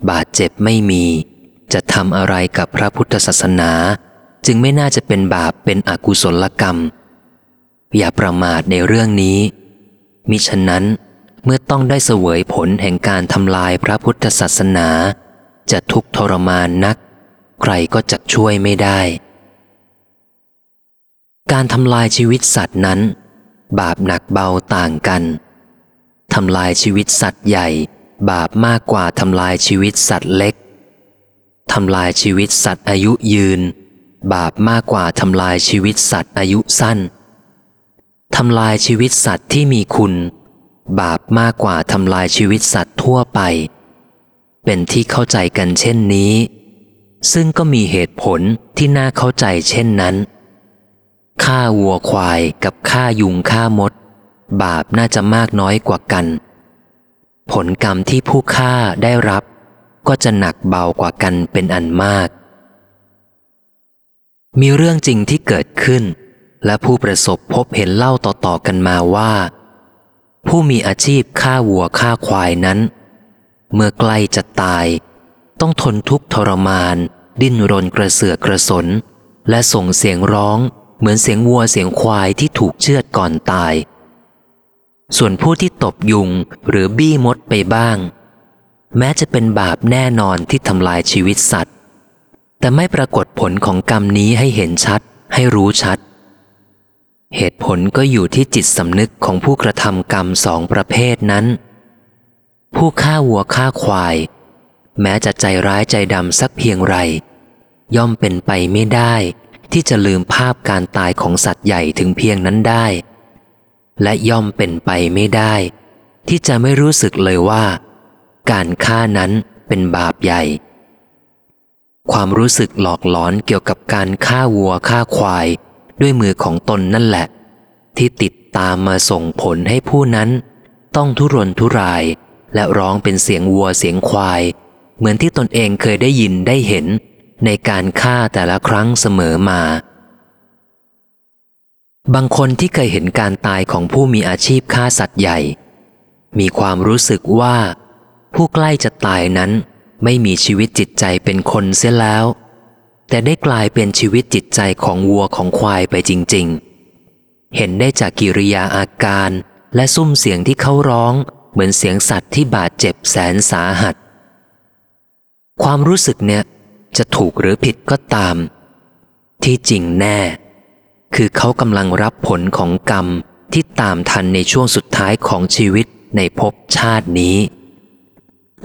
บาดเจ็บไม่มี จะทำอะไรกับพระพุทธศาสนา จึงไม่น่าจะเป็นบาปเป็นอกุศลกรรม อย่าประมาทในเรื่องนี้มิฉะนั้น เมื่อต้องได้เสวยผลแห่งการทำลายพระพุทธศาสนา จะทุกข์ทรมานนัก ใครก็จะช่วยไม่ได้ การทำลายชีวิตสัตว์นั้น บาปหนักเบาต่างกันทำลายชีวิตสัตว์ใหญ่ บาปมากกว่าทำลายชีวิตสัตว์เล็กทำลายชีวิตสัตว์อายุยืน บาปมากกว่าทำลายชีวิตสัตว์อายุสั้นทำลายชีวิตสัตว์ที่มีคุณ บาปมากกว่าทำลายชีวิตสัตว์ทั่วไป เป็นที่เข้าใจกันเช่นนี้ ซึ่งก็มีเหตุผลที่น่าเข้าใจเช่นนั้นฆ่าวัวควายกับฆ่ายุงฆ่ามด บาปน่าจะมากน้อยกว่ากัน ผลกรรมที่ผู้ฆ่าได้รับ ก็จะหนักเบากว่ากันเป็นอันมาก มีเรื่องจริงที่เกิดขึ้น และผู้ประสบพบเห็นเล่าต่อๆกันมาว่า ผู้มีอาชีพฆ่าวัวฆ่าควายนั้น เมื่อใกล้จะตาย ต้องทนทุกข์ทรมาน ดิ้นรนกระเสือกกระสน และส่งเสียงร้องเหมือนเสียงวัวเสียงควายที่ถูกเชือดก่อนตาย ส่วนผู้ที่ตบยุงหรือบี้มดไปบ้าง แม้จะเป็นบาปแน่นอนที่ทำลายชีวิตสัตว์ แต่ไม่ปรากฏผลของกรรมนี้ให้เห็นชัดให้รู้ชัด เหตุผลก็อยู่ที่จิตสำนึกของผู้กระทำกรรมสองประเภทนั้น ผู้ฆ่าวัวฆ่าควาย แม้จะใจร้ายใจดำสักเพียงไร ย่อมเป็นไปไม่ได้ ที่จะลืมภาพการตายของสัตว์ใหญ่ถึงเพียงนั้นได้ และย่อมเป็นไปไม่ได้ ที่จะไม่รู้สึกเลยว่า การฆ่านั้นเป็นบาปใหญ่ ความรู้สึกหลอกหลอนเกี่ยวกับการฆ่าวัวฆ่าควาย ด้วยมือของตนนั่นแหละ ที่ติดตามมาส่งผลให้ผู้นั้น ต้องทุรนทุราย และร้องเป็นเสียงวัวเสียงควาย เหมือนที่ตนเองเคยได้ยินได้เห็น ในการฆ่าแต่ละครั้งเสมอมา บางคนที่เคยเห็นการตายของผู้มีอาชีพฆ่าสัตว์ใหญ่ มีความรู้สึกว่า ผู้ใกล้จะตายนั้นไม่มีชีวิตจิตใจเป็นคนเสียแล้ว แต่ได้กลายเป็นชีวิตจิตใจของวัวของควายไปจริง ๆ เห็นได้จากกิริยาอาการและซุ้มเสียงที่เขาร้อง เหมือนเสียงสัตว์ที่บาดเจ็บแสนสาหัส ความรู้สึกเนี่ยจะถูกหรือผิดก็ตาม ที่จริงแน่ คือเขากำลังรับผลของกรรมที่ตามทันในช่วงสุดท้ายของชีวิตในภพชาตินี้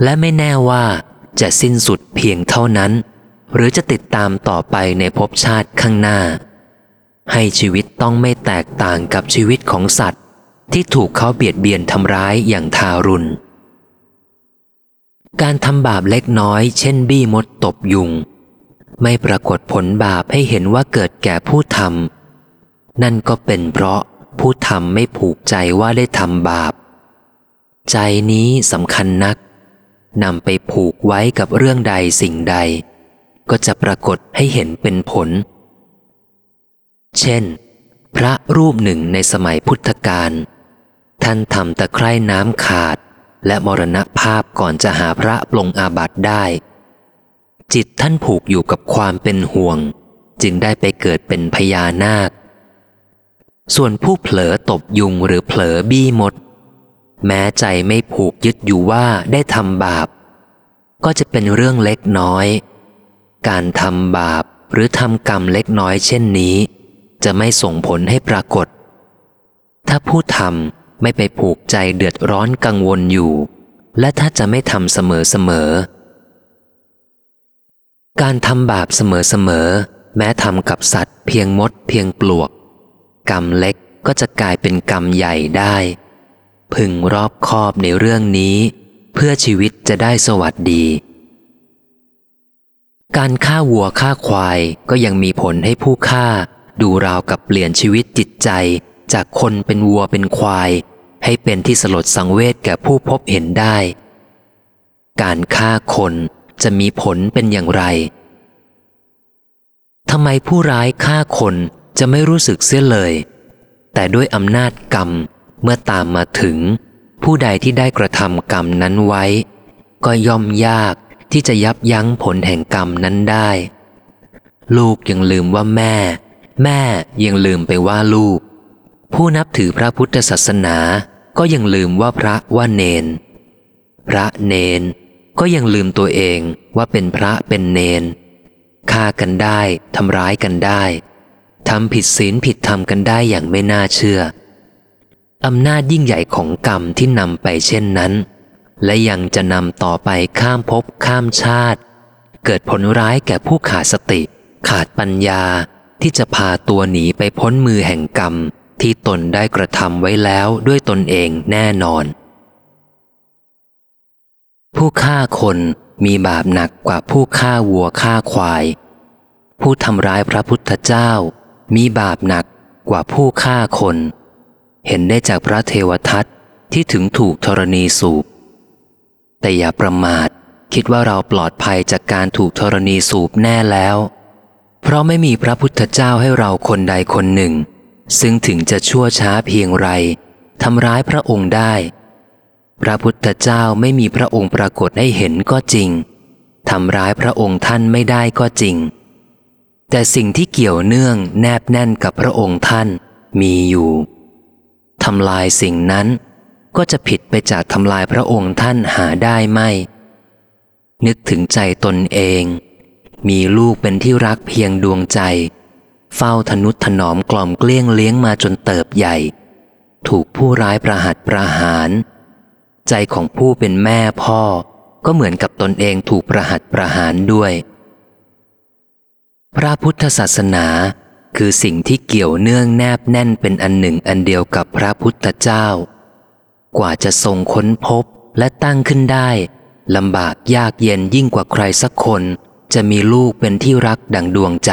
และไม่แน่ว่าจะสิ้นสุดเพียงเท่านั้น หรือจะติดตามต่อไปในภพชาติข้างหน้า ให้ชีวิตต้องไม่แตกต่างกับชีวิตของสัตว์ ที่ถูกเขาเบียดเบียนทำร้ายอย่างทารุณ การทำบาปเล็กน้อย เช่นบี้มดตบยุง ไม่ปรากฏผลบาปให้เห็นว่าเกิดแก่ผู้ทำนั่นก็เป็นเพราะผู้ทำไม่ผูกใจว่าได้ทำบาป ใจนี้สำคัญนักนำไปผูกไว้กับเรื่องใดสิ่งใด ก็จะปรากฏให้เห็นเป็นผล เช่น พระรูปหนึ่งในสมัยพุทธกาลท่านทำตะไคร่น้ำขาด และมรณภาพก่อนจะหาพระปลงอาบัติได้ จิตท่านผูกอยู่กับความเป็นห่วง จึงได้ไปเกิดเป็นพญานาค ส่วนผู้เผลอตบยุงหรือเผลอบี้มด แม้ใจไม่ผูกยึดอยู่ว่าได้ทำบาป ก็จะเป็นเรื่องเล็กน้อย การทำบาปหรือทำกรรมเล็กน้อยเช่นนี้ จะไม่ส่งผลให้ปรากฏ ถ้าผู้ทำไม่ไปผูกใจเดือดร้อนกังวลอยู่ และถ้าจะไม่ทำเสมอเสมอ การทำบาปเสมอเสมอ แม้ทำกับสัตว์เพียงมดเพียงปลวก กรรมเล็กก็จะกลายเป็นกรรมใหญ่ได้ พึงรอบคอบในเรื่องนี้ เพื่อชีวิตจะได้สวัสดี การฆ่าวัวฆ่าควายก็ยังมีผลให้ผู้ฆ่า ดูราวกับเปลี่ยนชีวิตจิตใจ จากคนเป็นวัวเป็นควาย ให้เป็นที่สลดสังเวชแก่ผู้พบเห็นได้ การฆ่าคนจะมีผลเป็นอย่างไรทำไมผู้ร้ายฆ่าคนจะไม่รู้สึกเสียเลย แต่ด้วยอำนาจกรรมเมื่อตามมาถึง ผู้ใดที่ได้กระทำกรรมนั้นไว้ ก็ย่อมยาก ที่จะยับยั้งผลแห่งกรรมนั้นได้ ลูกยังลืมว่าแม่ แม่ยังลืมไปว่าลูก ผู้นับถือพระพุทธศาสนาก็ยังลืมว่าพระว่าเนน พระเนนก็ยังลืมตัวเองว่าเป็นพระเป็นเนนฆ่ากันได้ทำร้ายกันได้ทำผิดศีลผิดธรรมกันได้อย่างไม่น่าเชื่ออำนาจยิ่งใหญ่ของกรรมที่นำไปเช่นนั้น และยังจะนำต่อไปข้ามภพข้ามชาติ เกิดผลร้ายแก่ผู้ขาดสติ ขาดปัญญาที่จะพาตัวหนีไปพ้นมือแห่งกรรม ที่ตนได้กระทำไว้แล้วด้วยตนเองแน่นอน ผู้ฆ่าคนมีบาปหนักกว่าผู้ฆ่าวัวฆ่าควาย ผู้ทำร้ายพระพุทธเจ้า มีบาปหนักกว่าผู้ฆ่าคน เห็นได้จากพระเทวทัตที่ถึงถูกธรณีสูบ แต่อย่าประมาท คิดว่าเราปลอดภัยจากการถูกธรณีสูบแน่แล้ว เพราะไม่มีพระพุทธเจ้าให้เราคนใดคนหนึ่ง ซึ่งถึงจะชั่วช้าเพียงไรทำร้ายพระองค์ได้ พระพุทธเจ้าไม่มีพระองค์ปรากฏให้เห็นก็จริงทำร้ายพระองค์ท่านไม่ได้ก็จริง แต่สิ่งที่เกี่ยวเนื่องแนบแน่นกับพระองค์ท่านมีอยู่ทำลายสิ่งนั้น ก็จะผิดไปจากทำลายพระองค์ท่านหาได้ไม่ นึกถึงใจตนเอง มีลูกเป็นที่รักเพียงดวงใจ เฝ้าทนุถนอมกล่อมเกลี้ยงเลี้ยงมาจนเติบใหญ่ ถูกผู้ร้ายประหัตประหาร ใจของผู้เป็นแม่พ่อ ก็เหมือนกับตนเองถูกประหัตประหารด้วย พระพุทธศาสนาคือสิ่งที่เกี่ยวเนื่องแนบแน่นเป็นอันหนึ่งอันเดียวกับพระพุทธเจ้า กว่าจะทรงค้นพบและตั้งขึ้นได้ลำบากยากเย็นยิ่งกว่าใครสักคน จะมีลูกเป็นที่รักดังดวงใจ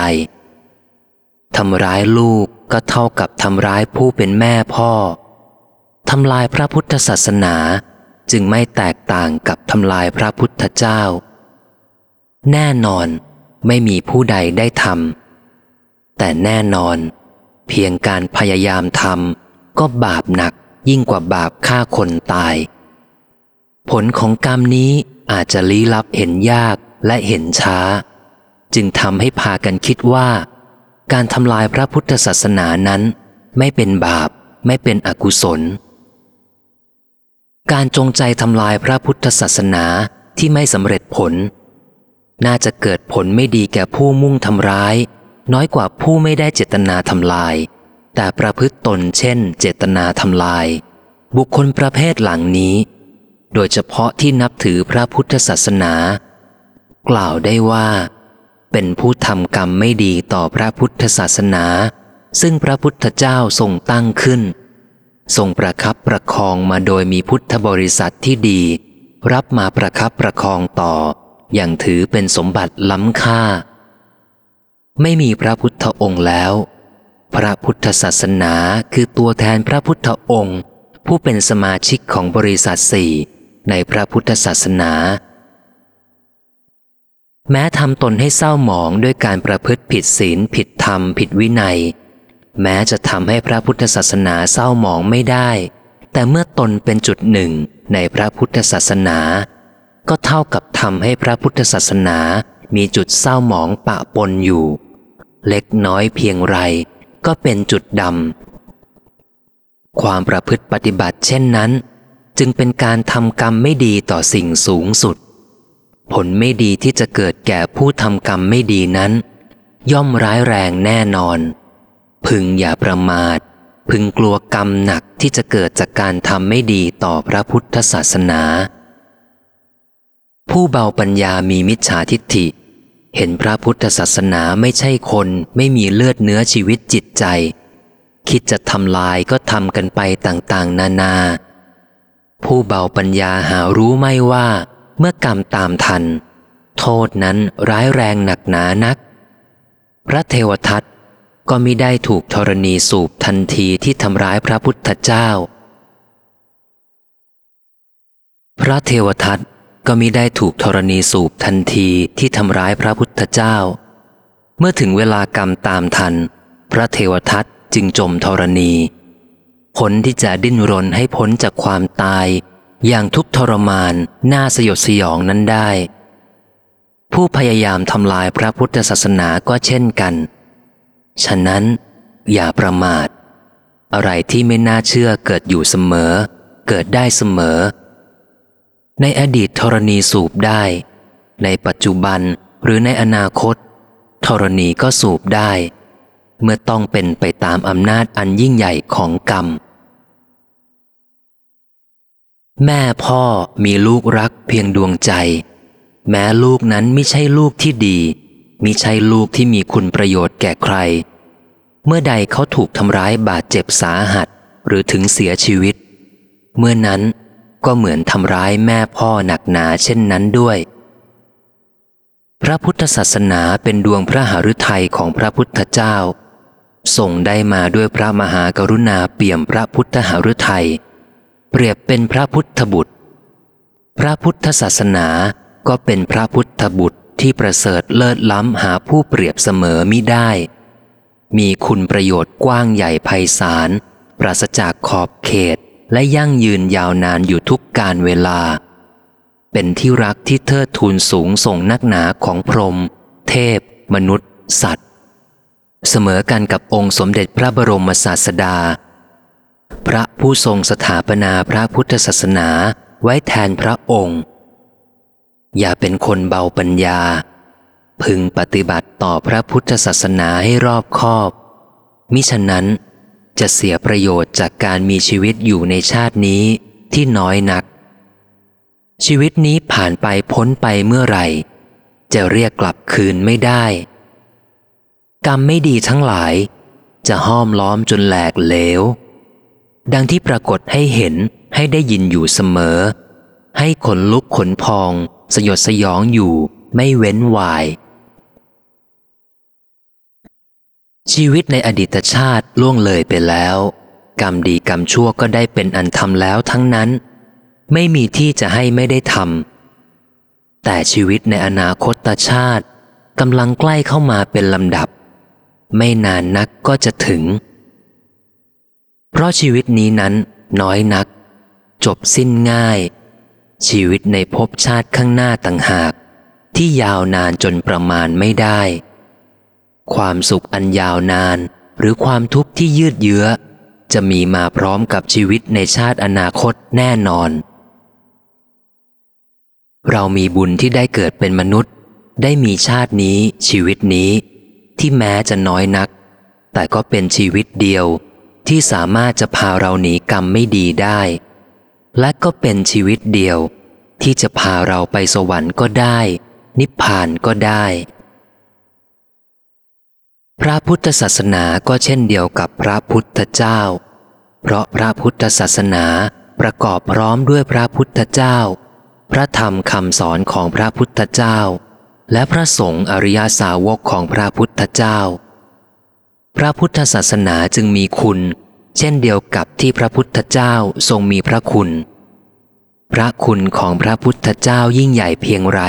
ทำร้ายลูกก็เท่ากับทำร้ายผู้เป็นแม่พ่อทำลายพระพุทธศาสนาจึงไม่แตกต่างกับทำลายพระพุทธเจ้า แน่นอนไม่มีผู้ใดได้ทำแต่แน่นอน เพียงการพยายามทำก็บาปหนัก ยิ่งกว่าบาปฆ่าคนตาย ผลของกรรมนี้อาจจะลี้ลับเห็นยากและเห็นช้า จึงทำให้พากันคิดว่า การทำลายพระพุทธศาสนานั้น ไม่เป็นบาปไม่เป็นอกุศล การจงใจทำลายพระพุทธศาสนาที่ไม่สำเร็จผล น่าจะเกิดผลไม่ดีแก่ผู้มุ่งทำร้าย น้อยกว่าผู้ไม่ได้เจตนาทำลาย แต่ประพฤติตนเช่น เจตนาทำลาย บุคคลประเภทหลังนี้ โดยเฉพาะที่นับถือพระพุทธศาสนา กล่าวได้ว่า เป็นผู้ทำกรรมไม่ดีต่อพระพุทธศาสนา ซึ่งพระพุทธเจ้าทรงตั้งขึ้น ทรงประคับประคองมาโดยมีพุทธบริษัทที่ดี รับมาประคับประคองต่อ อย่างถือเป็นสมบัติล้ำค่า ไม่มีพระพุทธองค์แล้ว พระพุทธศาสนาคือตัวแทนพระพุทธองค์ ผู้เป็นสมาชิกของบริษัทสี่ในพระพุทธศาสนา แม้ทำตนให้เศร้าหมองด้วยการประพฤติผิดศีลผิดธรรม ผิดวินัย แม้จะทำให้พระพุทธศาสนาเศร้าหมองไม่ได้ แต่เมื่อตนเป็นจุดหนึ่งในพระพุทธศาสนา ก็เท่ากับทำให้พระพุทธศาสนามีจุดเศร้าหมองปะปนอยู่ เล็กน้อยเพียงไร ก็เป็นจุดดำ ความประพฤติปฏิบัติเช่นนั้น จึงเป็นการทำกรรมไม่ดีต่อสิ่งสูงสุด ผลไม่ดีที่จะเกิดแก่ผู้ทำกรรมไม่ดีนั้น ย่อมร้ายแรงแน่นอน พึงอย่าประมาท พึงกลัวกรรมหนักที่จะเกิดจากการทำไม่ดีต่อพระพุทธศาสนา ผู้เบาปัญญามีมิจฉาทิฏฐิ เห็นพระพุทธศาสนาไม่ใช่คนไม่มีเลือดเนื้อชีวิตจิตใจ คิดจะทำลายก็ทำกันไปต่างๆ นานา ผู้เบาปัญญาหารู้ไม่ว่า เมื่อกรรมตามทัน โทษนั้นร้ายแรงหนักหนานัก พระเทวทัตก็มิได้ถูกธรณีสูบทันทีที่ทำร้ายพระพุทธเจ้า พระเทวทัต ก็มิได้ถูกธรณีสูบทันทีที่ทำร้ายพระพุทธเจ้า เมื่อถึงเวลากรรมตามทัน พระเทวทัตจึงจมธรณี ผลที่จะดิ้นรนให้พ้นจากความตาย อย่างทุกทรมานน่าสยดสยองนั้นได้ ผู้พยายามทำลายพระพุทธศาสนาก็เช่นกัน ฉะนั้นอย่าประมาท อะไรที่ไม่น่าเชื่อเกิดอยู่เสมอ เกิดได้เสมอ ในอดีตธรณีสูบได้ ในปัจจุบันหรือในอนาคตธรณีก็สูบได้ เมื่อต้องเป็นไปตามอำนาจอันยิ่งใหญ่ของกรรม แม่พ่อมีลูกรักเพียงดวงใจ แม้ลูกนั้นไม่ใช่ลูกที่ดีมิใช่ลูกที่มีคุณประโยชน์แก่ใคร เมื่อใดเขาถูกทำร้ายบาดเจ็บสาหัสหรือถึงเสียชีวิต เมื่อนั้น ก็เหมือนทำร้ายแม่พ่อหนักหนาเช่นนั้นด้วย พระพุทธศาสนาเป็นดวงพระหฤทัยของพระพุทธเจ้าส่งได้มาด้วยพระมหากรุณาเปี่ยมพระพุทธหฤทัยเปรียบเป็นพระพุทธบุตร พระพุทธศาสนาก็เป็นพระพุทธบุตรที่ประเสริฐเลิศล้ำหาผู้เปรียบเสมอมิได้ มีคุณประโยชน์กว้างใหญ่ไพศาลปราศจากขอบเขต และยั่งยืนยาวนานอยู่ทุกการเวลา เป็นที่รักที่เทิดทูนสูงส่งนักหนาของพรหมเทพ มนุษย์ สัตว์ เสมอกันกับองค์สมเด็จพระบรมศาสดา พระผู้ทรงสถาปนาพระพุทธศาสนาไว้แทนพระองค์ อย่าเป็นคนเบาปัญญา พึงปฏิบัติต่อพระพุทธศาสนาให้รอบคอบ มิฉะนั้น จะเสียประโยชน์จากการมีชีวิตอยู่ในชาตินี้ที่น้อยนัก ชีวิตนี้ผ่านไปพ้นไปเมื่อไหร่ จะเรียกกลับคืนไม่ได้ กรรมไม่ดีทั้งหลาย จะห้อมล้อมจนแหลกเหลว ดังที่ปรากฏให้เห็นให้ได้ยินอยู่เสมอ ให้ขนลุกขนพอง สยดสยองอยู่ไม่เว้นวาย ชีวิตในอดีตชาติล่วงเลยไปแล้ว กรรมดีกรรมชั่วก็ได้เป็นอันทำแล้วทั้งนั้น ไม่มีที่จะให้ไม่ได้ทำแต่ชีวิตในอนาคตชาติกำลังใกล้เข้ามาเป็นลำดับ ไม่นานนักก็จะถึง เพราะชีวิตนี้นั้นน้อยนัก จบสิ้นง่าย ชีวิตในภพชาติข้างหน้าต่างหาก ที่ยาวนานจนประมาณไม่ได้ ความสุขอันยาวนาน หรือความทุกข์ที่ยืดเยื้อ จะมีมาพร้อมกับชีวิตในชาติอนาคตแน่นอน เรามีบุญที่ได้เกิดเป็นมนุษย์ ได้มีชาตินี้ชีวิตนี้ ที่แม้จะน้อยนัก แต่ก็เป็นชีวิตเดียวที่สามารถจะพาเราหนีกรรมไม่ดีได้ และก็เป็นชีวิตเดียว ที่จะพาเราไปสวรรค์ก็ได้ นิพพานก็ได้ พระพุทธศาสนาก็เช่นเดียวกับพระพุทธเจ้า เพราะพระพุทธศาสนาประกอบพร้อมด้วยพระพุทธเจ้า พระธรรมคำสอนของพระพุทธเจ้า และพระสงฆ์อริยสาวกของพระพุทธเจ้า พระพุทธศาสนาจึงมีคุณ เช่นเดียวกับที่พระพุทธเจ้าทรงมีพระคุณ พระคุณของพระพุทธเจ้ายิ่งใหญ่เพียงไร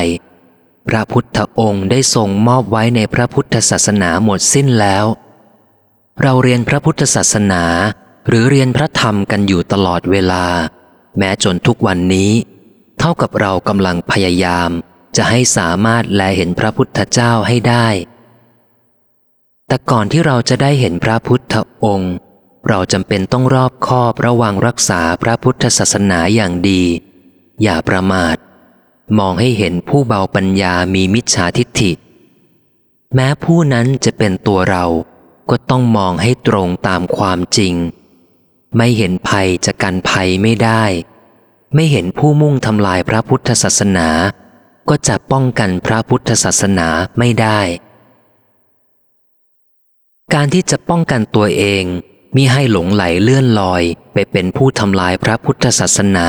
พระพุทธองค์ได้ทรงมอบไว้ในพระพุทธศาสนาหมดสิ้นแล้ว เราเรียนพระพุทธศาสนา หรือเรียนพระธรรมกันอยู่ตลอดเวลา แม้จนทุกวันนี้ เท่ากับเรากำลังพยายาม จะให้สามารถแลเห็นพระพุทธเจ้าให้ได้ แต่ก่อนที่เราจะได้เห็นพระพุทธองค์ เราจำเป็นต้องรอบคอบระวังรักษาพระพุทธศาสนาอย่างดี อย่าประมาท มองให้เห็นผู้เบาปัญญามีมิจฉาทิฏฐิ แม้ผู้นั้นจะเป็นตัวเราก็ต้องมองให้ตรงตามความจริง ไม่เห็นภัยจะกันภัยไม่ได้ ไม่เห็นผู้มุ่งทำลายพระพุทธศาสนา ก็จะป้องกันพระพุทธศาสนาไม่ได้ การที่จะป้องกันตัวเองมิให้หลงไหลเลื่อนลอยไปเป็นผู้ทำลายพระพุทธศาสนา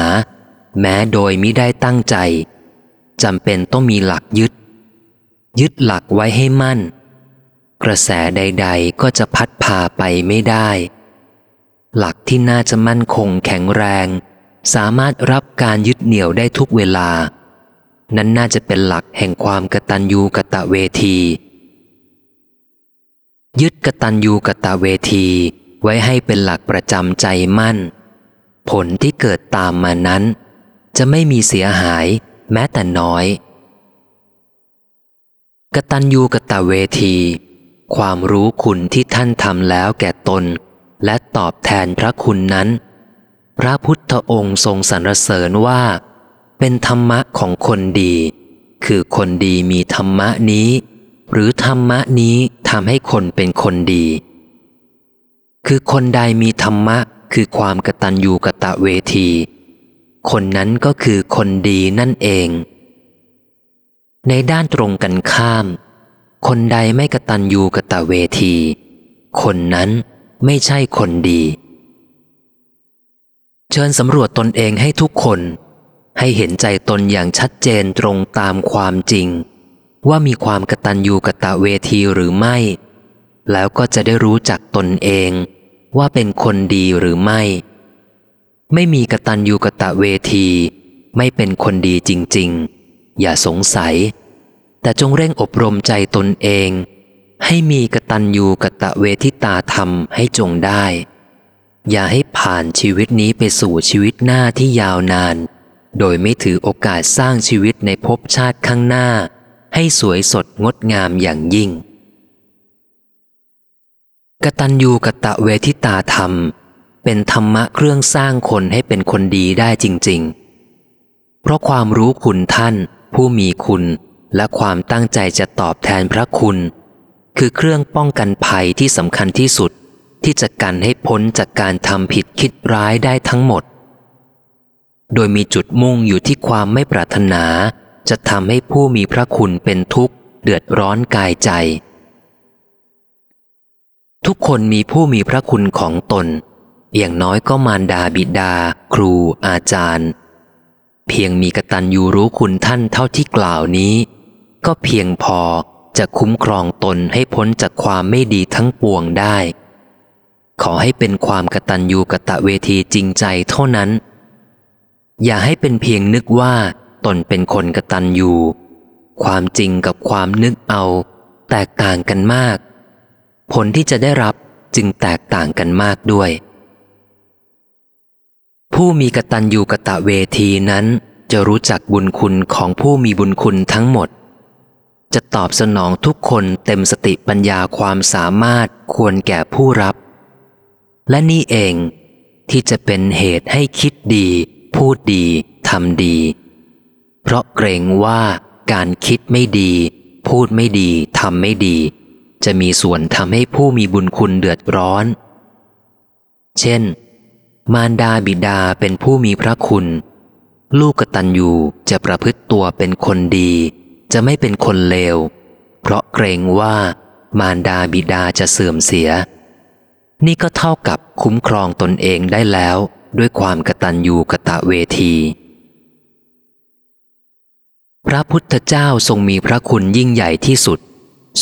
แม้โดยมิได้ตั้งใจ จำเป็นต้องมีหลักยึด ยึดหลักไว้ให้มั่น กระแสใด ๆ ก็จะพัดพาไปไม่ได้ หลักที่น่าจะมั่นคงแข็งแรง สามารถรับการยึดเหนี่ยวได้ทุกเวลา นั้นน่าจะเป็นหลักแห่งความกตัญญูกะตะเวที ยึดกตัญญูกะตะเวทีไว้ให้เป็นหลักประจำใจมั่น ผลที่เกิดตามมานั้น จะไม่มีเสียหาย แม้แต่น้อย กตัญญูกะตะเวที ความรู้คุณที่ท่านทำแล้วแก่ตน และตอบแทนพระคุณนั้น พระพุทธองค์ทรงสรรเสริญว่า เป็นธรรมะของคนดี คือคนดีมีธรรมะนี้ หรือธรรมะนี้ทำให้คนเป็นคนดี คือคนใดมีธรรมะคือความกตัญญูกะตะเวที คนนั้นก็คือคนดีนั่นเอง ในด้านตรงกันข้าม คนใดไม่กระตัญญูกระตะเวที คนนั้นไม่ใช่คนดี เชิญสำรวจตนเองให้ทุกคน ให้เห็นใจตนอย่างชัดเจนตรงตามความจริง ว่ามีความกระตัญญูกระตะเวทีหรือไม่ แล้วก็จะได้รู้จักตนเอง ว่าเป็นคนดีหรือไม่ ไม่มีกตัญญูกะตะเวที ไม่เป็นคนดีจริง ๆ อย่าสงสัย แต่จงเร่งอบรมใจตนเอง ให้มีกตัญญูกะตะเวทิตาธรรมให้จงได้ อย่าให้ผ่านชีวิตนี้ไปสู่ชีวิตหน้าที่ยาวนาน โดยไม่ถือโอกาสสร้างชีวิตในภพชาติข้างหน้า ให้สวยสดงดงามอย่างยิ่งกตัญญูกะตะเวทิตาธรรม เป็นธรรมะเครื่องสร้างคนให้เป็นคนดีได้จริง ๆ เพราะความรู้คุณท่าน ผู้มีคุณและความตั้งใจจะตอบแทนพระคุณ คือเครื่องป้องกันภัยที่สำคัญที่สุด ที่จะกันให้พ้นจากการทำผิดคิดร้ายได้ทั้งหมด โดยมีจุดมุ่งอยู่ที่ความไม่ปรารถนา จะทำให้ผู้มีพระคุณเป็นทุกข์ เดือดร้อนกายใจ ทุกคนมีผู้มีพระคุณของตน อย่างน้อยก็มารดาบิดา ครูอาจารย์ เพียงมีกตัญญูรู้คุณท่านเท่าที่กล่าวนี้ ก็เพียงพอจะคุ้มครองตนให้พ้นจากความไม่ดีทั้งปวงได้ ขอให้เป็นความกตัญญูกะตะเวทีจริงใจเท่านั้น อย่าให้เป็นเพียงนึกว่าตนเป็นคนกตัญญูความจริงกับความนึกเอา แตกต่างกันมาก ผลที่จะได้รับจึงแตกต่างกันมากด้วย ผู้มีกตัญญูกะตะเวทีนั้น จะรู้จักบุญคุณของผู้มีบุญคุณทั้งหมด จะตอบสนองทุกคนเต็มสติปัญญาความสามารถควรแก่ผู้รับ และนี่เองที่จะเป็นเหตุให้คิดดี พูดดีทำดี เพราะเกรงว่าการคิดไม่ดี พูดไม่ดีทำไม่ดี จะมีส่วนทำให้ผู้มีบุญคุณเดือดร้อน เช่น มารดาบิดาเป็นผู้มีพระคุณ ลูกกตัญญูจะประพฤติตัวเป็นคนดี จะไม่เป็นคนเลว เพราะเกรงว่ามารดาบิดาจะเสื่อมเสีย นี่ก็เท่ากับคุ้มครองตนเองได้แล้วด้วยความกตัญญูกะตะเวที พระพุทธเจ้าทรงมีพระคุณยิ่งใหญ่ที่สุด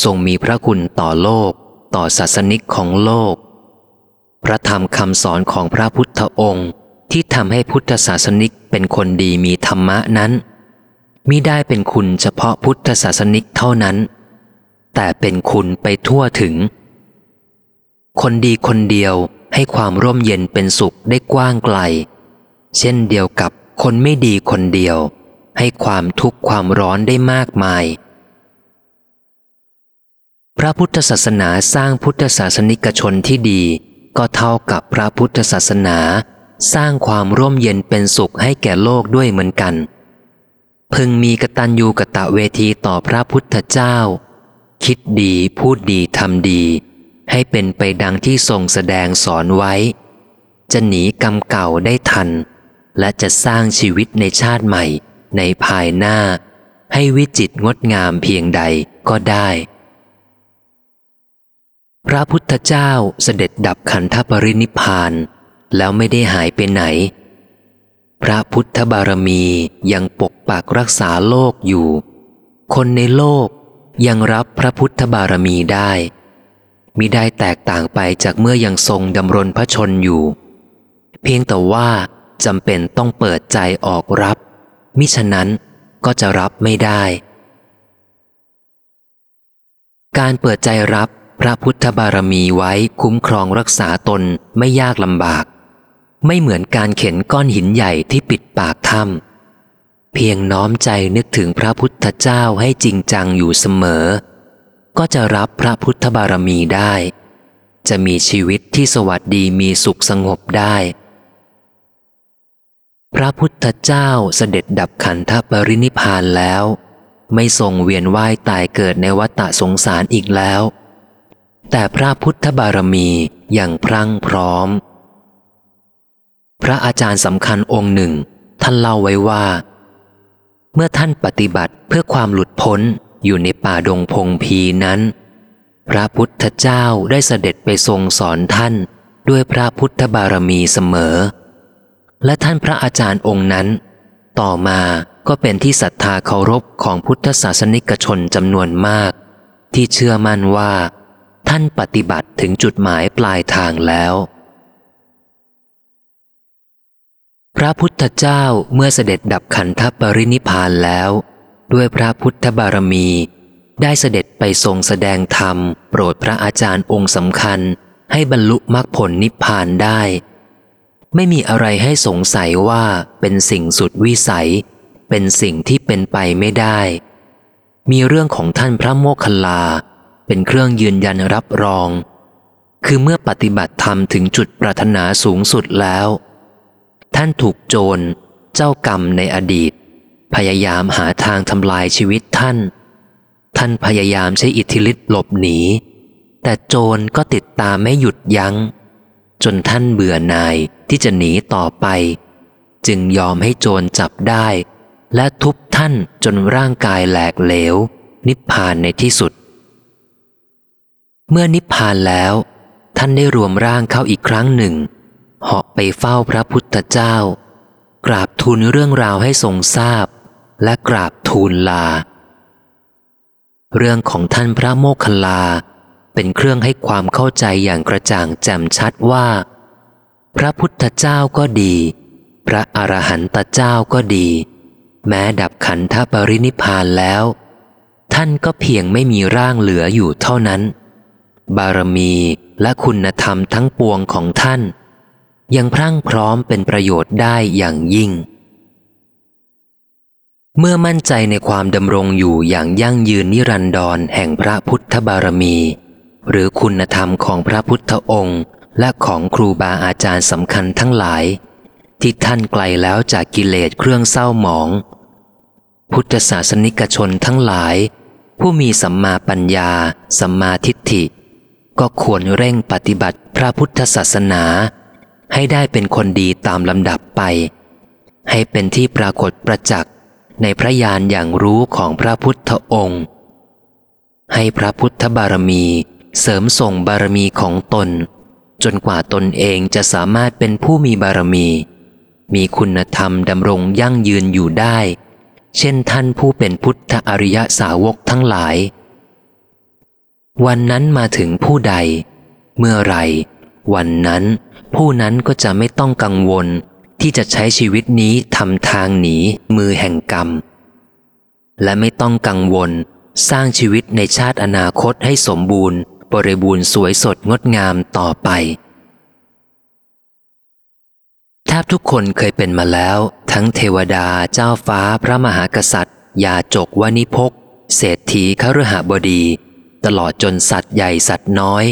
ทรงมีพระคุณต่อโลก ต่อศาสนิกของโลก พระธรรมคำสอนของพระพุทธองค์ ที่ทำให้พุทธศาสนิกเป็นคนดีมีธรรมะนั้นมิได้เป็นคุณเฉพาะพุทธศาสนิกเท่านั้น แต่เป็นคุณไปทั่วถึง คนดีคนเดียวให้ความร่มเย็นเป็นสุขได้กว้างไกล เช่นเดียวกับคนไม่ดีคนเดียว ให้ความทุกข์ความร้อนได้มากมาย พระพุทธศาสนาสร้างพุทธศาสนิกชนที่ดี ก็เท่ากับพระพุทธศาสนา สร้างความร่มเย็นเป็นสุขให้แก่โลกด้วยเหมือนกัน พึงมีกตัญญูกะตะเวทีต่อพระพุทธเจ้า คิดดีพูดดีทำดี ให้เป็นไปดังที่ทรงแสดงสอนไว้ จะหนีกรรมเก่าได้ทัน และจะสร้างชีวิตในชาติใหม่ ในภายหน้า ให้วิจิตงดงามเพียงใดก็ได้ พระพุทธเจ้าเสด็จดับขันธปรินิพาน แล้วไม่ได้หายไปไหน พระพุทธบารมียังปกปักรักษาโลกอยู่ คนในโลกยังรับพระพุทธบารมีได้มิได้แตกต่างไปจากเมื่อยังทรงดำรงพระชนอยู่ เพียงแต่ว่าจำเป็นต้องเปิดใจออกรับ มิฉะนั้นก็จะรับไม่ได้ การเปิดใจรับ พระพุทธบารมีไว้คุ้มครองรักษาตนไม่ยากลำบาก ไม่เหมือนการเข็นก้อนหินใหญ่ที่ปิดปากถ้ำเพียงน้อมใจนึกถึงพระพุทธเจ้าให้จริงจังอยู่เสมอ ก็จะรับพระพุทธบารมีได้ จะมีชีวิตที่สวัสดีมีสุขสงบได้ พระพุทธเจ้าเสด็จดับขันธปรินิพานแล้ว ไม่ทรงเวียนว่ายตายเกิดในวัฏสงสารอีกแล้ว แต่พระพุทธบารมีอยังพรั่งพร้อม พระอาจารย์สำคัญองค์หนึ่ง ท่านเล่าไว้ว่า เมื่อท่านปฏิบัติเพื่อความหลุดพ้นอยู่ในป่าดงพงพีนั้น พระพุทธเจ้าได้เสด็จไปทรงสอนท่านด้วยพระพุทธบารมีเสมอ และท่านพระอาจารย์องค์นั้น ต่อมาก็เป็นที่ศรัทธาเคารพของพุทธศาสนิกชนจำนวนมาก ที่เชื่อมั่นว่า ท่านปฏิบัติถึงจุดหมายปลายทางแล้ว พระพุทธเจ้าเมื่อเสด็จดับขันธปรินิพานแล้ว ด้วยพระพุทธบารมี ได้เสด็จไปทรงแสดงธรรม โปรดพระอาจารย์องค์สำคัญให้บรรลุมรรคผลนิพพานได้ ไม่มีอะไรให้สงสัยว่าเป็นสิ่งสุดวิสัย เป็นสิ่งที่เป็นไปไม่ได้ มีเรื่องของท่านพระโมคคัลลา เป็นเครื่องยืนยันรับรอง คือเมื่อปฏิบัติธรรมถึงจุดปรารถนาสูงสุดแล้ว ท่านถูกโจร เจ้ากรรมในอดีต พยายามหาทางทำลายชีวิตท่าน ท่านพยายามใช้อิทธิฤทธิ์หลบหนี แต่โจรก็ติดตามไม่หยุดยัง้ง จนท่านเบื่อหน่ายที่จะหนีต่อไป จึงยอมให้โจรจับได้ และทุบท่านจนร่างกายแหลกเหลว นิพพานในที่สุด เมื่อนิพพานแล้ว ท่านได้รวมร่างเข้าอีกครั้งหนึ่ง เหาะไปเฝ้าพระพุทธเจ้า กราบทูลเรื่องราวให้ทรงทราบ และกราบทูลลา เรื่องของท่านพระโมคคัลลา เป็นเครื่องให้ความเข้าใจอย่างกระจ่างแจ่มชัดว่า พระพุทธเจ้าก็ดี พระอรหันตเจ้าก็ดี แม้ดับขันธปรินิพพานแล้ว ท่านก็เพียงไม่มีร่างเหลืออยู่เท่านั้น บารมีและคุณธรรมทั้งปวงของท่าน ยังพรั่งพร้อมเป็นประโยชน์ได้อย่างยิ่ง เมื่อมั่นใจในความดำรงอยู่อย่างยั่งยืนนิรันดรแห่งพระพุทธบารมี หรือคุณธรรมของพระพุทธองค์ และของครูบาอาจารย์สำคัญทั้งหลาย ที่ท่านไกลแล้วจากกิเลสเครื่องเศร้าหมอง พุทธศาสนิกชนทั้งหลายผู้มีสัมมาปัญญา สัมมาทิฏฐิ ก็ควรเร่งปฏิบัติพระพุทธศาสนา ให้ได้เป็นคนดีตามลำดับไป ให้เป็นที่ปรากฏประจักษ์ในพระญาณอย่างรู้ของพระพุทธองค์ ให้พระพุทธบารมีเสริมส่งบารมีของตน จนกว่าตนเองจะสามารถเป็นผู้มีบารมี มีคุณธรรมดำรงยั่งยืนอยู่ได้ เช่นท่านผู้เป็นพุทธอริยสาวกทั้งหลาย วันนั้นมาถึงผู้ใด เมื่อไรวันนั้น ผู้นั้นก็จะไม่ต้องกังวล ที่จะใช้ชีวิตนี้ทำทางหนีมือแห่งกรรม และไม่ต้องกังวล สร้างชีวิตในชาติอนาคตให้สมบูรณ์ บริบูรณ์สวยสดงดงามต่อไปแทบทุกคนเคยเป็นมาแล้ว ทั้งเทวดาเจ้าฟ้าพระมหากษัตริย์ยาจกวานิพก เศรษฐีขรหบดี ตลอดจนสัตว์ใหญ่สัตว์น้อย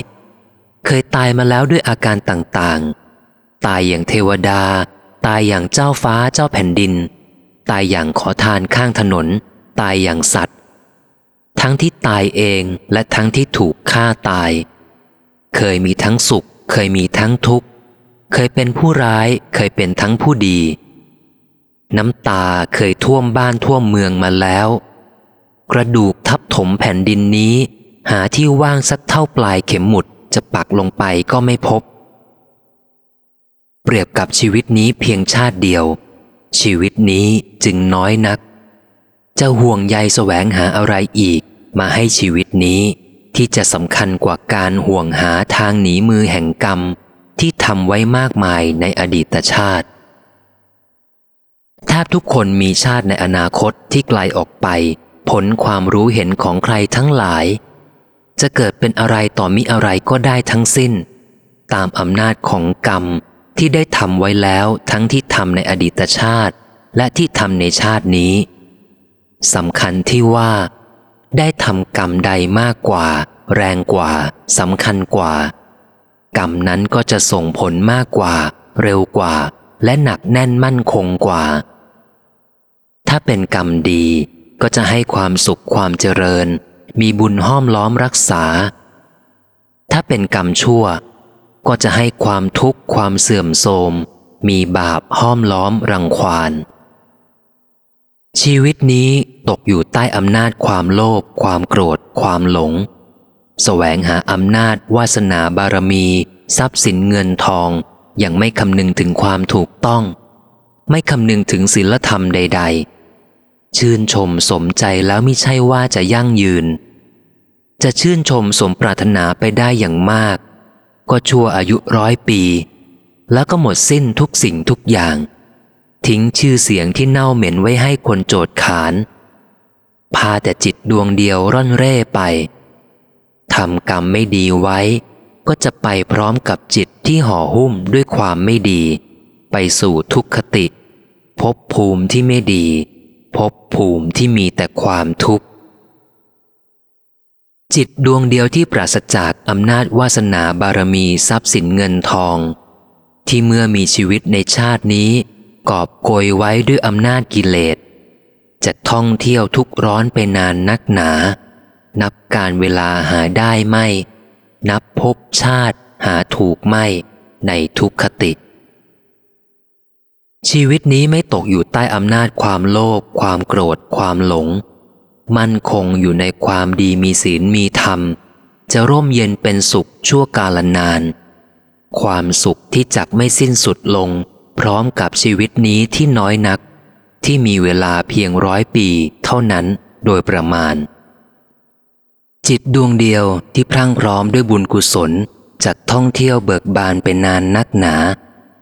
เคยตายมาแล้วด้วยอาการต่างๆ ตายอย่างเทวดา ตายอย่างเจ้าฟ้าเจ้าแผ่นดิน ตายอย่างขอทานข้างถนน ตายอย่างสัตว์ ทั้งที่ตายเองและทั้งที่ถูกฆ่าตาย เคยมีทั้งสุข เคยมีทั้งทุกข์ เคยเป็นผู้ร้ายเคยเป็นทั้งผู้ดี น้ำตาเคยท่วมบ้านท่วมเมืองมาแล้ว กระดูกทับถมแผ่นดินนี้ หาที่ว่างสักเท่าปลายเข็มหมุดจะปักลงไปก็ไม่พบ เปรียบกับชีวิตนี้เพียงชาติเดียว ชีวิตนี้จึงน้อยนัก จะห่วงใยแสวงหาอะไรอีกมาให้ชีวิตนี้ที่จะสำคัญกว่าการห่วงหาทางหนีมือแห่งกรรมที่ทำไว้มากมายในอดีตชาติแทบทุกคนมีชาติในอนาคตที่ไกลออกไป ผลความรู้เห็นของใครทั้งหลาย จะเกิดเป็นอะไรต่อมิอะไรก็ได้ทั้งสิ้น ตามอำนาจของกรรมที่ได้ทำไว้แล้วทั้งที่ทำในอดีตชาติ และที่ทำในชาตินี้สำคัญที่ว่า ได้ทำกรรมใดมากกว่า แรงกว่าสำคัญกว่า กรรมนั้นก็จะส่งผลมากกว่า เร็วกว่า และหนักแน่นมั่นคงกว่า ถ้าเป็นกรรมดีก็จะให้ความสุขความเจริญ มีบุญห้อมล้อมรักษา ถ้าเป็นกรรมชั่ว ก็จะให้ความทุกข์ความเสื่อมโทรม มีบาปห้อมล้อมรังควานชีวิตนี้ตกอยู่ใต้อำนาจความโลภความโกรธ ความหลงสแสวงหาอำนาจวาสนาบารมี ทรัพย์สินเงินทองอย่างไม่คำนึงถึงความถูกต้อง ไม่คำนึงถึงศีลธรรมใด ๆ ชื่นชมสมใจแล้วไม่ใช่ว่าจะยั่งยืน จะชื่นชมสมปรารถนาไปได้อย่างมาก ก็ชั่วอายุร้อยปี แล้วก็หมดสิ้นทุกสิ่งทุกอย่าง ทิ้งชื่อเสียงที่เน่าเหม็นไว้ให้คนโจดขาน พาแต่จิตดวงเดียวร่อนเร่ไปทำกรรมไม่ดีไว้ ก็จะไปพร้อมกับจิตที่ห่อหุ้มด้วยความไม่ดี ไปสู่ทุกขติภพภูมิที่ไม่ดี ภพภูมิที่มีแต่ความทุกข์ จิตดวงเดียวที่ปราศจากอำนาจวาสนาบารมีทรัพย์สินเงินทอง ที่เมื่อมีชีวิตในชาตินี้ กอบโกยไว้ด้วยอำนาจกิเลส จะท่องเที่ยวทุกร้อนไปนานนักหนา นับการเวลาหาได้ไม่ นับพบชาติหาถูกไม่ในทุกขติ ชีวิตนี้ไม่ตกอยู่ใต้อำนาจความโลภความโกรธ ความหลง มั่นคงอยู่ในความดีมีศีลมีธรรม จะร่มเย็นเป็นสุขชั่วกาลนาน ความสุขที่จักไม่สิ้นสุดลง พร้อมกับชีวิตนี้ที่น้อยนัก ที่มีเวลาเพียงร้อยปีเท่านั้นโดยประมาณ จิตดวงเดียวที่พรั่งพร้อมด้วยบุญกุศลจากท่องเที่ยวเบิกบานเป็นนานนักหนา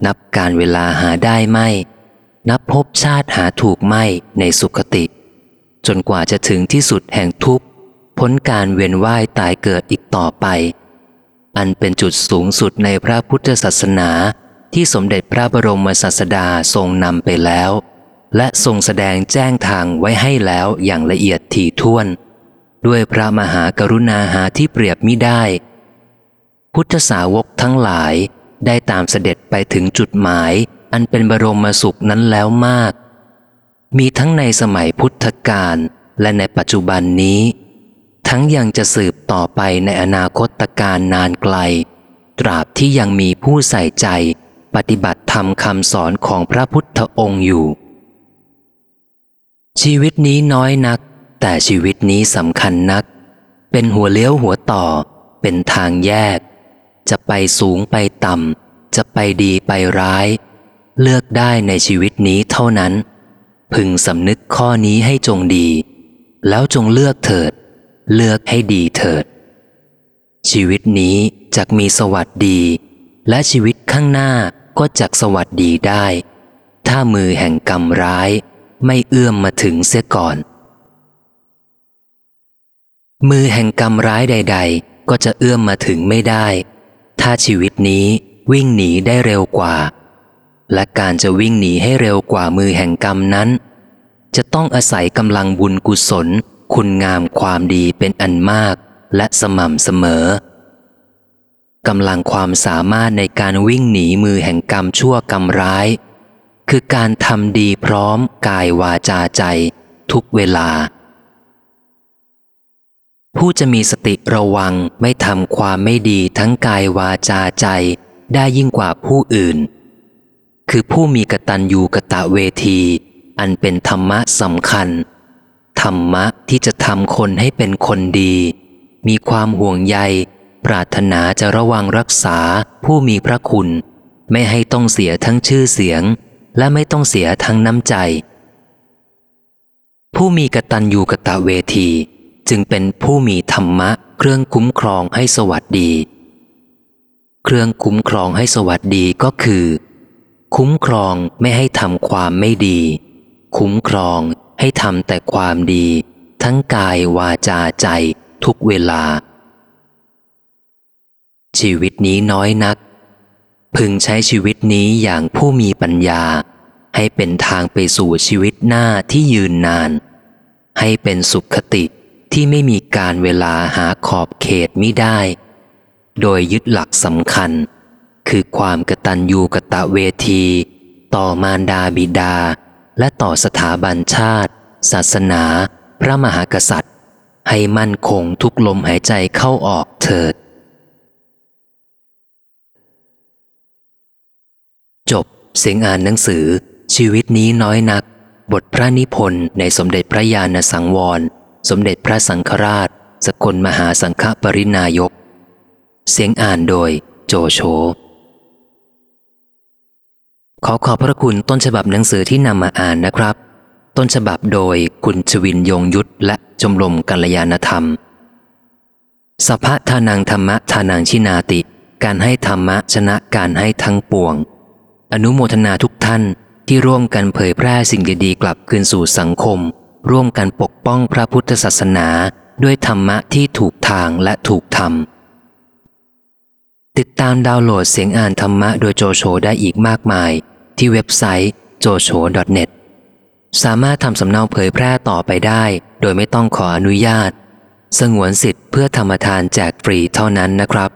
นับการเวลาหาได้ไม่ นับพบชาติหาถูกไม่ในสุคติ จนกว่าจะถึงที่สุดแห่งทุกข์พ้นการเวียนว่ายตายเกิดอีกต่อไป อันเป็นจุดสูงสุดในพระพุทธศาสนาที่สมเด็จพระบรมศาสดาทรงนำไปแล้ว และทรงแสดงแจ้งทางไว้ให้แล้วอย่างละเอียดถี่ถ้วน ด้วยพระมหากรุณาหาที่เปรียบมิได้ พุทธสาวกทั้งหลาย ได้ตามเสด็จไปถึงจุดหมาย อันเป็นบรมสุขนั้นแล้วมาก มีทั้งในสมัยพุทธกาลและในปัจจุบันนี้ ทั้งยังจะสืบต่อไปในอนาคตการนานไกล ตราบที่ยังมีผู้ใส่ใจปฏิบัติธรรมคำสอนของพระพุทธองค์อยู่ ชีวิตนี้น้อยนัก แต่ชีวิตนี้สำคัญนัก เป็นหัวเลี้ยวหัวต่อ เป็นทางแยก จะไปสูงไปต่ำ จะไปดีไปร้าย เลือกได้ในชีวิตนี้เท่านั้น พึงสำนึกข้อนี้ให้จงดี แล้วจงเลือกเถิด เลือกให้ดีเถิด ชีวิตนี้จะมีสวัสดี และชีวิตข้างหน้าก็จักสวัสดีได้ ถ้ามือแห่งกรรมร้าย ไม่เอื้อมมาถึงเสียก่อน มือแห่งกรรมร้ายใด ๆ ก็จะเอื้อมมาถึงไม่ได้ ถ้าชีวิตนี้วิ่งหนีได้เร็วกว่า และการจะวิ่งหนีให้เร็วกว่ามือแห่งกรรมนั้น จะต้องอาศัยกำลังบุญกุศล คุณงามความดีเป็นอันมากและสม่ำเสมอกำลังความสามารถในการวิ่งหนีมือแห่งกรรมชั่วกรรมร้าย คือการทำดีพร้อมกายวาจาใจ ทุกเวลา ผู้จะมีสติระวังไม่ทำความไม่ดีทั้งกายวาจาใจได้ยิ่งกว่าผู้อื่น คือผู้มีกตัญญูกะตะเวที อันเป็นธรรมะสำคัญ ธรรมะที่จะทำคนให้เป็นคนดี มีความห่วงใย ปรารถนาจะระวังรักษาผู้มีพระคุณ ไม่ให้ต้องเสียทั้งชื่อเสียง และไม่ต้องเสียทั้งน้ำใจ ผู้มีกตัญญูกะตะเวที จึงเป็นผู้มีธรรมะ เครื่องคุ้มครองให้สวัสดี เครื่องคุ้มครองให้สวัสดีก็คือ คุ้มครองไม่ให้ทำความไม่ดี คุ้มครองให้ทำแต่ความดี ทั้งกายวาจาใจทุกเวลา ชีวิตนี้น้อยนัก พึงใช้ชีวิตนี้อย่างผู้มีปัญญา ให้เป็นทางไปสู่ชีวิตหน้าที่ยืนนาน ให้เป็นสุขติ ที่ไม่มีการเวลาหาขอบเขตมิได้ โดยยึดหลักสำคัญ คือความกตัญญูกะตะเวที ต่อมารดาบิดา และต่อสถาบันชาติ ศาสนา พระมหากษัตริย์ ให้มั่นคงทุกลมหายใจเข้าออกเถิด จบเสียงอ่านหนังสือชีวิตนี้น้อยนัก บทพระนิพนธ์ในสมเด็จพระญาณสังวร สมเด็จพระสังฆราช สกลมหาสังฆปรินายก เสียงอ่านโดยโจโฉขอขอบพระคุณต้นฉบับหนังสือที่นำมาอ่านนะครับ ต้นฉบับโดยคุณชวินยงยุทธและชมรมกัลยาณธรรม สภะทานังธรรมะทานังชินาติ การให้ธรรมะชนะการให้ทั้งปวง อนุโมทนาทุกท่านที่ร่วมกันเผยแพร่สิ่งดีๆกลับคืนสู่สังคม ร่วมกันปกป้องพระพุทธศาสนาด้วยธรรมะที่ถูกทางและถูกธรรม ติดตามดาวน์โหลดเสียงอ่านธรรมะโดยโจโฉได้อีกมากมาย ที่เว็บไซต์ jocho.net สามารถทำสำเนาเผยแพร่ต่อไปได้ โดยไม่ต้องขออนุญาต สงวนสิทธิ์เพื่อธรรมทานแจกฟรีเท่านั้นนะครับ